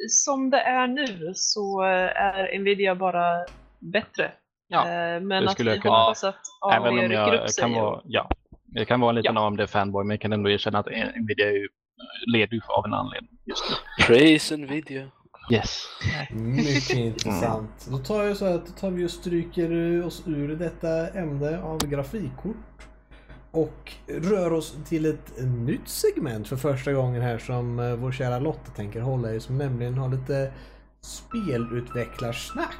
som det är nu så eh, är Nvidia bara bättre? Ja, eh, men det att skulle vi jag kunna. hoppas att AMD Även om jag upp sig. kan vara, ja, jag kan vara en liten Ja. AMD-fanboy men jag kan ändå erkänna att Nvidia är ju, leder ju av en anledning just nu. Praise Nvidia. Yes. Mycket intressant. Då tar jag så att då tar vi och stryker oss ur detta ämne av grafikkort. Och rör oss till ett nytt segment för första gången här som eh, vår kära Lotta tänker hålla i. Som nämligen har lite spelutvecklarsnack.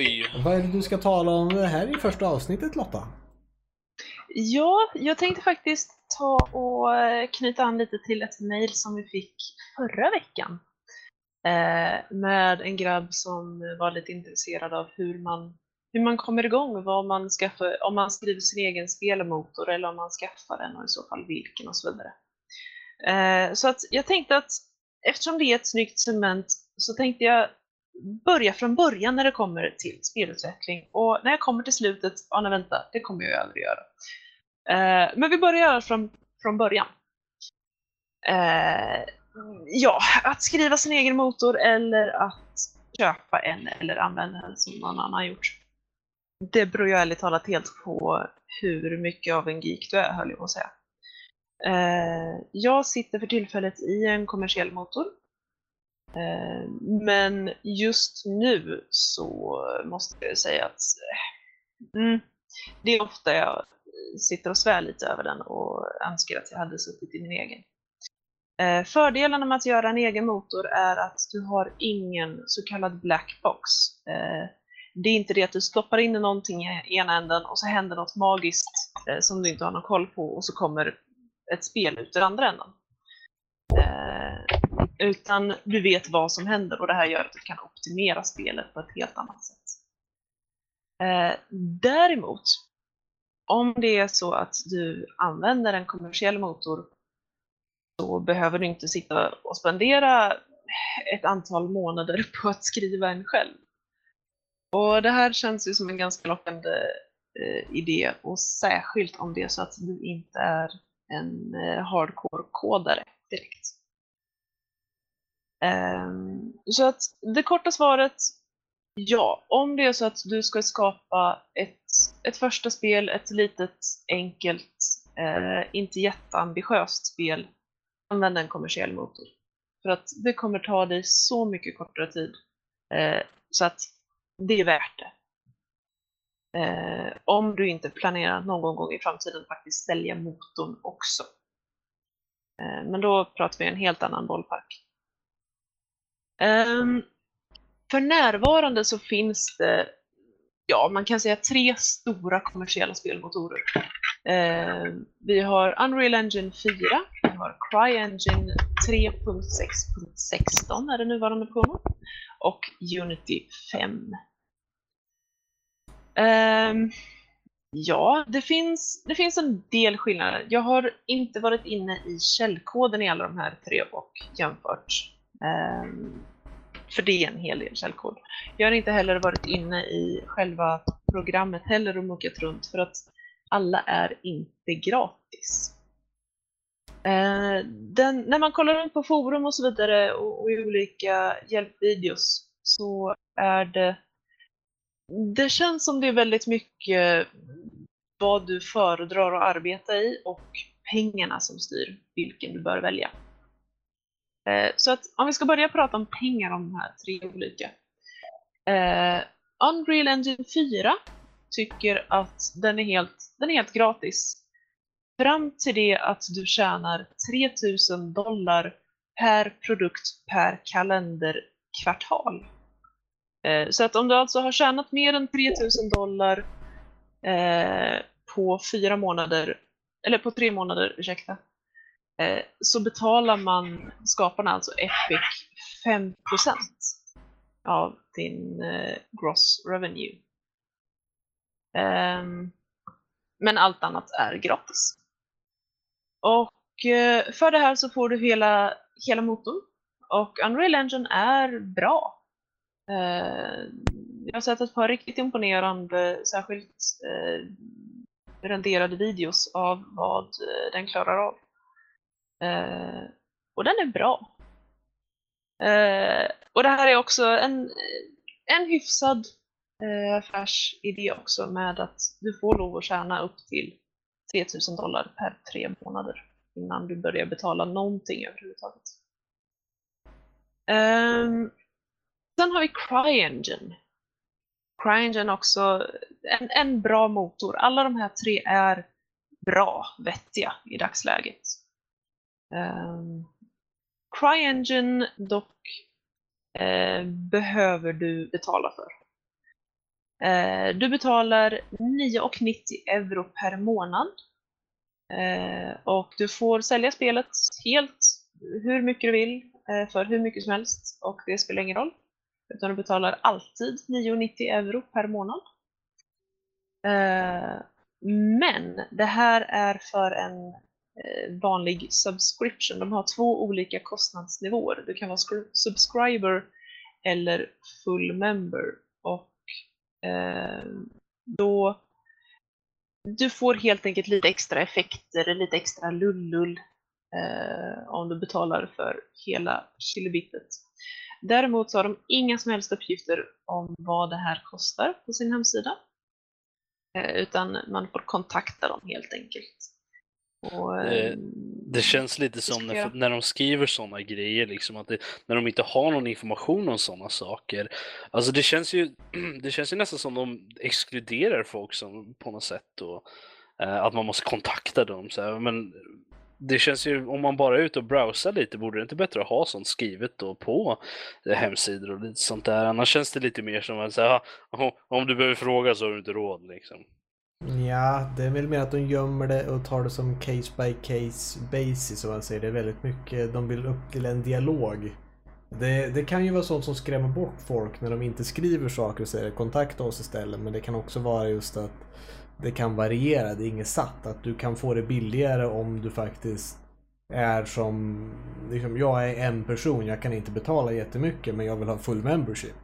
Oj. Vad är det du ska tala om det här i första avsnittet Lotta? Ja, jag tänkte faktiskt ta och eh, knyta an lite till ett mejl som vi fick förra veckan. Eh, med en grabb som var lite intresserad av hur man, hur man kommer igång, vad man skaffar, om man skriver sin egen spelmotor eller om man skaffar den och i så fall vilken och så vidare. Eh, så att jag tänkte att eftersom det är ett snyggt segment så tänkte jag börja från början när det kommer till spelutveckling. Och när jag kommer till slutet, ja nej vänta, det kommer jag ju aldrig göra. Eh, men vi börjar från, från början. Eh, ja, att skriva sin egen motor eller att köpa en eller använda en som någon annan har gjort. Det beror ju ärligt talat helt på hur mycket av en geek du är, höll jag på att säga. Eh, jag sitter för tillfället i en kommersiell motor. Eh, men just nu så måste jag säga att eh, mm, det är ofta jag sitter och svär lite över den och önskar att jag hade suttit i min egen. Eh, Fördelarna med att göra en egen motor är att du har ingen så kallad black box. Det är inte det att du stoppar in någonting i ena änden och så händer något magiskt som du inte har någon koll på och så kommer ett spel ut ur andra änden. Utan du vet vad som händer och det här gör att du kan optimera spelet på ett helt annat sätt. Eh, Däremot, om det är så att du använder en kommersiell motor så behöver du inte sitta och spendera ett antal månader på att skriva en själv. Och det här känns ju som en ganska lockande eh, idé och särskilt om det är så att du inte är en eh, hardcore-kodare direkt. Ehm, så att det korta svaret, ja, om det är så att du ska skapa ett, ett första spel, ett litet enkelt, eh, inte jätteambitiöst spel, använd en kommersiell motor. För att det kommer ta dig så mycket kortare tid. Eh, så att det är värt det. Eh, om du inte planerar någon gång i framtiden faktiskt sälja motorn också. Eh, men då pratar vi en helt annan bollpark. Ehm, för närvarande så finns det, ja man kan säga tre stora kommersiella spelmotorer. Ehm, vi har Unreal Engine 4, vi har CryEngine 3.6.16 är det nuvarande på och Unity 5. Um, ehm, ja, det finns, det finns en del skillnader. Jag har inte varit inne i källkoden i alla de här tre och jämfört. Ehm, för det är en hel del källkod. Jag har inte heller varit inne i själva programmet heller och muckat runt för att alla är inte gratis. Ehm, den, när man kollar runt på forum och så vidare och, och i olika hjälpvideos så är det det känns som det är väldigt mycket vad du föredrar att arbeta i och pengarna som styr vilken du bör välja. Eh, så att om vi ska börja prata om pengar om de här tre olika. Uh, Unreal Engine 4 tycker att den är helt, den är helt gratis. Fram till det att du tjänar 3000 dollar per produkt per kalenderkvartal. Uh, så att om du alltså har tjänat mer än 3000 dollar uh, på fyra månader, eller på tre månader, ursäkta, eh, så betalar man skaparna, alltså Epic, 5% av din eh, gross revenue. Um, men allt annat är gratis. Och eh, för det här så får du hela, hela motorn. Och Unreal Engine är bra. Eh, jag har sett ett par riktigt imponerande, särskilt eh, renderade videos av vad eh, den klarar av. Eh, och den är bra. Eh, och det här är också en, en hyfsad eh, affärsidé också med att du får lov att tjäna upp till 3000 dollar per tre månader innan du börjar betala någonting överhuvudtaget. Um, sen har vi CryEngine. CryEngine också en, en bra motor. Alla de här tre är bra, vettiga i dagsläget. Um, CryEngine dock eh, behöver du betala för. Eh, du betalar 9,90 euro per månad. Eh, och du får sälja spelet helt hur mycket du vill eh, för hur mycket som helst och det spelar ingen roll. Utan du betalar alltid 9,90 euro per månad. Eh, men det här är för en Eh, vanlig subscription. De har två olika kostnadsnivåer. Du kan vara subscriber eller full member. Och eh, då du får helt enkelt lite extra effekter, lite extra lullull eh, om du betalar för hela kilobittet. Däremot så har de inga som helst uppgifter om vad det här kostar på sin hemsida. Eh, utan man får kontakta dem helt enkelt. Och, Eh, eh, Det känns lite som när, när de skriver sådana grejer, liksom, att det, när de inte har någon information om sådana saker. Alltså det känns ju, det känns ju nästan som de exkluderar folk som, på något sätt och eh, att man måste kontakta dem. Så här. Men det känns ju, om man bara är ute och browsar lite, borde det inte bättre att ha sånt skrivet då på eh, hemsidor och lite sånt där. Annars känns det lite mer som att säga, om du behöver fråga så har du inte råd liksom. Ja, det är väl mer att de gömmer det och tar det som case by case basis som man säger. Det är väldigt mycket, de vill upp till en dialog. Det, det kan ju vara sånt som skrämmer bort folk när de inte skriver saker och säger kontakta oss istället. Men det kan också vara just att det kan variera, det är inget satt. Att du kan få det billigare om du faktiskt är som, liksom, jag är en person, jag kan inte betala jättemycket men jag vill ha full membership.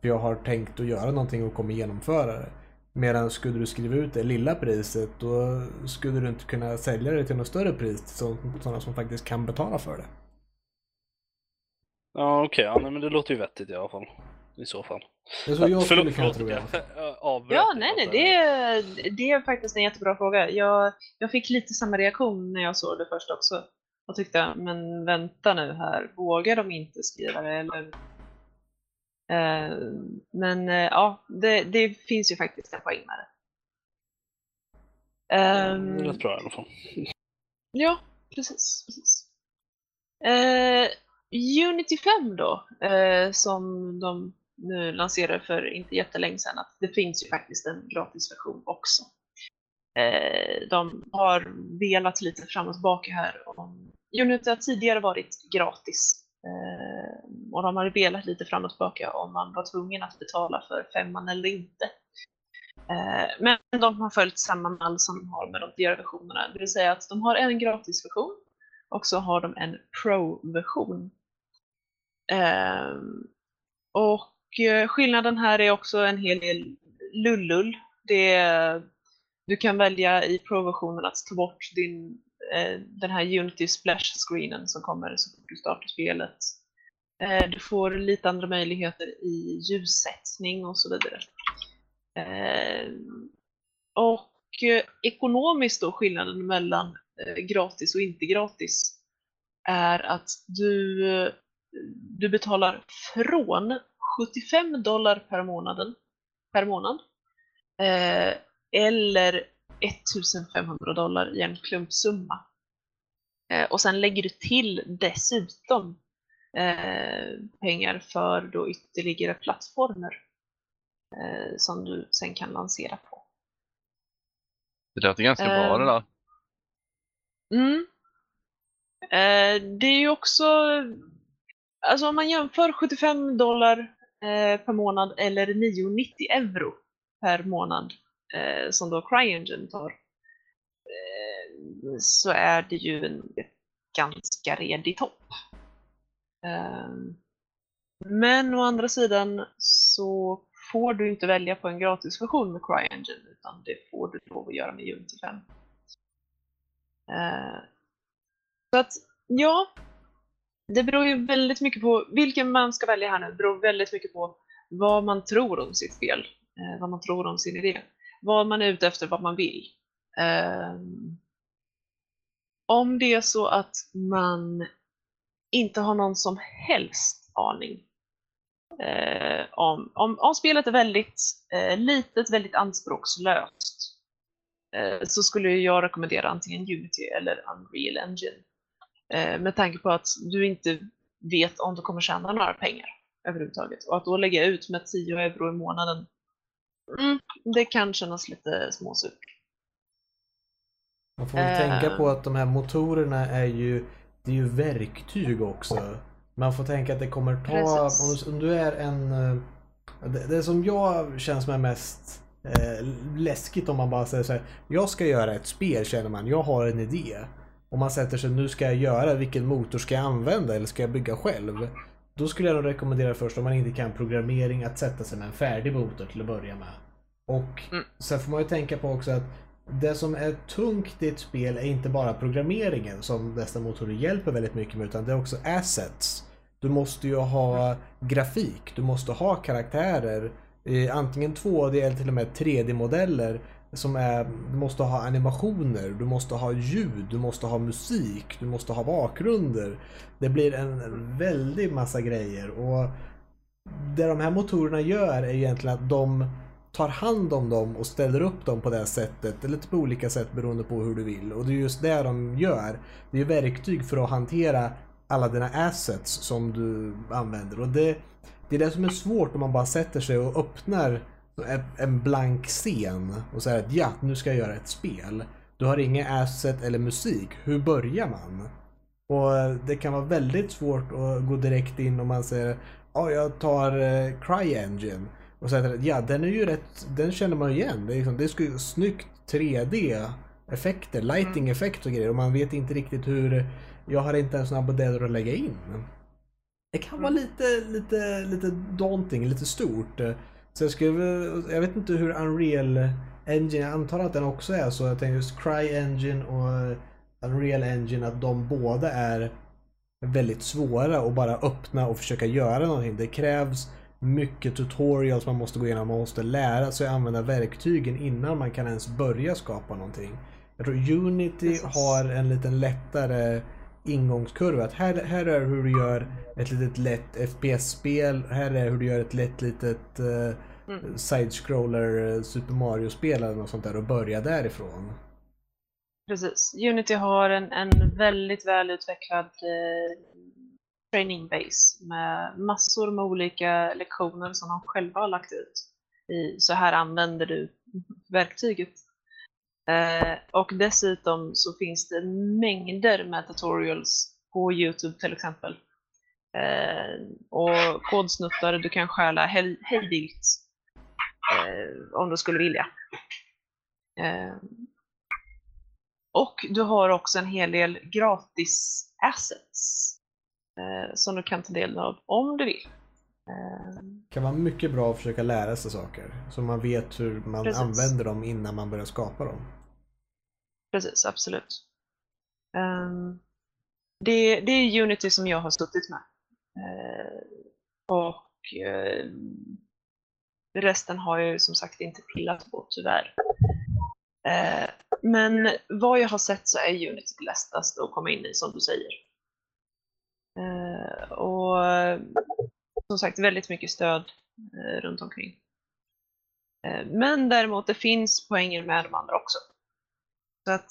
För jag har tänkt att göra någonting och kommer genomföra det. Medan skulle du skriva ut det lilla priset då skulle du inte kunna sälja det till något större pris till sådana som faktiskt kan betala för det. Ja okej, ja, nej, men det låter ju vettigt i alla fall. I så fall. Det är så jag skulle kunna tro i alla fall. Ja, nej, nej, det är, det är faktiskt en jättebra fråga. Jag, jag fick lite samma reaktion när jag såg det först också. Och tyckte, men vänta nu här, vågar de inte skriva det eller? Eh, men eh, ja, det, det finns ju faktiskt en poäng med det. Ehm, Det rätt bra i alla fall. Ja, precis. precis. Eh, Unity 5 då, eh, som de nu lanserade för inte jättelänge sedan, att det finns ju faktiskt en gratisversion också. Eh, de har velat lite fram och tillbaka här. Om, Unity har tidigare varit gratis Eh, och de har velat lite fram och tillbaka om man var tvungen att betala för femman eller inte. Eh, Men de har följt samma mall som de har med de dyra versionerna. Det vill säga att de har en gratisversion och så har de en Pro-version. Eh, och eh, skillnaden här är också en hel del lullull. Det är, du kan välja i Pro-versionen att ta bort din, Eh, den här Unity splash-screenen som kommer så fort du startar spelet. Eh, du får lite andra möjligheter i ljussättning och så vidare. Eh, och ekonomiskt då skillnaden mellan gratis och inte gratis är att du, du betalar från 75 dollar per, månaden, per månad eller 1500 dollar i en klumpsumma. Eh, och sen lägger du till dessutom eh, pengar för då ytterligare plattformar eh, som du sen kan lansera på. Det låter ganska bra det Ehm. där. Mm. Eh, det är ju också, alltså om man jämför 75 dollar eh, per månad eller 9,90 euro per månad eh, som då CryEngine tar eh, så är det ju en ganska redig topp. Eh, men å andra sidan så får du inte välja på en gratisversion med CryEngine utan det får du lov att göra med Unity 5. Eh, så att, ja. Det beror ju väldigt mycket på vilken man ska välja här nu. Det beror väldigt mycket på vad man tror om sitt spel. Eh, vad man tror om sin idé. Vad man är ute efter, vad man vill. Ehm, om det är så att man inte har någon som helst aning eh, om, om, om spelet är väldigt eh, litet, väldigt anspråkslöst eh, så skulle jag rekommendera antingen Unity eller Unreal Engine. Med tanke på att du inte vet om du kommer tjäna några pengar överhuvudtaget. Och att då lägga ut med 10 euro i månaden Mm, det kan kännas lite småsurt. Man får väl Eh. tänka på att de här motorerna är ju, det är ju verktyg också. Man får tänka att det kommer ta, Precis. om du, är en... eh, Det, det som jag känns är mest eh, läskigt om man bara säger så här, jag ska göra ett spel känner man, jag har en idé. Om man sätter sig, nu ska jag göra, vilken motor ska jag använda eller ska jag bygga själv? Då skulle jag nog rekommendera först om man inte kan programmering att sätta sig med en färdig motor till att börja med. Och Mm. sen får man ju tänka på också att det som är tungt i ett spel är inte bara programmeringen som dessa motorer hjälper väldigt mycket med utan det är också assets. Du måste ju ha grafik, du måste ha karaktärer, eh, antingen 2D eller till och med 3D-modeller som är, du måste ha animationer, du måste ha ljud, du måste ha musik, du måste ha bakgrunder. Det blir en en väldig massa grejer och det de här motorerna gör är egentligen att de tar hand om dem och ställer upp dem på det här sättet, eller typ på olika sätt beroende på hur du vill. Och det är just det de gör. Det är verktyg för att hantera alla dina assets som du använder. Och det, det är det som är svårt om man bara sätter sig och öppnar en- blank scen och säger att ja, nu ska jag göra ett spel. Du har inga asset eller musik. Hur börjar man? Och det kan vara väldigt svårt att gå direkt in om man säger ja, jag tar eh, CryEngine och säger att ja, den är ju rätt, den känner man igen. Det är, liksom, det är snyggt 3D effekter, lighting effekt och grejer och man vet inte riktigt hur, jag har inte ens några modeller att lägga in. Det kan vara lite, lite, lite daunting, lite stort. Så jag skulle, jag vet inte hur Unreal Engine, jag antar att den också är så. Jag tänker just CryEngine och Unreal Engine, att de båda är väldigt svåra att bara öppna och försöka göra någonting. Det krävs mycket tutorials man måste gå igenom. Man måste lära sig använda verktygen innan man kan ens börja skapa någonting. Jag tror Unity Precis. har en liten lättare ingångskurva. Att här, här är hur du gör ett litet lätt FPS-spel. Här är hur du gör ett lätt litet Mm. side-scroller eh, Super Mario-spel eller något sånt där och börja därifrån. Precis. Unity har en, en väldigt välutvecklad eh, training base med massor med olika lektioner som de själva har lagt ut. I, så här använder du verktyget. Eh, och dessutom så finns det mängder med tutorials på Youtube till exempel. Eh, och kodsnuttar du kan stjäla hej, vilt eh, om du skulle vilja. Eh, och du har också en hel del gratis assets eh, som du kan ta del av om du vill. Det kan vara mycket bra att försöka lära sig saker. Så man vet hur man Precis. använder dem innan man börjar skapa dem. precis, absolut. Ehm, det, det är Unity som jag har suttit med. Eh, och resten har jag som sagt inte pillat på tyvärr. Men vad jag har sett så är Unity det lättaste att komma in i som du säger. Och som sagt väldigt mycket stöd eh, runt omkring. Eh, men däremot det finns poänger med de andra också. Så att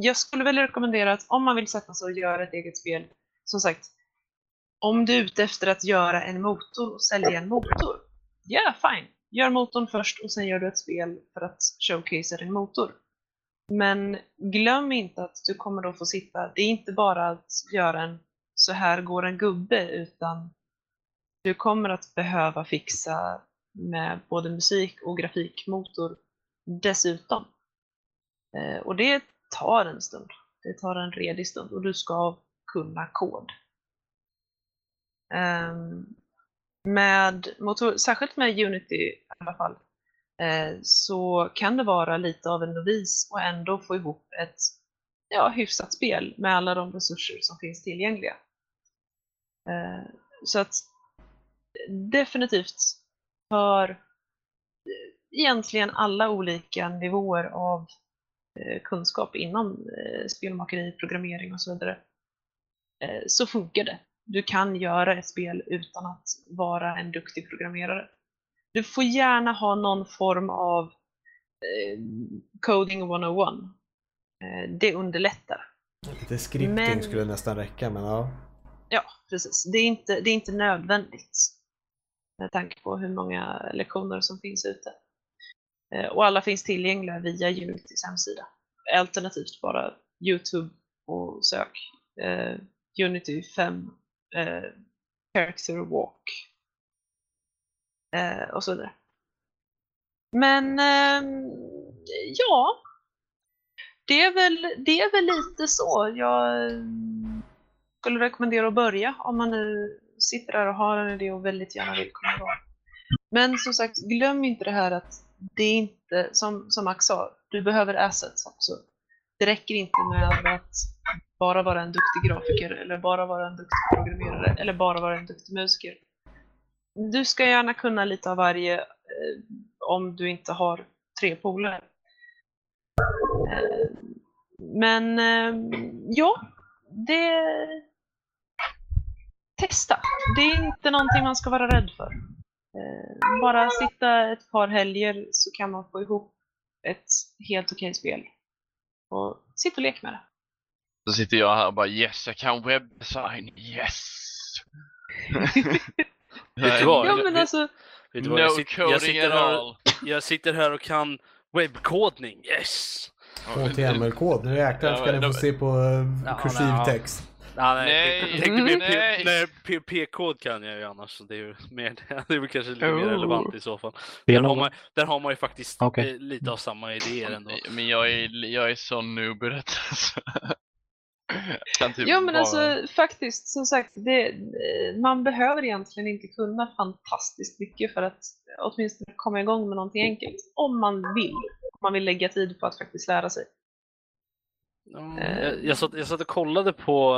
jag skulle väl rekommendera att om man vill sätta sig och göra ett eget spel, som sagt, om du är ute efter att göra en motor och sälja en motor, ja fine, gör motorn först och sen gör du ett spel för att showcasea din motor. Men glöm inte att du kommer då få sitta, det är inte bara att göra en så här går en gubbe, utan du kommer att behöva fixa med både musik och grafikmotor dessutom. Eh, och det tar en stund. Det tar en redig stund och du ska kunna kod. Ehm, med motor, särskilt med Unity i alla fall, eh, så kan det vara lite av en novis och ändå få ihop ett ja, hyfsat spel med alla de resurser som finns tillgängliga. Eh, så att definitivt för eh, egentligen alla olika nivåer av eh, kunskap inom eh, spelmakeri, programmering och så vidare, så funkar det. Du kan göra ett spel utan att vara en duktig programmerare. Du får gärna ha någon form av coding 101. Eh, det underlättar. Lite scripting Men- skulle nästan räcka men ja. Ja, precis. Det är inte, det är inte nödvändigt med tanke på hur många lektioner som finns ute. Eh, och alla finns tillgängliga via Unitys hemsida. Alternativt bara Youtube och sök eh, Unity 5 eh, Character Walk eh, och så vidare. Men ehm, ja, det är, väl, det är väl lite så. Jag mm, skulle rekommendera att börja om man nu sitter där och har en idé och väldigt gärna vill komma igång. Men som sagt, glöm inte det här att det är inte, som, som Max sa, du behöver assets också. Det räcker inte med att bara vara en duktig grafiker eller bara vara en duktig programmerare eller bara vara en duktig musiker. Du ska gärna kunna lite av varje eh, om du inte har tre polare. Eh, men eh, ja, det... Testa. Det är inte någonting man ska vara rädd för. Eh, bara sitta ett par helger så kan man få ihop ett helt okej spel. Och sitta och leka med det. Så sitter jag här och bara yes, jag kan webbdesign, yes! Vet du vad? Ja men alltså, vet du vad? Jag, No sitter, jag, sitter här, jag sitter här och kan webbkodning, yes! HTML-kod, nu jäklar ska Ja, ni få se på Ja, kursiv text. Ah, nej, Nej, tänkte- mer nej. nej, P- P-kod kan jag ju annars, så det är ju mer, det är väl kanske lite mer Oh. relevant i så fall. Där har man, där har man ju faktiskt Okej. eh, lite av samma idéer ändå. Men jag är, jag är så noob i detta. så- kan typ ja men bara- alltså faktiskt, som sagt, det, eh, man behöver egentligen inte kunna fantastiskt mycket för att åtminstone komma igång med någonting enkelt. Om man vill. Om man vill lägga tid på att faktiskt lära sig. Eh. jag, jag, satt, jag satt och kollade på,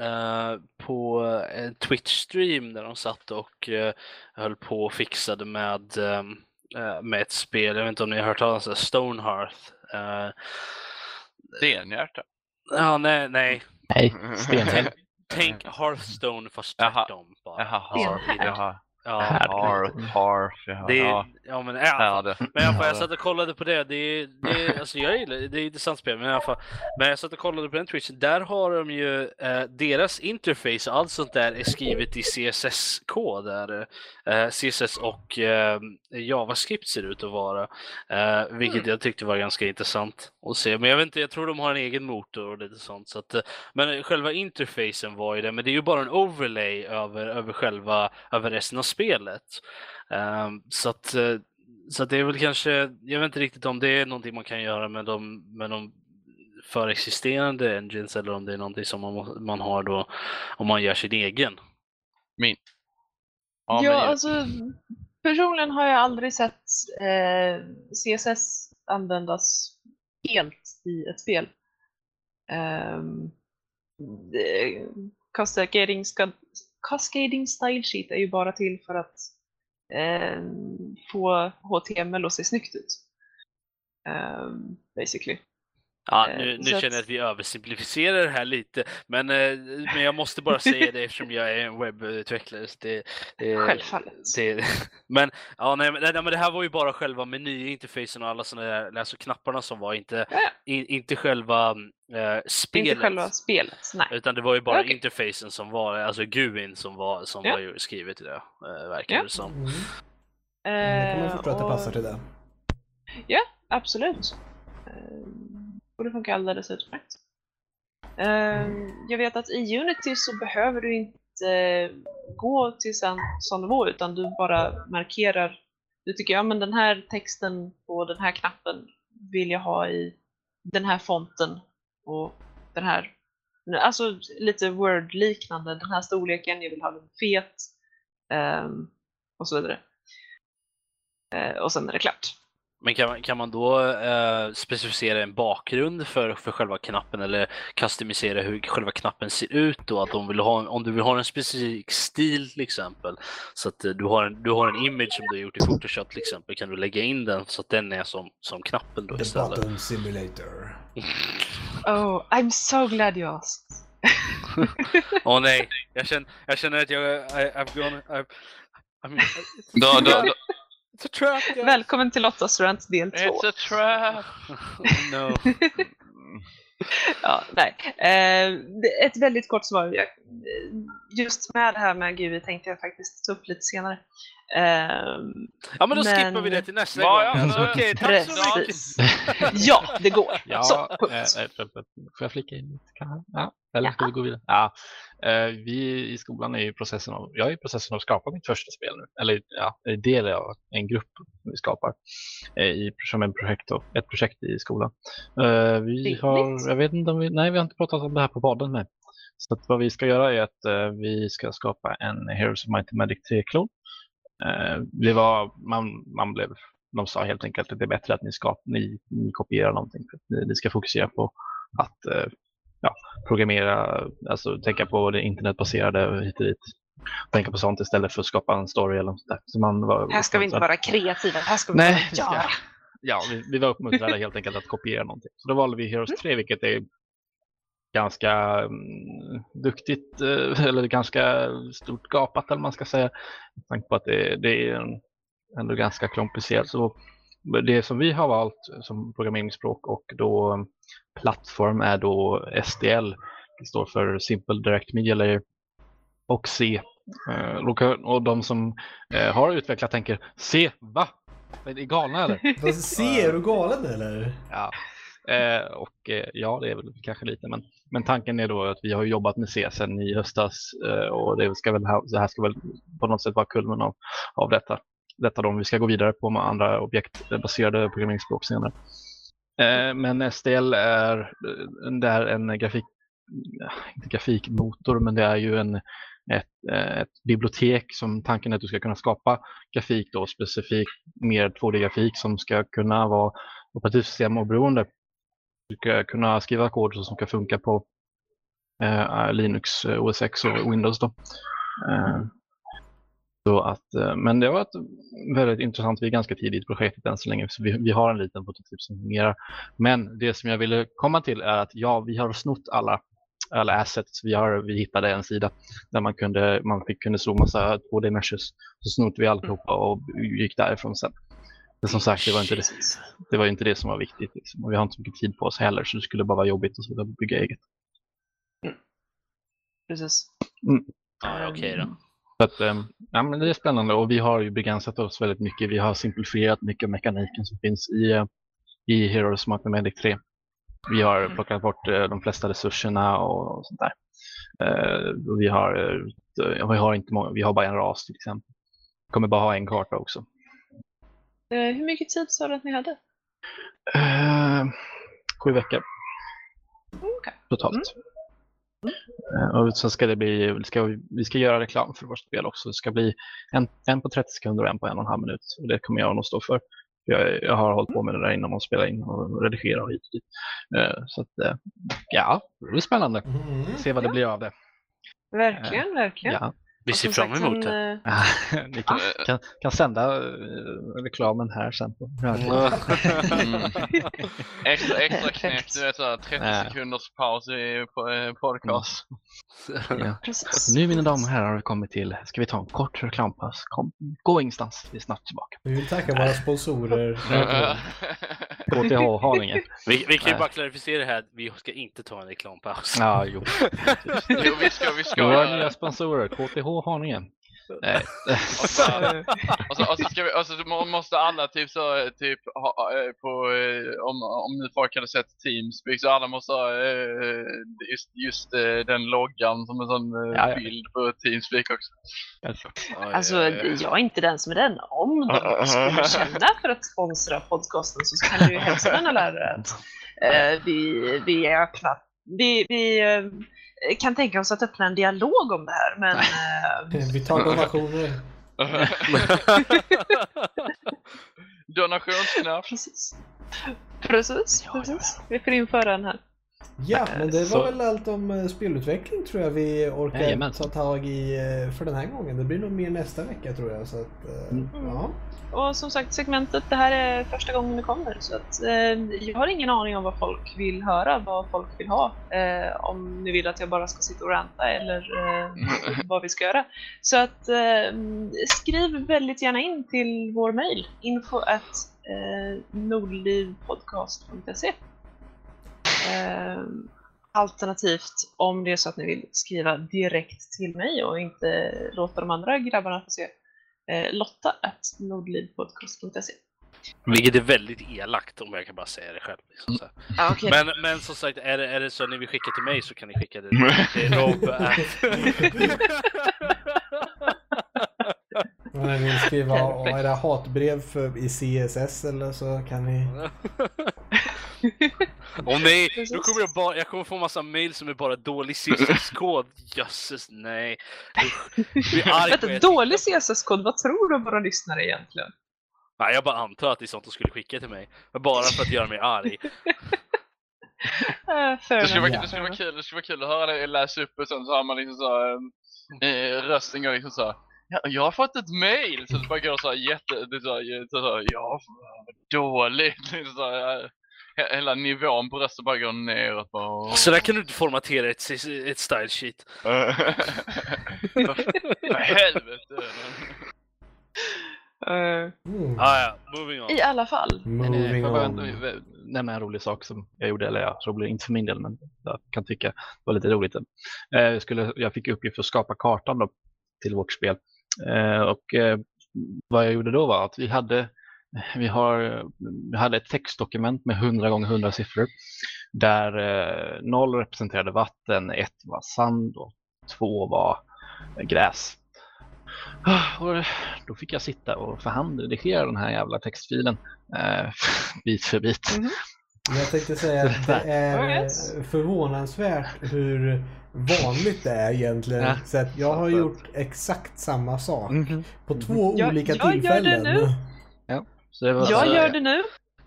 eh, på en Twitch-stream där de satt och eh, höll på och fixade med, eh, eh, med ett spel. Jag vet inte om ni har hört talas om Stonehearth. Uh, Stenhjärta. ja, nej, nej. Nej, stenhäll. Tänk Hearthstone fast tvärtom. Jaha, jaha. Ja, Harf, Harf, jaha. det, ja. ja, men fall. Ja, det. Men i alla fall, jag Ja, satt och kollade på det. Det är, det är, alltså jag gillar det, det är intressant spel. Men i alla fall. Men jag satt och kollade på den Twitchen. Där har de ju eh, deras interface och allt sånt där är skrivet i CSS-kod. Där eh, CSS och eh, JavaScript ser ut att vara. Eh, vilket jag tyckte var ganska intressant att se. Men jag vet inte, jag tror de har en egen motor och lite sånt. Så att, eh, men själva interfacen var ju det. Men det är ju bara en overlay över, över själva, över resten av spelet. Ehm, så att eh, så att det är väl kanske, jag vet inte riktigt om det är någonting man kan göra med de, med de förexisterande engines eller om det är någonting som man, man har då om man gör sin egen. Min. Ja, Ja, men alltså personligen har jag aldrig sett eh, CSS användas helt i ett spel. Um, cascading, ska- cascading style sheet är ju bara till för att eh, få HTML att se snyggt ut. Um, basically. Ja, Eh, nu, nu att- känner jag att vi översimplifierar det här lite, men, eh, men jag måste bara säga det eftersom jag är en webbutvecklare. Så det, det, Självfallet. Det, men, ja, nej, men, nej, men det här var ju bara själva menyinterfacen och alla sådana där alltså knapparna som var, inte, Ja, ja. in, inte själva eh, spelet. Inte själva spelet, nej. Utan det var ju bara Okej. interfacen som var, alltså GUIn som var, som Ja. var ju skrivet i det, eh, verkar Ja. det som. Mm. Det kan man Eh, förstå att det passar till det. Absolut. Eh, och det funkar alldeles utmärkt. Ehm, jag vet att i Unity så behöver du inte gå till sån, sån nivå utan du bara markerar. Du tycker ja men den här texten på den här knappen vill jag ha i den här fonten och den här. Alltså lite Word-liknande. Den här storleken, jag vill ha den fet. Ehm, och så vidare. Ehm, och sen är det klart. Men kan man, kan man då eh, specificera en bakgrund för, för själva knappen eller customisera hur själva knappen ser ut då? Att om, vill ha, om du vill ha en specifik stil till exempel, så att eh, du har, en, du har en image som du har gjort i Photoshop till exempel, kan du lägga in den så att den är som, som knappen då The istället? button simulator. Oh, I'm so glad you asked. Åh nej, jag känner, jag känner att jag, I, I've gone, I've, I mean, Då, då, då, it's a trap guys. Välkommen till Lottas rant del 2. it's a trap! oh, no. Ja, nej. Eh, ett väldigt kort svar. Jag, just med det här med GUI tänkte jag faktiskt ta upp lite senare. Eh, Ja men då Men- skippar vi det till nästa Ja, gång. ja, Okej, tack så mycket. ja, det går. Ja, Så, punkt. eh, får jag- flika in lite? Kan? Ja, eller ska vi gå vidare? Ja, eh, vi i skolan är i processen av, jag är i processen av att skapa mitt första spel nu. Eller ja, det är del av en grupp vi skapar i, som en projekt, ett projekt i skolan. Vi har, jag vet inte om vi, nej vi har inte pratat om det här på podden med. Så att vad vi ska göra är att vi ska skapa en Heroes of Might and Magic 3-klon. Eh, det var, man, man blev, de sa helt enkelt att det är bättre att ni, skap, ni, ni kopierar någonting. För att ni, ni ska fokusera på att eh, ja, programmera, alltså tänka på det internetbaserade hit och dit. Tänka på sånt istället för att skapa en story eller något sånt. Så man var Här ska vi inte vara kreativa, här ska vi Nej, ska- göra. Ja, vi, vi var uppmuntrade helt enkelt att kopiera någonting. Så då valde vi Heroes 3, vilket är ganska mm, duktigt, eh, eller ganska stort gapat eller man ska säga. Med tanke på att det, det är ändå ganska komplicerat. Så det som vi har valt som programmeringsspråk och då mm, plattform är då SDL. Det står för Simple Direct Media Layer. Och C. Eh, Och de som eh, har utvecklat tänker C, va? Är ni galna eller? Vad ser du galen eller? Ja, eh, och eh, ja, det är väl kanske lite, men, men tanken är då att vi har jobbat med C sen i höstas eh, och det, ska väl, ha- det här ska väl på något sätt vara kulmen av, av detta. Detta då, om vi ska gå vidare på med andra objektbaserade programmeringsspråk senare. Eh, men STL är, eh, det är en grafik, eh, inte grafikmotor, men det är ju en, ett, eh, ett bibliotek som tanken är att du ska kunna skapa grafik då specifikt mer 2D-grafik som ska kunna vara operativsystem oberoende. Du ska kunna skriva kod som ska funka på eh, Linux, eh, OS X och Windows. Då. Eh, så att, eh, men det var ett väldigt intressant, vi är ganska tidigt i projektet än så länge, så vi, vi har en liten prototyp som fungerar. Men det som jag ville komma till är att ja, vi har snott alla, alla assets. Vi, har, vi hittade en sida där man kunde, man fick, kunde slå massa 2D meshes. Så snodde vi allihopa och gick därifrån sen. Men som sagt, det var inte det, det, var inte det som var viktigt. Liksom. Och vi har inte så mycket tid på oss heller, så det skulle bara vara jobbigt att bygga eget. Precis. Ja, okej då. Så att, ehm, ja, men det är spännande och vi har ju begränsat oss väldigt mycket. Vi har simplifierat mycket av mekaniken som finns i, i Heroes Mathematic 3. Vi har Mm. plockat bort eh, de flesta resurserna och, och sånt där. Och vi, har, eh, vi, har inte många, vi har bara en ras till exempel. Vi kommer bara ha en karta också. Eh, hur mycket tid sa du att ni hade? Eh, sju veckor Okej. totalt. Eh, Och sen ska det bli, ska vi, vi ska göra reklam för vårt spel också. Det ska bli en, en på 30 sekunder och en på en och en halv minut. Och det kommer jag nog stå för. Jag, jag har hållit på med det där innan och spela in och redigera och hit och dit. Så att, ja, det blir spännande. Mm. Se vad det blir av det. Verkligen, verkligen. Ja. Vi ser fram emot det. eh, Ni kan, kan, kan sända eh, reklamen här sen. På Mm. Extra, extra knäck, du vet såhär 30 Nej. sekunders paus i eh, podcast. ja. Precis. Nu mina damer och herrar har vi kommit till, ska vi ta en kort reklampaus? Kom, gå ingenstans, vi är snart tillbaka. Vi vill tacka våra sponsorer. KTH Haninge. Vi, vi kan ju bara klarificera här, vi ska inte ta en reklampaus. Ja, jo. jo, vi ska, vi ska Våra nya det. sponsorer, KTH Haninge. Nej. Och så, och så, och så, ska vi, och så må- måste alla typ så, typ ha, eh, på, eh, om, om nu folk hade sett Teamspeak så alla måste ha eh, just, just den loggan som en sån Ja, ja. bild på Teamspeak också. Alltså, jag är inte den som är den. Om de skulle känna för att sponsra podcasten så kan du ju hemskt gärna lära dig att eh, vi, vi är öppna. Vi, vi kan tänka oss att öppna en dialog om det här, men eh, Vi tar donationer. Donationsknapp. precis. Precis, Ja, ja, precis. Vi får införa den här. Ja, men det Så- var väl allt om eh, spelutveckling tror jag vi orkar Jajamän. ta tag i eh, för den här gången. Det blir nog mer nästa vecka tror jag. Så att, eh, Mm. ja. Och som sagt, segmentet, det här är första gången det kommer. Så att, eh, jag har ingen aning om vad folk vill höra, vad folk vill ha. Eh, om ni vill att jag bara ska sitta och ranta eller eh, vad vi ska göra. Så att eh, skriv väldigt gärna in till vår mail. info at eh, nordlivpodcast.se Eh, alternativt om det är så att ni vill skriva direkt till mig och inte låta de andra grabbarna få se. Eh, Lotta at nordlivpodcast.se Vilket är väldigt elakt om jag kan bara säga det själv. Liksom, ah, okay. men, men som sagt, är det, är det så att ni vill skicka till mig så kan ni skicka det till Rob. Om ni vill skriva era hatbrev för, i CSS eller så kan ni... Åh nej, då kommer jag bara, jag kommer få massa mail som är bara dålig CSS-kod. Jösses, nej. Vänta, dålig CSS-kod, vad tror du om våra lyssnare egentligen? Nej, jag bara antar att det är sånt de skulle skicka till mig. Bara för att göra mig arg. Eh, Det skulle, vara, det, skulle vara kul, det skulle vara kul att höra dig läsa upp och sen så har man liksom så här, eh, rösten går liksom så här, jag har fått ett mail så det bara går så här jätte, det är så här, så här, ja dåligt, så här, he- hela nivån på rösten bara går neråt bara. Så där kan du inte formatera ett, ett style sheet. För för helvete. Eh, Mm. Ah, ja, moving on. I alla fall. Moving jag bara eh, nämna en rolig sak som jag gjorde, eller ja, rolig inte för min del, men jag kan tycka var lite roligt. Eh, Jag, skulle, jag fick uppgift att skapa kartan då, till vårt spel. Eh, Och eh, vad jag gjorde då var att vi hade, vi har, vi hade ett textdokument med 100 gånger 100 siffror. Där eh, 0 representerade vatten, 1 var sand och 2 var gräs. Ah, Och då fick jag sitta och för hand redigera den här jävla textfilen eh, bit för bit. Mhm. Jag tänkte säga att det är förvånansvärt hur vanligt det är egentligen. Ja. Så att jag har gjort exakt samma sak Mhm. på två Jag- olika jag gör det tillfällen. Så det var Jag alltså- gör det nu.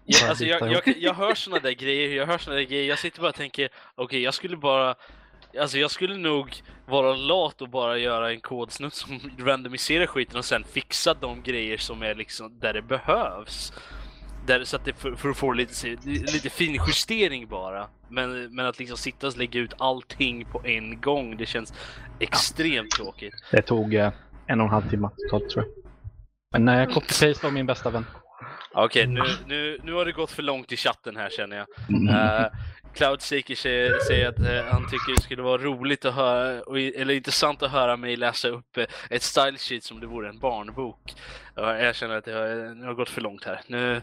Ja, alltså, jag, jag, jag hör såna där grejer, jag hör såna där grejer, jag sitter bara och tänker, okej jag skulle bara Alltså jag skulle nog vara lat och bara göra en kodsnutt som randomiserar skiten och sen fixa de grejer som är liksom där det behövs. Där, så att det för, för att få lite, lite fin justering bara. Men, men att liksom sitta och lägga ut allting på en gång, det känns extremt tråkigt. Det tog eh, en och en halv timme totalt tror jag. Men eh, copy-paste var min bästa vän. Okej, nu, nu, nu har det gått för långt i chatten här känner jag. Mm. Uh, Cloudseeker säger, säger att eh, han tycker det skulle vara roligt att höra, eller intressant att höra mig läsa upp eh, ett style sheet som det vore en barnbok. Ja, jag känner att det har, det har gått för långt här. Nu, eh,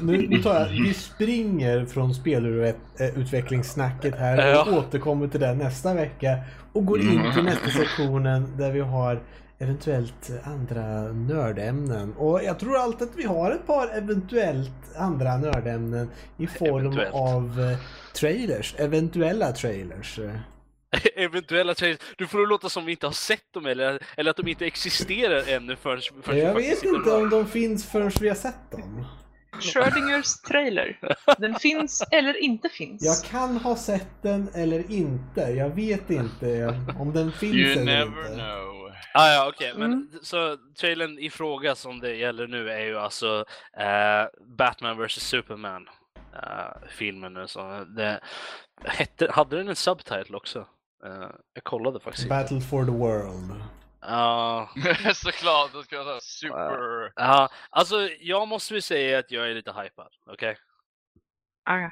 Nu, nu tar jag, vi springer från spelutvecklingssnacket här och Ja. återkommer till det nästa vecka. Och går in till nästa sektionen där vi har eventuellt andra nördämnen. Och jag tror alltid att vi har ett par eventuellt andra nördämnen i form Eventuellt. av eh, trailers. Eventuella trailers. eventuella trailers. Du får det låta som vi inte har sett dem eller, eller att de inte existerar ännu förrän, förrän Jag vet inte om de finns förrän vi har sett dem. Schrödingers trailer. Den finns eller inte finns. Jag kan ha sett den eller inte. Jag vet inte om den finns You eller never inte. know. Ah, ja, okej. Men Mm. så trailern i fråga som det gäller nu är ju alltså eh, Batman vs Superman. eh, filmen nu. Så det, hette, hade den en subtitle också? Eh, jag kollade faktiskt. Battle for the World. Ja, Såklart, det ska jag säga super... ja, alltså jag måste väl säga att jag är lite hypad, okej? Ah,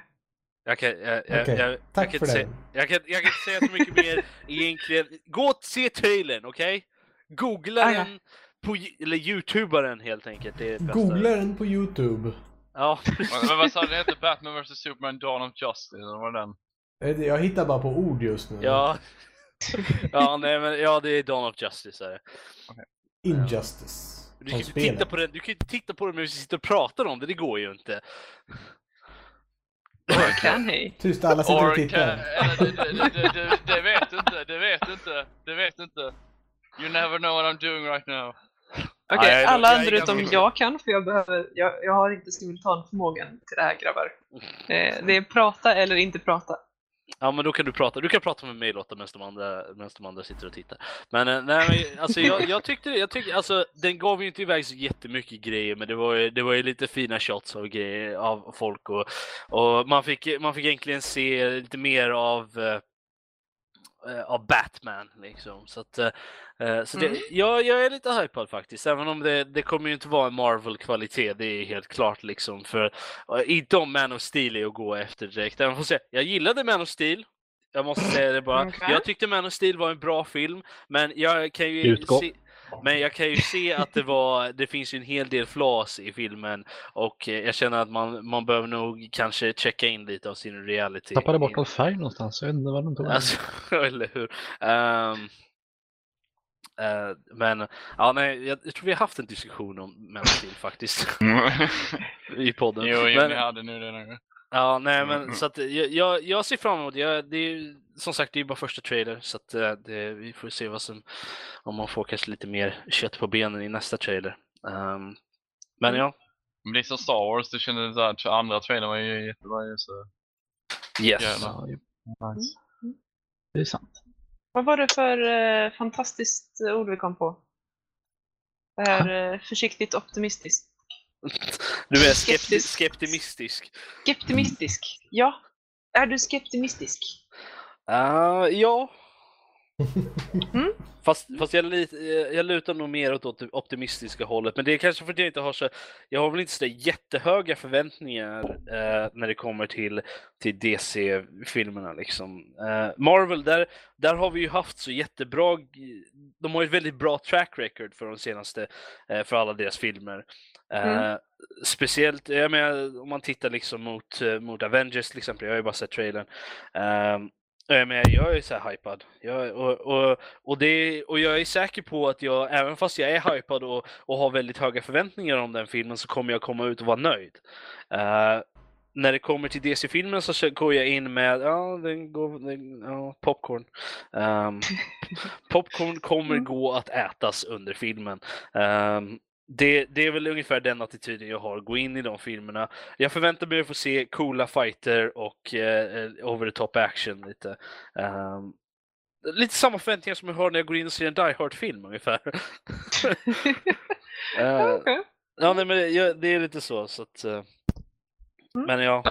Jag kan, jag, jag, Okej, jag, tack jag kan för inte det. säga, jag, kan, jag kan inte säga så mycket mer egentligen. Gå och se trailern, okej? Googla Ah, ja. den, på, eller youtuba den helt enkelt. Det är det bästa. Googla den på Youtube. Ja, Men vad sa du, det hette Batman vs Superman Dawn of Justice, eller vad var den? Eh, Jag hittar bara på ord just nu. Ja. ja, nej men ja, det är Dawn of Justice är det. Injustice. Du kan, ju titta på den, du kan ju titta på den men vi sitter och pratar om det, det går ju inte. Or can he? Tyst, alla sitter Or och tittar. det, vet du inte, det vet du inte, det vet du inte. You never know what I'm doing right now. Okej, är- alla andra utom jag kan för jag behöver, jag, jag har inte simultanförmågan till det här grabbar. Eh, det är prata eller inte prata. Ja men då kan du prata, du kan prata med mig Lotta medan de andra, medan de andra sitter och tittar. Men eh, nej alltså jag, jag tyckte, jag tyckte, alltså den gav ju inte iväg så jättemycket grejer men det var ju, det var ju lite fina shots av grejer av folk och, och man fick, man fick egentligen se lite mer av eh, av Batman liksom. Så att, eh, eh, så Mm. det, jag, jag är lite hypad faktiskt, även om det, det kommer ju inte vara en Marvel-kvalitet, det är helt klart liksom. För uh, inte om Man of Steel är att gå efter direkt. Även fast jag, jag gillade Man of Steel, jag måste säga det bara. Okej. Jag tyckte Man of Steel var en bra film, men jag kan ju Utgå. se, men jag kan ju se att det var, det finns ju en hel del flas i filmen och eh, jag känner att man, man behöver nog kanske checka in lite av sin reality. Tappade bort all färg någonstans. Jag vet inte vad de tog. Alltså, eller hur? Ehm, eh, men, ja nej, jag, jag tror vi har haft en diskussion om Man of Steel faktiskt i podden. jo, jo, men, ni hade nu det nu. Ja, nej Mm, men mm. så att jag, jag, ser fram emot det. Jag, det är, ju- som sagt, det är ju bara första trailer så att eh, det, vi får se vad som, om man får kanske lite mer kött på benen i nästa trailer. Ehm, men Mm. ja, Men det är som Star Wars, det kändes så här, andra trailern var ju jättebra ju, så yes. Ja, ju- nice. Det är sant. Vad var det för eh, fantastiskt ord vi kom på? Det här eh, försiktigt optimistiskt. Du är skepti Skeptisk. skeptimistisk. Skeptimistisk. Ja. Är du skeptimistisk? Uh, ja. Mm. Fast, fast jag, lit, eh, jag lutar nog mer åt det optimistiska hållet. Men det är kanske för att jag inte har så... Jag har väl inte så jättehöga förväntningar eh, när det kommer till, till DC-filmerna liksom. Eh, Marvel, där, där har vi ju haft så jättebra... De har ju ett väldigt bra track record för de senaste, eh, för alla deras filmer. Eh, Mm. Speciellt, jag menar, om man tittar liksom mot, eh, mot Avengers till exempel, jag har ju bara sett trailern. Um, jag, är så här hypad. Jag, och, och, och, det, och jag är säker på att jag, även fast jag är hypad och, och har väldigt höga förväntningar om den filmen, så kommer jag komma ut och vara nöjd. Eh, när det kommer till DC-filmen så går jag in med ja, den går, den, ja, popcorn. Ehm, popcorn kommer Mm. gå att ätas under filmen. Ehm, det, det är väl ungefär den attityden jag har, gå in i de filmerna. Jag förväntar mig att få se coola fighter och eh, over the top action lite. Ehm, lite samma förväntningar som jag har när jag går in och ser en Die Hard-film ungefär. Eh, Okej. ja, nej, men det, jag- det är lite så. så att, eh, Mm. Men ja.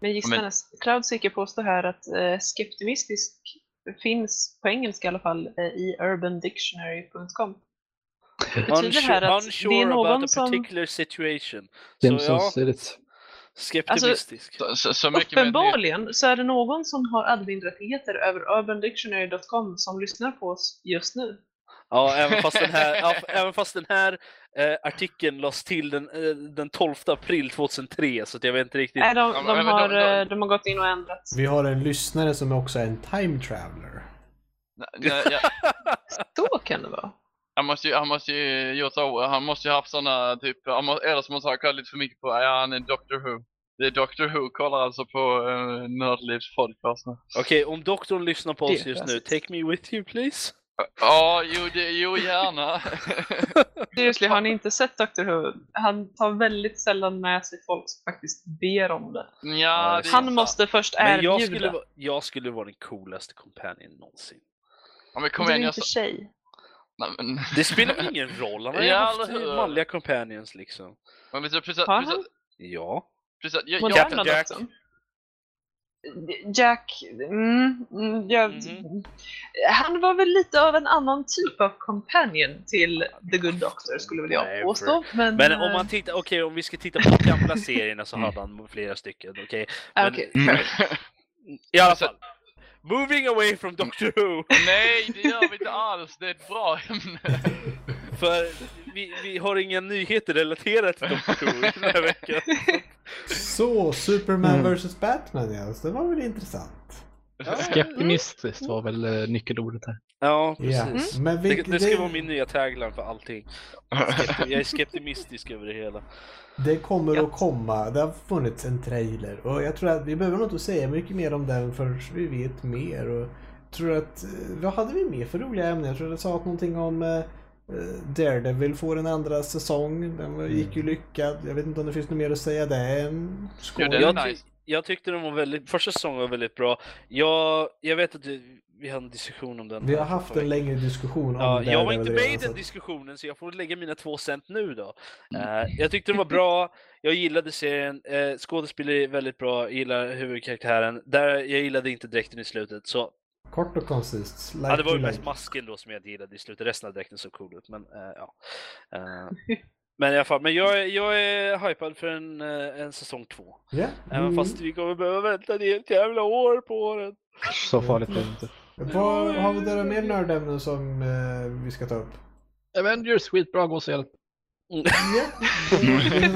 Men gissarnas Cloudseeker påstår här att eh, skeptimistisk finns på engelska i alla fall eh, i urbandictionary.com. Unsure, unsure är någon about a som particular situation. Så ja, är det. skeptimistisk. Så, så, så mycket med det. uppenbarligen så är det någon som har admin-rättigheter över urbandictionary.com som lyssnar på oss just nu. Ja, även fast den här, ja, även fast den här eh, artikeln lades till den, eh, den 12 april 2003, så att jag vet inte riktigt. Nej, de, Ja, de, har, de- de- eh, de har gått in och ändrat. Vi har en lyssnare som också är en time traveler. Nej, jag, Så kan det vara. Han måste ju, han måste ju gjort så, han måste ju haft såna typ, han må, eller så måste han ha kollat lite för mycket på, ja han är Doctor Who. Det är Doctor Who kollar alltså på uh, Nördlivs podcast nu. Okej, om doktorn lyssnar på oss just nu, take me with you please. Ja, jo, det, jo gärna. Seriously, har ni inte sett Dr Who? Han tar väldigt sällan med sig folk som faktiskt ber om det. ja, det Han sant. måste först Men erbjuda. jag skulle, jag skulle vara den coolaste companion någonsin. Ja, men kom du är igen, jag inte sa... tjej. Nej, men... Det spelar ingen roll, han har ju haft manliga companions liksom. Men precis, precis, Har precis, han? Ja. precis, jag, jag, Jack. doktorn. Jack, mm, mm, jag, Mhm. han var väl lite av en annan typ av companion till The Good Doctor skulle väl jag Nej, påstå. Men, Men om eh, man tittar, okej om vi ska titta på de gamla serierna så hade han flera stycken, okej? ah, men- okej. Mm. I alla fall. Moving away from Doctor Who! Nej, det gör vi inte alls. Det är ett bra ämne. För vi, vi har inga nyheter relaterade till Doctor Who den här veckan. Så, Superman Mm. vs Batman ja, så det var väl intressant. Skeptimistiskt var väl eh, nyckelordet här. Ja, Ja. precis. Men Det, vilket, det ska vara min nya tagline för allting. Jag är skeptimistisk över det hela. Det kommer Gött. att komma. Det har funnits en trailer och jag tror att vi behöver nog inte säga mycket mer om den förrän vi vet mer. Och jag tror att, eh, vad hade vi mer för roliga ämnen? Jag tror det sa någonting om eh, eh, Daredevil får en andra säsong. Den gick ju lyckad. Jag vet inte om det finns något mer att säga där. Skål. Det är Jag, ty- jag tyckte den var väldigt, första säsongen var väldigt bra. Jag, jag vet att du, vi hade en diskussion om den. Vi har haft en längre diskussion om Ja, jag var inte med i den diskussionen så jag får lägga mina två cent nu då. Eh, jag tyckte den var bra, jag gillade serien, uh, skådespelare är väldigt bra, jag gillar huvudkaraktären. Där, jag gillade inte dräkten i slutet, så Kort och koncist. Like Ja, det var ju mest like. masken då som jag inte gillade i slutet. Resten av dräkten såg cool ut. Men, eh, ja. Eh, men i alla fall, men jag, är- jag är hypad för en, en säsong två. Ja. Även Mm. fast vi kommer behöva vänta ett helt jävla år på den. Så farligt är det inte. Vad har vi där mer nördämnen som eh, vi ska ta upp? Avengers, skitbra, gå och se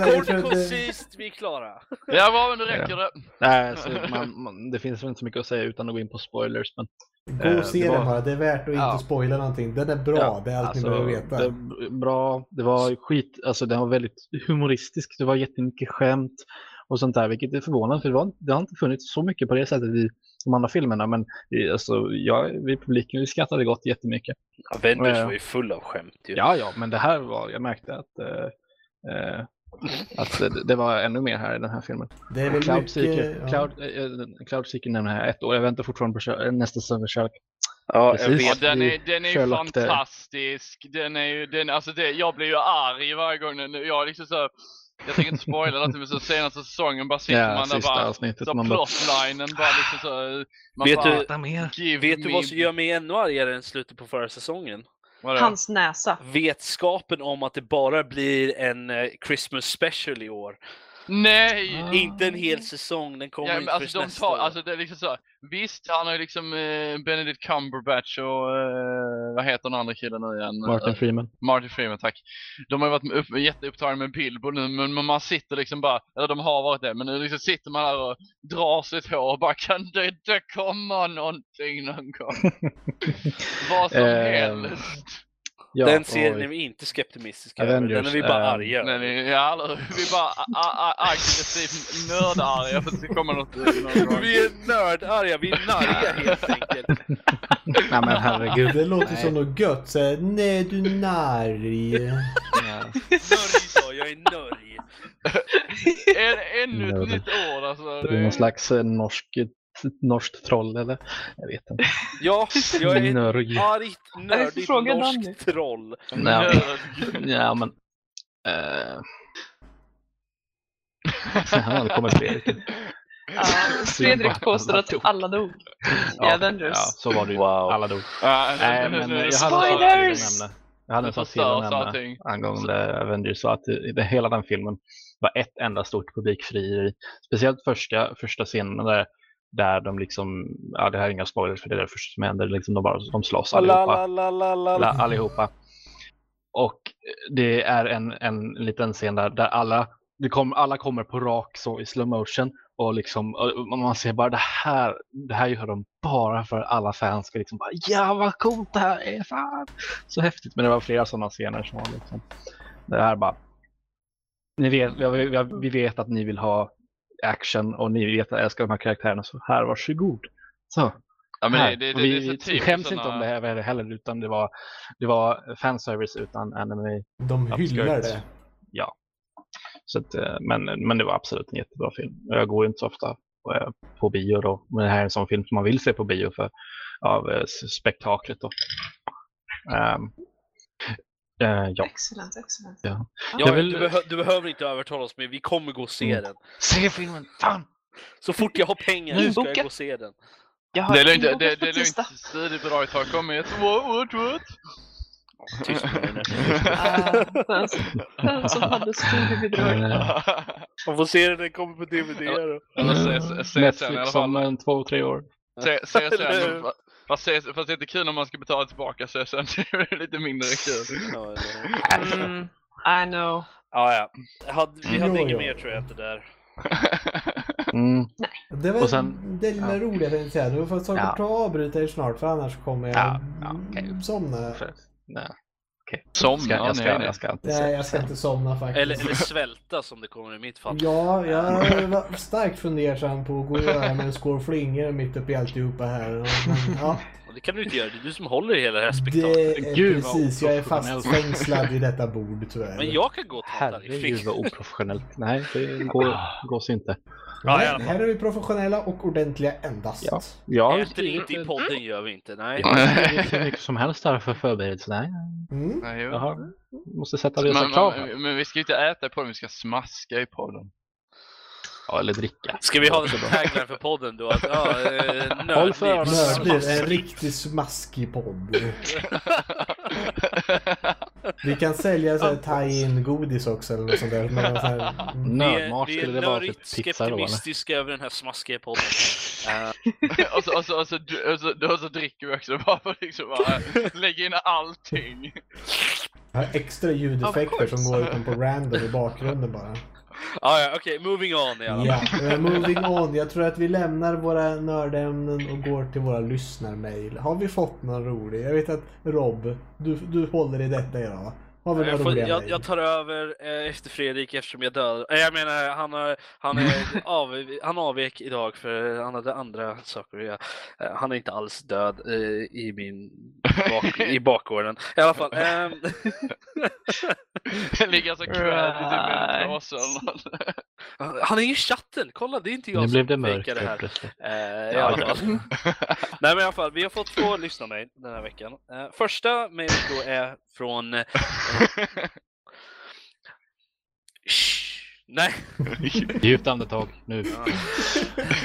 Kort att det- koncist, vi är klara. Ja, bra, men då räcker det. Nej, alltså, man, man, det finns väl inte så mycket att säga utan att gå in på spoilers. Men, Gå Eh, och se det den bara, det är värt att Ja. inte spoila någonting. Den är bra, Ja, det är allt alltså, ni behöver veta. Det bra, det var skit, alltså den var väldigt humoristisk, det var jättemycket skämt och sånt där, vilket är förvånande för det, var, det har inte funnits så mycket på det sättet i de andra filmerna, men i- alltså, jag, vi i publiken vi skrattade gott jättemycket. Avengers Ja. var ju full av skämt ju. Ja, ja, men det här var, jag märkte att, eh, eh, att det, det var ännu mer här i den här filmen. Det är väl Cloud Seeker, mycket... ja. Cloud, eh, Cloud Seeker nämner jag ett år, jag väntar fortfarande på nästa säsong. Ja. Ja, den är, den är ju fantastisk. Den är ju, den, alltså det, jag blir ju arg varje gång den, jag liksom så, jag tänker inte spoila någonting men så senaste säsongen bara sitter Ja, man där bara, avsnittet. så Man plotlinen bara liksom så, man Vet bara, du- mer. Vet du vad som gör mig ännu argare än slutet på förra säsongen? Vadå? Hans näsa. Vetskapen om att det bara blir en eh, Christmas special i år. Nej! Ah. Inte en hel säsong, den kommer Ja, men inte alltså de nästa tar, år. alltså det är liksom så, visst han har ju liksom eh, Benedict Cumberbatch och eh, vad heter den andra killen nu igen? Martin Eh, Freeman. Martin Freeman, tack. De har ju varit upp, jätteupptagna med Bilbo nu, men, men man sitter liksom bara, eller de har varit det, men nu liksom sitter man där och drar sitt hår och bara kan det inte komma någonting någon gång? Vad som Ehm, helst. Ja, den serien är vi inte skeptimistiska över, den Avengers, är vi bara eh, arga Nej, över. nej, ja, vi är bara aggressivt nördarga för att det kommer något gång. Vi är nördarga, vi är narriga helt enkelt. Nej men herregud. Det låter Nej. som något gött. Så här, Nej du narg. Ja. Nörg då, jag är nörg. En, ännu ett nytt ord alltså. Det är någon slags eh, norsk, norskt troll eller? Jag vet inte. Ja, jag är ett Nörg. argt, nördigt norskt troll. Nej, Nörd. Ja men. Eh. Ja, det kommer Fredrik. Ja, Fredrik påstår att alla dog i Ja, Avengers. ja, så var det ju. Wow. Alla dog. Nej, men jag hade Spoilers! Jag hade en sak till att nämna angående Avengers. Så att det, hela den filmen var ett enda stort publikfrieri. Speciellt första, första scenen där, där de liksom, ja det här är inga spoilers för det är det första som händer, liksom de, bara, de slåss allihopa. Alla, allihopa. Och det är en, en liten scen där, där alla, det kom, alla kommer på rak så i slow motion och liksom och man ser bara det här, det här gör de bara för att alla fans ska liksom bara ja vad coolt det här är, fan! Så häftigt, men det var flera sådana scener som var liksom, det här bara, ni vet, vi vet att ni vill ha action och ni vet att jag älskar de här karaktärerna så här, varsågod. Så, Ja, men det, det, vi, det är så vi typiskt skäms såna- inte om det här heller utan det var, det var fanservice utan anime. De hyllar det. Så att, eh, men, men det var absolut en jättebra film. Jag går inte så ofta på, eh, på bio då. Men det här är en sån film som man vill se på bio för av eh, spektaklet då. Ehm, eh, ja. Excellent, excellent. Ja. Ja, Jag vill- du, behö du behöver inte övertala oss, men vi kommer gå och se Mm. den. Se filmen! Fan! Så fort jag har pengar Nu så ska jag gå och se den. Jag har Det är lugnt, det, det, på det är lugnt. tisdag. Studiebidraget har kommit. What, what, what? Tyst med dig nu. Ah, den som- Den som hade studiebidrag. Man får se den, den kommer på DVD se- se- se i Netflix om en två, tre år. Se, se hur? Fast, fast det är inte kul om man ska betala tillbaka så sen det är lite mindre kul. Ja? Mm, I know. ja, ja. Jag hade, vi hade Jo, inget jo. mer tror jag inte där. Mm. Det var sen- det lilla ja. roliga jag tänkte säga. Du får ta Ja. ta och avbryta er snart för annars kommer jag Ja, ja, okej. somna. Nej, Somna, ska, jag, ska, nej, nej. jag ska inte Nej, jag ska inte somna faktiskt. Eller, eller svälta som det kommer i mitt fall. Ja, jag var starkt fundersam på att gå och göra mig en skål flingor mitt uppe i alltihopa här. Men, ja, Och Det kan du inte göra, det är du som håller i hela det här det spektaklet. är Gud, precis. Jag är fastfängslad vid detta bord tyvärr. Men jag kan gå och ta Herregud därifrån. vad oprofessionellt. Nej, det går, gås inte. Ja, fall. här är vi professionella och ordentliga endast. Ja. Jag Äter inte i podden gör vi inte, nej. Hur mycket som helst här för förberedelse. Nej, Mm. Nej, har, måste sätta vissa Men, krav här. men, men vi ska ju inte äta i podden, vi ska smaska i podden. Ja, eller dricka. Ska vi ha det Också som bra. tagline för podden då? Att, ja, eh, Håll för nördliv. en riktigt smaskig podd. Vi kan sälja så här tie-in godis också eller något sånt där. Men så här. Vi är, Nördmat vi är skulle det vara nördigt pizza då eller? skeptimistiska över den här smaskiga podden. Eh, och, så, och, så, och, så, och, så, och så dricker vi också bara för att liksom bara lägga in allting. Jag har extra ljudeffekter som går utan på random i bakgrunden bara ah, ja, okej, moving on i alla fall. Yeah, moving on. Jag tror att vi lämnar våra nördämnen och går till våra lyssnarmail. Har vi fått någon rolig? Jag vet att Rob, du, du håller i detta idag va? Har några Jag, får, roliga jag, jag tar över eh, efter Fredrik eftersom jag dödade... Eh, jag menar, han, har, han, är av, han avvek idag för han hade andra saker att göra. Eh, han är inte alls död eh, i min bak, i bakgården. I alla fall. ehm, Ligger så crab i typ eller något. han är i chatten! Kolla, det är inte jag Nu som blev det mörkt det här. plötsligt. Eh, i alla fall. Nej men i alla fall, vi har fått två lyssnarmail den här veckan. Eh, första mejlet då är från... Eh, nej, Djupt andetag nu.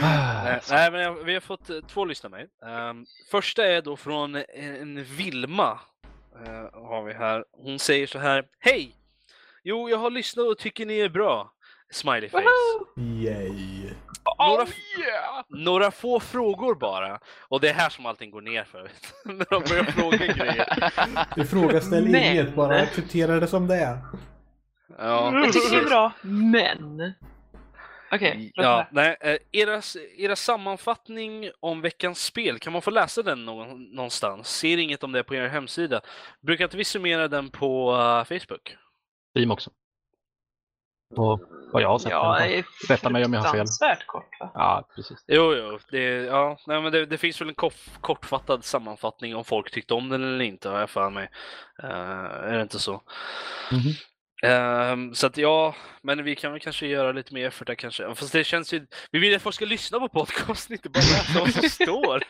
nej, nej, men vi har fått eh, två lyssnarmail. Um, första är då från en Vilma. eh, har vi här. Hon säger så här. Hej! Jo, jag har lyssnat och tycker ni är bra. Smiley face. Yay. Några, Oh yeah! några få frågor bara. Och det är här som allting går ner för. När de börjar fråga grejer. Ifrågaställ Men- inget, bara acceptera det som det är. Ja, Jag tycker det är bra, men... Okej, låt Ja, nej, eh, era, era sammanfattning om veckans spel, kan man få läsa den någon, någonstans? Ser inget om det på er hemsida. Brukar inte vi summera den på eh, Facebook? Team också. Och vad jag har sett. Ja, Rätta mig om jag har fel. fruktansvärt kort va? Ja, precis. Jo, jo, det, ja, nej, men det, det finns väl en koff, kortfattad sammanfattning om folk tyckte om den eller inte, har jag för mig. Eh, är det inte så? Mhm. Ehm, så att ja, men vi kan väl kanske göra lite mer för det kanske. Fast det känns ju, vi vill att folk ska lyssna på podcasten, inte bara läsa vad som står.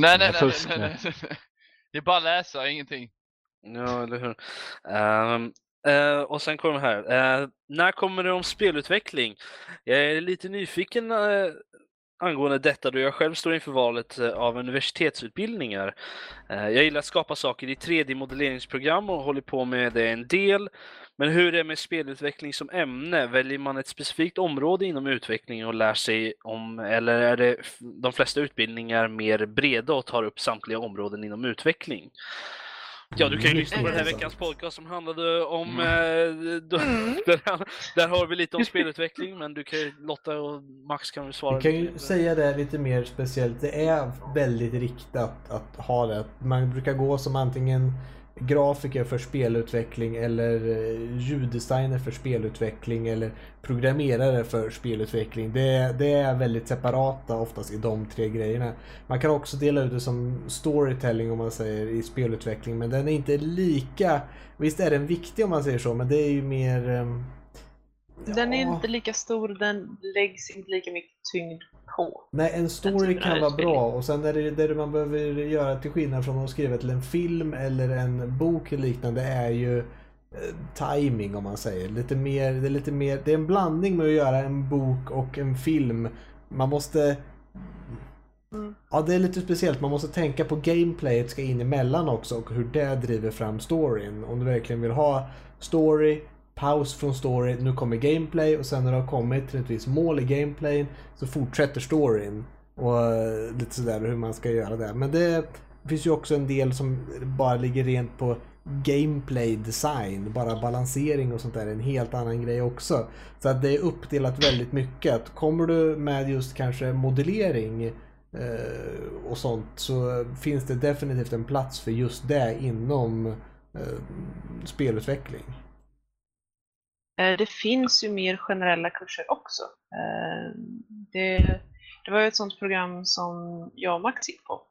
Nej, nej, nej, nej, nej, nej. Det är bara läsa, ingenting. Ja, eller hur. Ehm, Uh, och sen kommer det här. Uh, när kommer det om spelutveckling? Jag är lite nyfiken uh, angående detta då jag själv står inför valet av universitetsutbildningar. Jag gillar att skapa saker i 3D-modelleringsprogram och håller på med det en del. Men hur är det med spelutveckling som ämne? Väljer man ett specifikt område inom utveckling och lär sig om, eller är det de flesta utbildningar mer breda och tar upp samtliga områden inom utveckling? Ja, du kan ju lyssna på den här veckans podcast som handlade om... Eh, då, där, där har vi lite om spelutveckling, men du kan ju, Lotta och Max kan väl svara Vi kan ju lite. säga det lite mer speciellt. Det är väldigt riktat att ha det. Man brukar gå som antingen grafiker för spelutveckling eller eh, ljuddesigner för spelutveckling eller programmerare för spelutveckling. Det, det är väldigt separata oftast i de tre grejerna. Man kan också dela ut det som storytelling om man säger i spelutveckling men den är inte lika Visst är den viktig om man säger så men det är ju mer ehm, den är inte lika stor, den läggs inte lika mycket tyngd på. Nej, en story kan vara bra och sen är det det man behöver göra till skillnad från att skriva till en film eller en bok eller liknande är ju eh, timing om man säger. Lite mer, det är lite mer, det är en blandning med att göra en bok och en film. Man måste Mm. Ja, det är lite speciellt. Man måste tänka på gameplayet ska in emellan också och hur det driver fram storyn. Om du verkligen vill ha story, paus från story, nu kommer gameplay och sen när du har kommit till ett visst mål i gameplayen så fortsätter storyn. Och eh, lite sådär hur man ska göra det. Men det finns ju också en del som bara ligger rent på gameplay design, bara balansering och sånt där är en helt annan grej också. Så att det är uppdelat väldigt mycket. Att kommer du med just kanske modellering eh, och sånt så finns det definitivt en plats för just det inom eh, spelutveckling. Eh, Det finns ju mer generella kurser också. Eh, Det, det var ju ett sånt program som jag och Max gick på.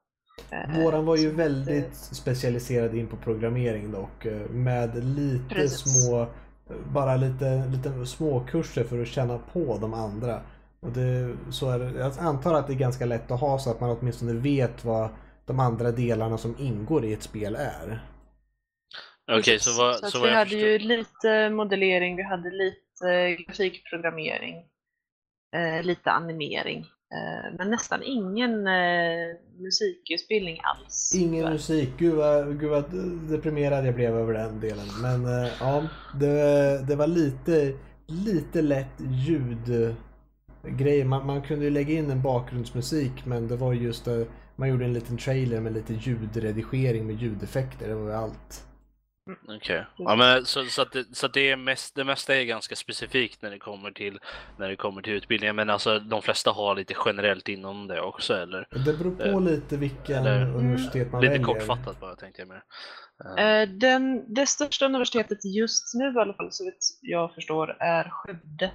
Eh, Våran var ju som väldigt hette- specialiserad in på programmering dock med lite Precis. små bara lite, lite småkurser för att känna på de andra. Och det, så är det, jag antar att det är ganska lätt att ha så att man åtminstone vet vad de andra delarna som ingår i ett spel är. Okej, så vad, så så vi vad jag hade förstår. ju lite modellering, vi hade lite grafikprogrammering. eh, lite animering. Eh, men nästan ingen eh, musikutbildning alls. Ingen tyvärr. musik, gud vad, gud vad deprimerad jag blev över den delen. Men eh, ja, det, det var lite, lite lätt ljudgrej. Man, man kunde ju lägga in en bakgrundsmusik men det var just det, man gjorde en liten trailer med lite ljudredigering med ljudeffekter. Det var ju allt. Okej. Ja, men så, så att, det, så att det, är mest, det mesta är ganska specifikt när det kommer till, när det kommer till utbildningen. Men alltså de flesta har lite generellt inom det också eller? Det beror på Eh, lite vilken eller- universitet man Lite väljer. kortfattat bara tänkte jag mer. Eh, Eh, Den, det största universitetet just nu i alla fall, så vitt jag förstår, är Skövde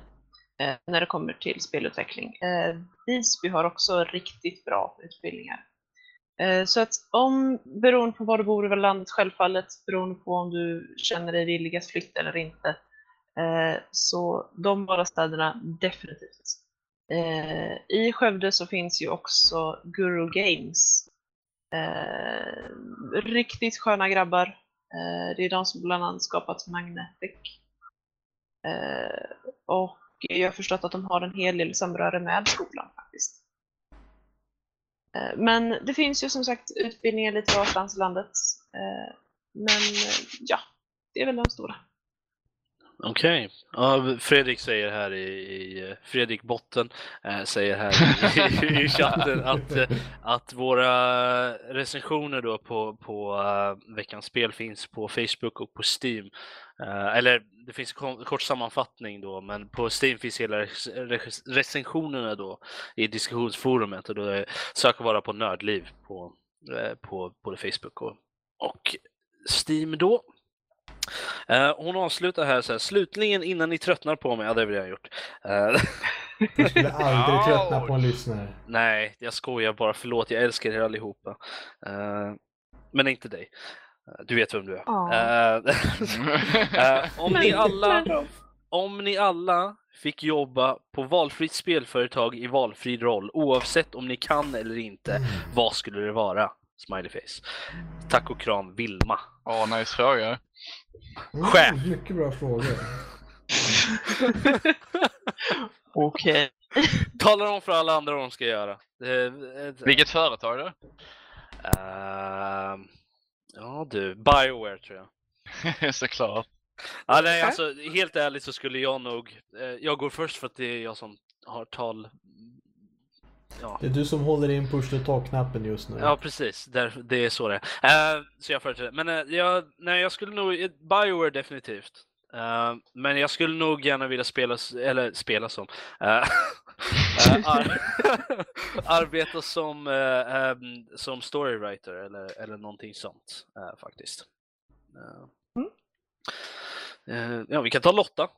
eh, när det kommer till spelutveckling. Eh, Visby har också riktigt bra utbildningar. Eh, så att om, beroende på var du bor i landet självfallet, beroende på om du känner dig villig att flytta eller inte, eh, så de båda städerna definitivt. Eh, I Skövde så finns ju också Guru Games riktigt sköna grabbar. Det är de som bland annat skapat Magnetic. Och jag har förstått att de har en hel del samröre med skolan faktiskt. Eh, men det finns ju som sagt utbildningar lite varstans i landet. Eh, men eh, ja, det är väl de stora. Okej. Ja, Fredrik säger här i, i Fredrik Botten eh, säger här i, i chatten att, att våra recensioner då på, på eh, veckans spel finns på Facebook och på Steam. Eh, eller det finns en kort sammanfattning då, men på Steam finns hela rec- rec- recensionerna då i diskussionsforumet och då är, sök bara på Nördliv på, eh, på både Facebook och, och Steam då. Eh, hon avslutar här så här, slutligen innan ni tröttnar på mig, ja det har vi redan gjort. Eh, Jag skulle aldrig tröttna på en lyssnare. nej, jag skojar bara, förlåt, jag älskar er allihopa. Eh, men inte dig. Du vet vem du är. Om, ni alla, om ni alla fick jobba på valfritt spelföretag i valfri roll, oavsett om ni kan eller inte, vad skulle det vara? Smileyface. Tack och kram, Vilma. Åh, nice fråga. Mm, Chef. Mycket bra frågor. Okej. Talar om för alla andra vad de ska göra. Vilket företag då? Ehm, ja du, Bioware tror jag. Såklart. Ja, nej, alltså, helt ärligt så skulle jag nog, eh, jag går först för att det är jag som har tal. Ja, Det är du som håller in push to talk-knappen just nu. ja precis, Där, det är så det är. Eh, så jag företräder. Men eh, jag, nej, jag skulle nog, eh, Bioware definitivt. Eh, men jag skulle nog gärna vilja spela, eller spela som, eh, eh, ar arbeta som, ehm, som storywriter eller, eller någonting sånt faktiskt. Eh, ja, vi kan ta Lotta.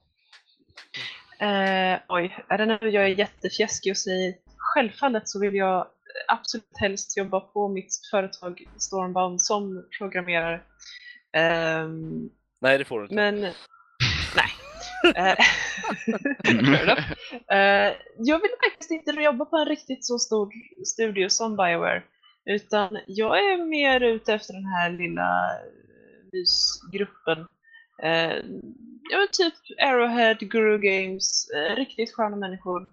Oj, är det nu jag är jättefjäskig och säger självfallet så vill jag absolut helst jobba på mitt företag Stormbound som programmerare. Ehm, Nej, det får du inte. men nej. Eh. Eh, jag vill faktiskt inte jobba på en riktigt så stor studio som Bioware. Utan jag är mer ute efter den här lilla eh, mysgruppen. Ja, typ Arrowhead, Guru Games, riktigt sköna människor.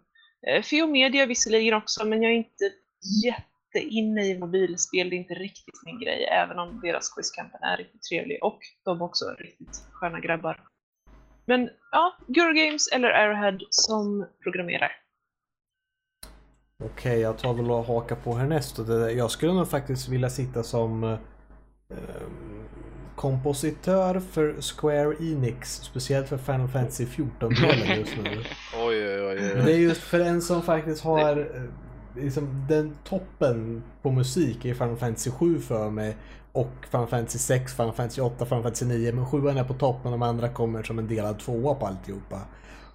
Eh, Feo Media visserligen också, men jag är inte jätteinne i mobilspel. Det är inte riktigt min grej, även om deras quizkampen är riktigt trevlig och de också är riktigt sköna grabbar. Men ja, Guru Games eller Arrowhead som programmerar. Okej, jag tar väl och hakar på härnäst. Jag skulle nog faktiskt vilja sitta som eh, kompositör för Square Enix. Speciellt för Final Fantasy 14-delen just nu. Oj, oj, oj. Men det är just för en som faktiskt har eh, liksom, den toppen på musik i Final Fantasy 7 för mig. Och Final Fantasy 6, Final Fantasy 8, Final Fantasy 9. Men 7 är på toppen och de andra kommer som en delad tvåa på alltihopa.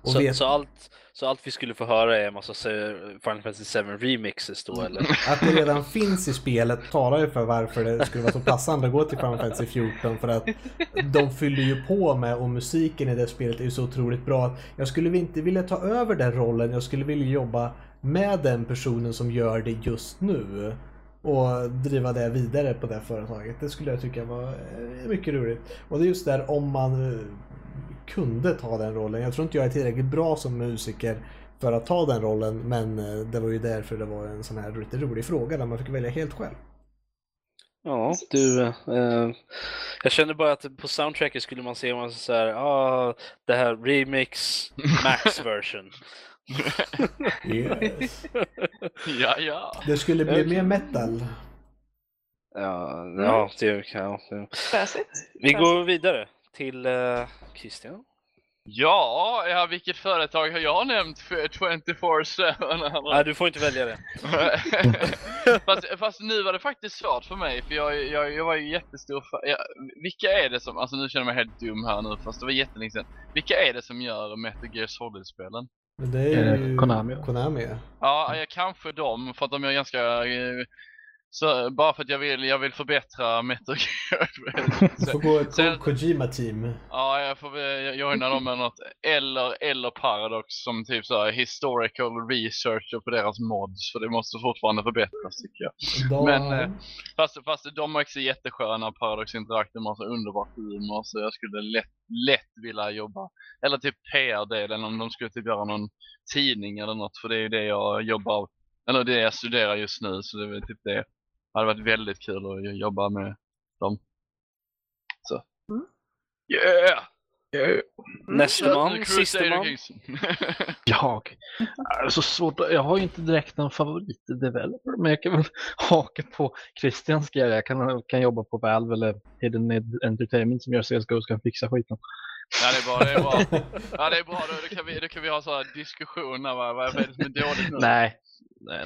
Och Så, vet så, allt, så allt vi skulle få höra är en massa Final Fantasy 7 remixes då eller? att det redan finns i spelet talar ju för varför det skulle vara så passande att gå till Final Fantasy 14. För att de fyller ju på med och musiken i det spelet är ju så otroligt bra. Jag skulle inte vilja ta över den rollen. Jag skulle vilja jobba med den personen som gör det just nu. Och driva det vidare på det företaget. Det skulle jag tycka var eh, mycket roligt. Och det är just där om man eh, kunde ta den rollen. Jag tror inte jag är tillräckligt bra som musiker för att ta den rollen men eh, det var ju därför det var en sån här lite rolig fråga där man fick välja helt själv. Ja, du. Eh, jag känner bara att på soundtracket skulle man se om man så här, ah, det här remix max version. Yes. ja, ja. Det skulle bli mer metal. Ja, ja, det, ja, det. Vi går vidare till eh, Christian. Ja, ja, vilket företag har jag nämnt för 24-7? Nej, du får inte välja det. fast, fast nu var det faktiskt svårt för mig, för jag, jag, jag var ju jättestor fa- ja, Vilka är det som, alltså nu känner jag mig helt dum här nu, fast det var jättelänge sedan. Vilka är det som gör Metal Gear Solid-spelen? Men det är Eh, ju Konami. Konami. Ja, jag kanske dem, för att de är ganska... eh, Så, bara för att jag vill, jag vill förbättra Metal Gear. Du får gå ett Ko- Kojima-team. Ja, jag får joina dem med något. Eller, eller Paradox som typ så här historical researcher på deras mods. För det måste fortfarande förbättras tycker jag. Då, Men, eh, Fast, fast de är också jättesköna, Paradox Interactive har så underbar humor så jag skulle lätt, lätt vilja jobba. Eller typ PR-delen om de skulle typ göra någon tidning eller något för det är ju det jag jobbar, eller det jag studerar just nu så det är väl typ det. Det hade varit väldigt kul att jobba med dem. Så. Mm. Yeah! Nästa man, sista man. Jag? Är så svårt. Jag har ju inte direkt någon favoritdeveloper, men jag kan väl haka på Christians grej. Jag kan, kan jobba på Valve eller Hidden Entertainment som gör CSGO och kan fixa skiten. Ja det är bra, det är bra. Ja det är bra, då, då, kan, vi, då kan vi ha så här diskussioner vad, vad är det som är dåligt nu? Nej,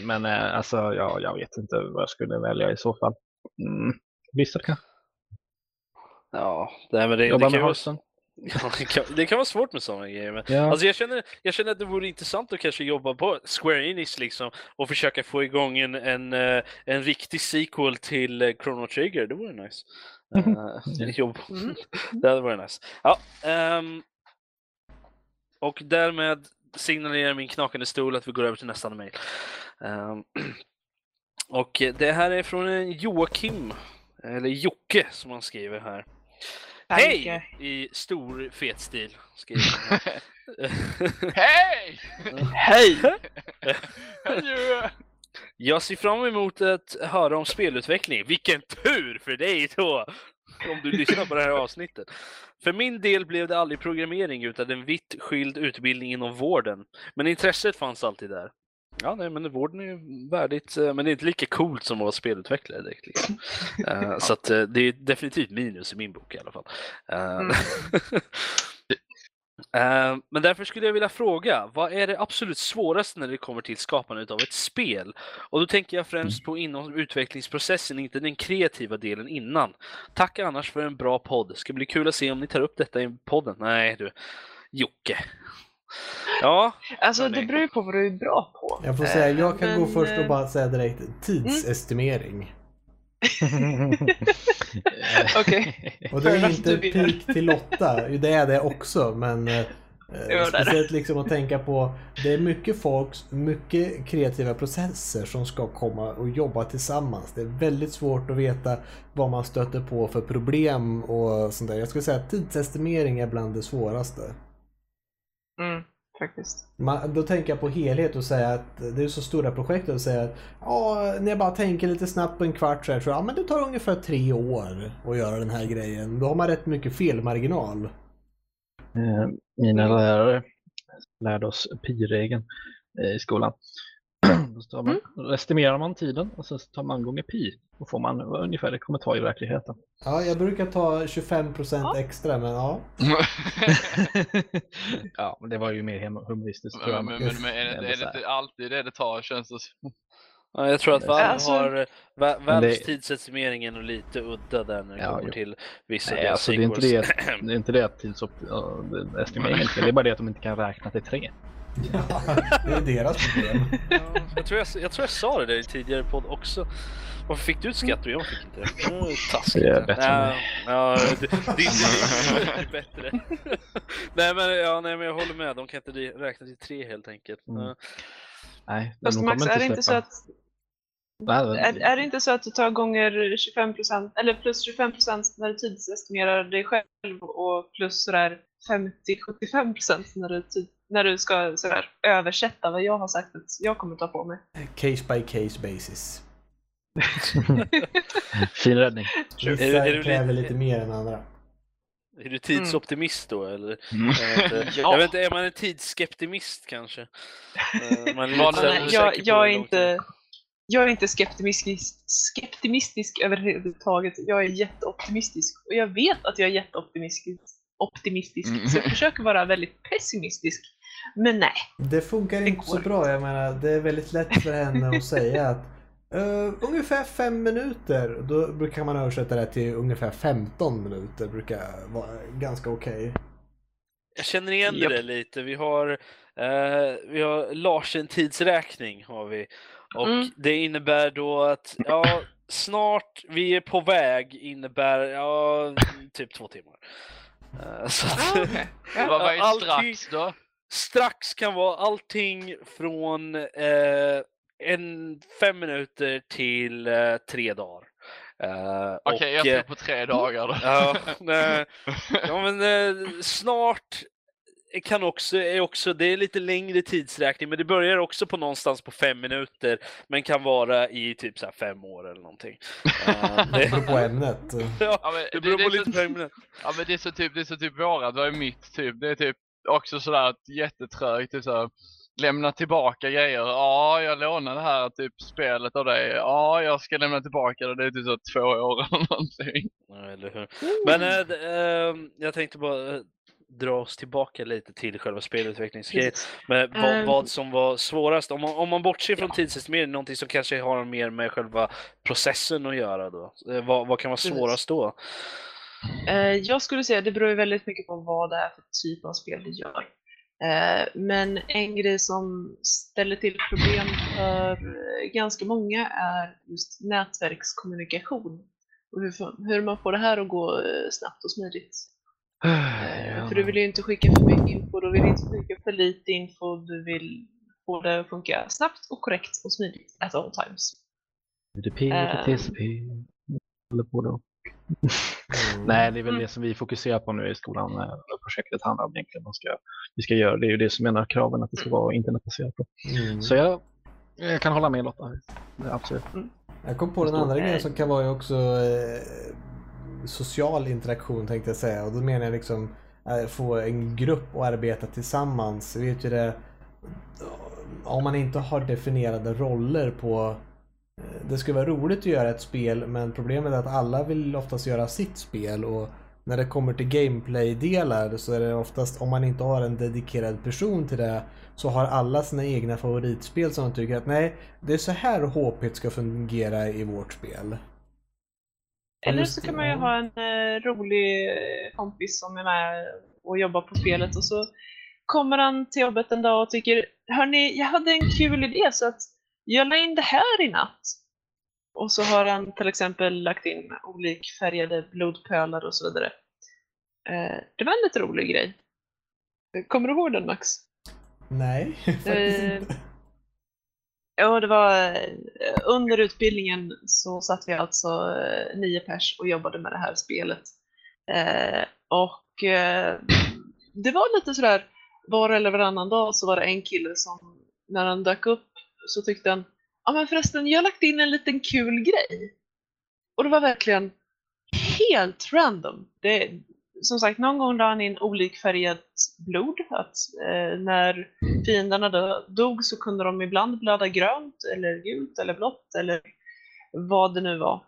men eh, alltså ja, jag vet inte vad jag skulle välja i så fall. Mm. Blizzard kanske? Ja, nej, men det, det, Jobba kan med ju ja, det, kan, det kan vara svårt med sådana grejer. Men, Ja. Alltså jag känner, jag känner att det vore intressant att kanske jobba på Square Enix liksom och försöka få igång en, en, eh, en riktig sequel till eh, Chrono Trigger. Det vore nice. Eh, jobb. Mm. det hade varit nice. Ja, ehm, och därmed signalerar min knakande stol att vi går över till nästa mejl. Ehm, och det här är från en Joakim, eller Jocke som han skriver här. Hej! I stor fet stil. Här. Hej! Hej! Jag ser fram emot att höra om spelutveckling. Vilken tur för dig då! Om du lyssnar på det här avsnittet. För min del blev det aldrig programmering utan en vitt skild utbildning inom vården. Men intresset fanns alltid där. Ja, nej, men vården är ju värdigt, eh, men det är inte lika coolt som att vara spelutvecklare direkt. Liksom. Eh, så att, eh, det är definitivt minus i min bok i alla fall. Mm. Eh, Men därför skulle jag vilja fråga, vad är det absolut svåraste när det kommer till skapandet av ett spel? Och då tänker jag främst på inom utvecklingsprocessen, inte den kreativa delen innan. Tack annars för en bra podd. Ska bli kul att se om ni tar upp detta i podden. Nej du, Jocke. Ja, Alltså det beror ju på vad du är bra på. Jag får säga, Eh, jag kan gå men, först och eh, bara säga direkt tidsestimering. Okej. Och det är inte pik till Lotta, det är det också men eh, det är det. speciellt liksom att tänka på det är mycket folk, mycket kreativa processer som ska komma och jobba tillsammans. Det är väldigt svårt att veta vad man stöter på för problem och sånt där. Jag skulle säga att tidsestimering är bland det svåraste. Mm, faktiskt. Man, då tänker jag på helhet och säga att det är så stora projekt och säga att ja, när jag bara tänker lite snabbt på en kvart så här, tror jag ja, men det tar ungefär tre år att göra den här grejen. Då har man rätt mycket felmarginal. Eh, Mina lärare lärde oss pi-regeln eh, i skolan. Då tar man, estimerar man tiden och så tar man gånger pi. Då får man ungefär det kommer ta i verkligheten. Ja, jag brukar ta 25% Ja. extra men ja. ja, men det var ju mer humoristiskt men, jag. men, men, men är, det, är det här. inte alltid det det tar känns det som? Ja, jag tror att Valve Alltså- har Valves det- tidsestimering är nog lite udda där när det Ja, kommer jo. till vissa Nej, alltså, det, är inte det, det är inte det att tidsestimeringen inte det är bara det att de inte kan räkna till tre. Det är deras problem. Ja, jag, tror jag, jag tror jag sa det där i tidigare podd också. Varför fick du ett skatt och jag fick inte det? Taskigt. Är bättre än ja, mig. ja, det, det, det är bättre. nej, men, ja, nej men jag håller med, de kan inte räkna till tre helt enkelt. Mm. Ja. Nej, Fast Max, är det inte så att Är, är det inte så att du tar gånger 25% eller plus 25% när du tidsestimerar dig själv och plus sådär 50-75% när du, när du ska sådär översätta vad jag har sagt att jag kommer ta på mig? Case by case basis. fin räddning. Vissa kräver lite- mer än andra. Är du tidsoptimist då eller? Mm. Jag vet inte. Ja. Jag vet inte, är man en tidsskeptimist kanske? Eh, Man är jag, jag, är inte, tid. Jag är inte skeptimistisk, skeptimistisk överhuvudtaget. Jag är jätteoptimistisk och jag vet att jag är jätteoptimistisk optimistisk, Mm. så jag försöker vara väldigt pessimistisk. Men nej, Det funkar inte så bra. Jag menar, det är väldigt lätt för henne att säga att eh, ungefär fem minuter. Då brukar man översätta det till ungefär 15 minuter. brukar vara ganska okej. Jag känner igen det lite. Vi har, eh, vi har Larsen tidsräkning har vi. Och Mm. det innebär då att ja, snart, vi är på väg innebär ja, typ två timmar. Eh, så att, Ah, okej. Vad vad är Allting- strax då? strax kan vara allting från eh, en, fem minuter till eh, tre dagar. Eh, Okej, jag och, eh, tror på tre dagar då. Ja, nej. Ja men snart kan också, är också, det är lite längre tidsräkning men det börjar också på någonstans på fem minuter men kan vara i typ så här fem år eller någonting. Eh, Det det, beror på ämnet. ja, Ja, men det det- beror det på så- lite på ämnet. Ja men det är så typ, det är så typ vårat, vad är mitt typ? Det är typ också sådär att jättetrögt, typ såhär lämna tillbaka grejer. Ja, jag lånar det här typ spelet av dig. Ja, jag ska lämna tillbaka det. Det är typ så två år eller någonting. Ja, eller hur. Men d- eh, jag tänkte bara dra oss tillbaka lite till själva spelutvecklingsgrejen. Men vad, Ehm. vad som var svårast, om man, om man bortser från tidsestimering, någonting som kanske har mer med själva processen att göra då? Eh, Vad, vad kan vara svårast då? Eh, jag skulle säga att det beror väldigt mycket på vad det är för typ av spel du gör. Eh, men en grej som ställer till problem för ganska många är just nätverkskommunikation. Och hur, man får det här att gå snabbt och smidigt. För du vill ju inte skicka för mycket info, du vill inte skicka för lite info, du vill få det att funka snabbt och korrekt och smidigt at all times. UDP, Eh. TCP, håller på då. Mm. Nej, det är väl Mm. det som vi fokuserar på nu i skolan. eh, Projektet handlar om egentligen vad ska, vi ska göra. Det är ju det som är en av kraven att det ska vara internetbaserat. På. Mm. Så jag, jag kan hålla med Lotta. Absolut. Jag kom på den andra grejen som kan vara ju också eh, social interaktion tänkte jag säga. Och då menar jag liksom eh, få en grupp att arbeta tillsammans. Jag vet ju det, om man inte har definierade roller på eh, det skulle vara roligt att göra ett spel men problemet är att alla vill oftast göra sitt spel och när det kommer till gameplay-delar så är det oftast om man inte har en dedikerad person till det så har alla sina egna favoritspel som de tycker att nej, det är så här HP ska fungera i vårt spel. Eller så kan man ju ha en eh, rolig eh, kompis som är med och jobbar på spelet och så kommer han till jobbet en dag och tycker Hörni, jag hade en kul idé så att jag la in det här i natt. Och så har han till exempel lagt in olikfärgade blodpölar och så vidare. Eh, det var en lite rolig grej. Kommer du ihåg den Max? Nej, faktiskt Eh, inte. Ja, det var eh, under utbildningen så satt vi alltså eh, nio pers och jobbade med det här spelet. Eh, och eh, det var lite sådär, var eller varannan dag så var det en kille som när han dök upp så tyckte han ja men förresten, jag har lagt in en liten kul grej. Och det var verkligen helt random. Det, som sagt, någon gång la han in olikfärgat blod. Att eh, när fienderna dö, dog så kunde de ibland blöda grönt eller gult eller blått eller vad det nu var.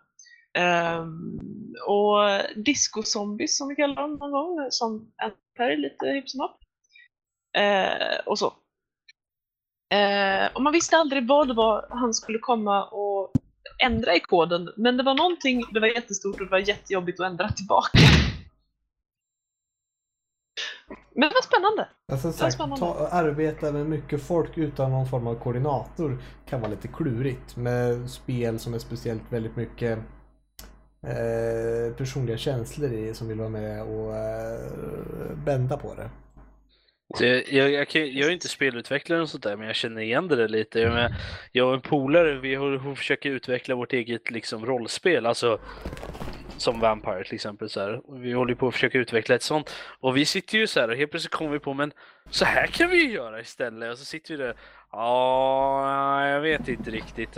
Ehm, och disco-zombies som vi kallar dem någon gång, som äter lite hipp som happ. Eh, och så. Eh, och man visste aldrig vad det var han skulle komma och ändra i koden, men det var någonting, det var jättestort och det var jättejobbigt att ändra tillbaka. Men var spännande. Alltså, sagt, spännande. ta, arbeta med mycket folk utan någon form av koordinator kan vara lite klurigt. Med spel som är speciellt väldigt mycket eh, personliga känslor i som vill vara med och eh, bända på det. Jag, jag, jag, kan, jag är inte spelutvecklare och sånt där, men jag känner igen det där lite. Jag, med, jag och en polare, vi att försöka utveckla vårt eget liksom, rollspel, alltså som Vampire till exempel. Så här. Vi håller på att försöka utveckla ett sånt. Och vi sitter ju så här och helt plötsligt kommer vi på, men så här kan vi ju göra istället. Och så sitter vi där, ja, jag vet inte riktigt.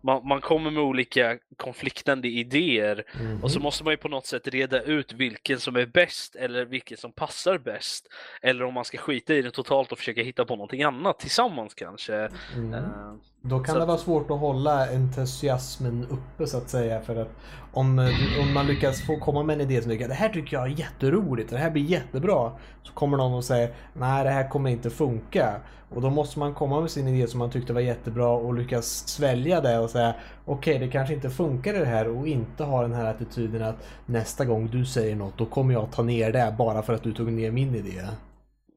Man, man kommer med olika konfliktande idéer Mhm. och så måste man ju på något sätt reda ut vilken som är bäst eller vilken som passar bäst. Eller om man ska skita i det totalt och försöka hitta på någonting annat tillsammans kanske. Mm. Eh, Då kan Så det vara svårt att hålla entusiasmen uppe så att säga. För att om, eh, om man lyckas få komma med en idé som tycker det här tycker jag är jätteroligt, det här blir jättebra. Så kommer någon och säger nej det här kommer inte funka. Och då måste man komma med sin idé som man tyckte var jättebra och lyckas svälja det och säga okej det kanske inte funkar det här och inte ha den här attityden att nästa gång du säger något då kommer jag ta ner det bara för att du tog ner min idé.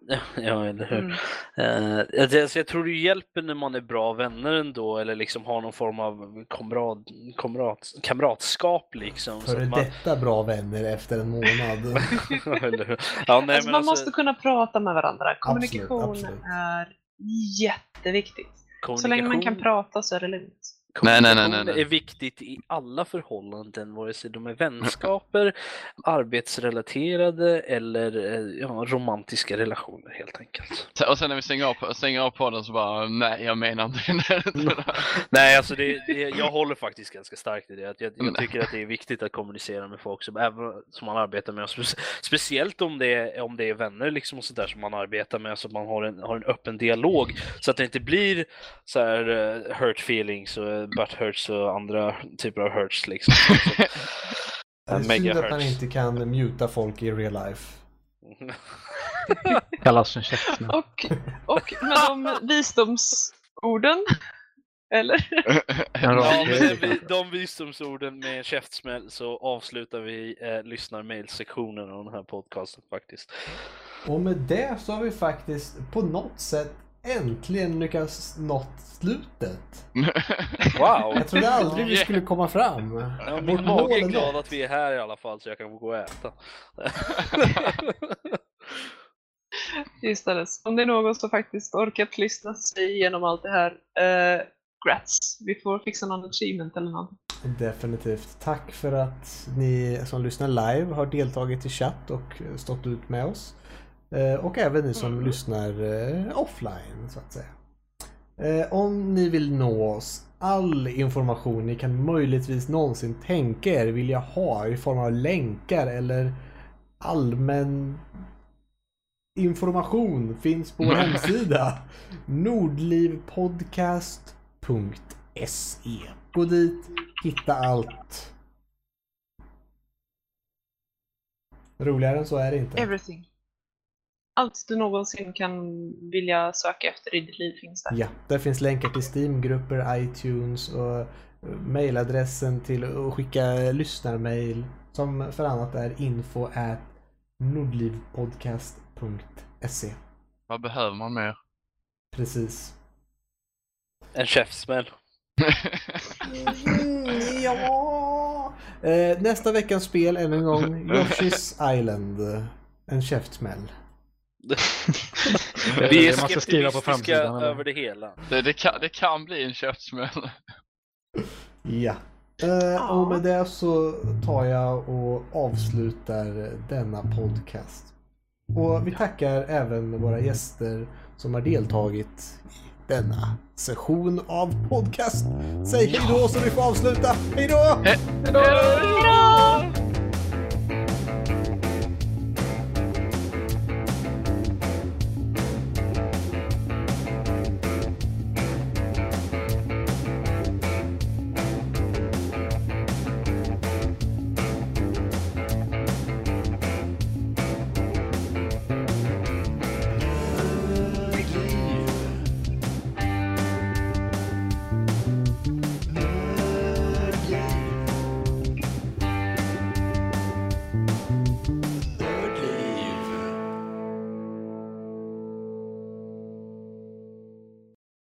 ja, eller hur. Mm. Jag, alltså, jag tror det hjälper när man är bra vänner ändå eller liksom har någon form av kamrat, kamrat, kamratskap liksom. så Före att man, detta bra vänner efter en månad. eller hur? Ja, nej, alltså, men man alltså, måste kunna prata med varandra. Kommunikation absolut. är jätteviktigt. Så länge man kan kommunikation- prata så är det lugnt. Nej, nej, nej, Kommunikation nej, nej. är viktigt i alla förhållanden, vare sig de är vänskaper, arbetsrelaterade eller eh, ja, romantiska relationer helt enkelt. Och sen när vi stänger av, stänger av podden så bara, nej jag menar inte det. Nej, alltså det, det, jag håller faktiskt ganska starkt i det. Jag, jag tycker att det är viktigt att kommunicera med folk som, även, som man arbetar med. Spe, speciellt om det, är, om det är vänner liksom och sådär som man arbetar med, så att man har en, har en öppen dialog. Så att det inte blir så här eh, hurt feelings och butt hurts och andra typer av hurts liksom. Det är synd att man inte kan muta folk i real life. Kallas en käftsmäll. Och, och med de visdomsorden, eller? Ja, med de, visdomsorden med en käftsmäll så avslutar vi eh, lyssnarmailsektionen av den här podcasten faktiskt. Och med det så har vi faktiskt på något sätt äntligen lyckats nått slutet. Wow! Jag trodde aldrig vi skulle komma fram. Ja, min mål mage är glad att vi är här i alla fall så jag kan gå och äta. Just det, om det är någon som faktiskt orkat lyssna sig igenom allt det här, eh, grats. Vi får fixa någon achievement eller något. Definitivt. Tack för att ni som lyssnar live har deltagit i chatt och stått ut med oss. Eh, Och även ni som Mm. lyssnar eh, offline så att säga. Eh, Om ni vill nå oss, all information ni kan möjligtvis någonsin tänka er vilja ha i form av länkar eller allmän information finns på vår hemsida nordlivpodcast.se Gå dit, hitta allt. Roligare än så är det inte. Everything. Allt du någonsin kan vilja söka efter i ditt liv finns där. Ja, där finns länkar till Steam-grupper, iTunes och eh, mailadressen till att skicka lyssnarmail som för annat är info at nordlivpodcast.se Vad behöver man mer? Precis. En käftsmäll. Mm, ja! Eh, nästa veckans spel än en gång Yoshi's Island. En käftsmäll. Det är Vi är det man ska skriva på framsidan. eller? över det hela. Det, det, kan, det kan bli en käftsmäll. Ja. Eh, och med det så tar jag och avslutar denna podcast. Och vi tackar även våra gäster som har deltagit i denna session av podcast. Säg hej då så vi får avsluta. Hej då! Hej då!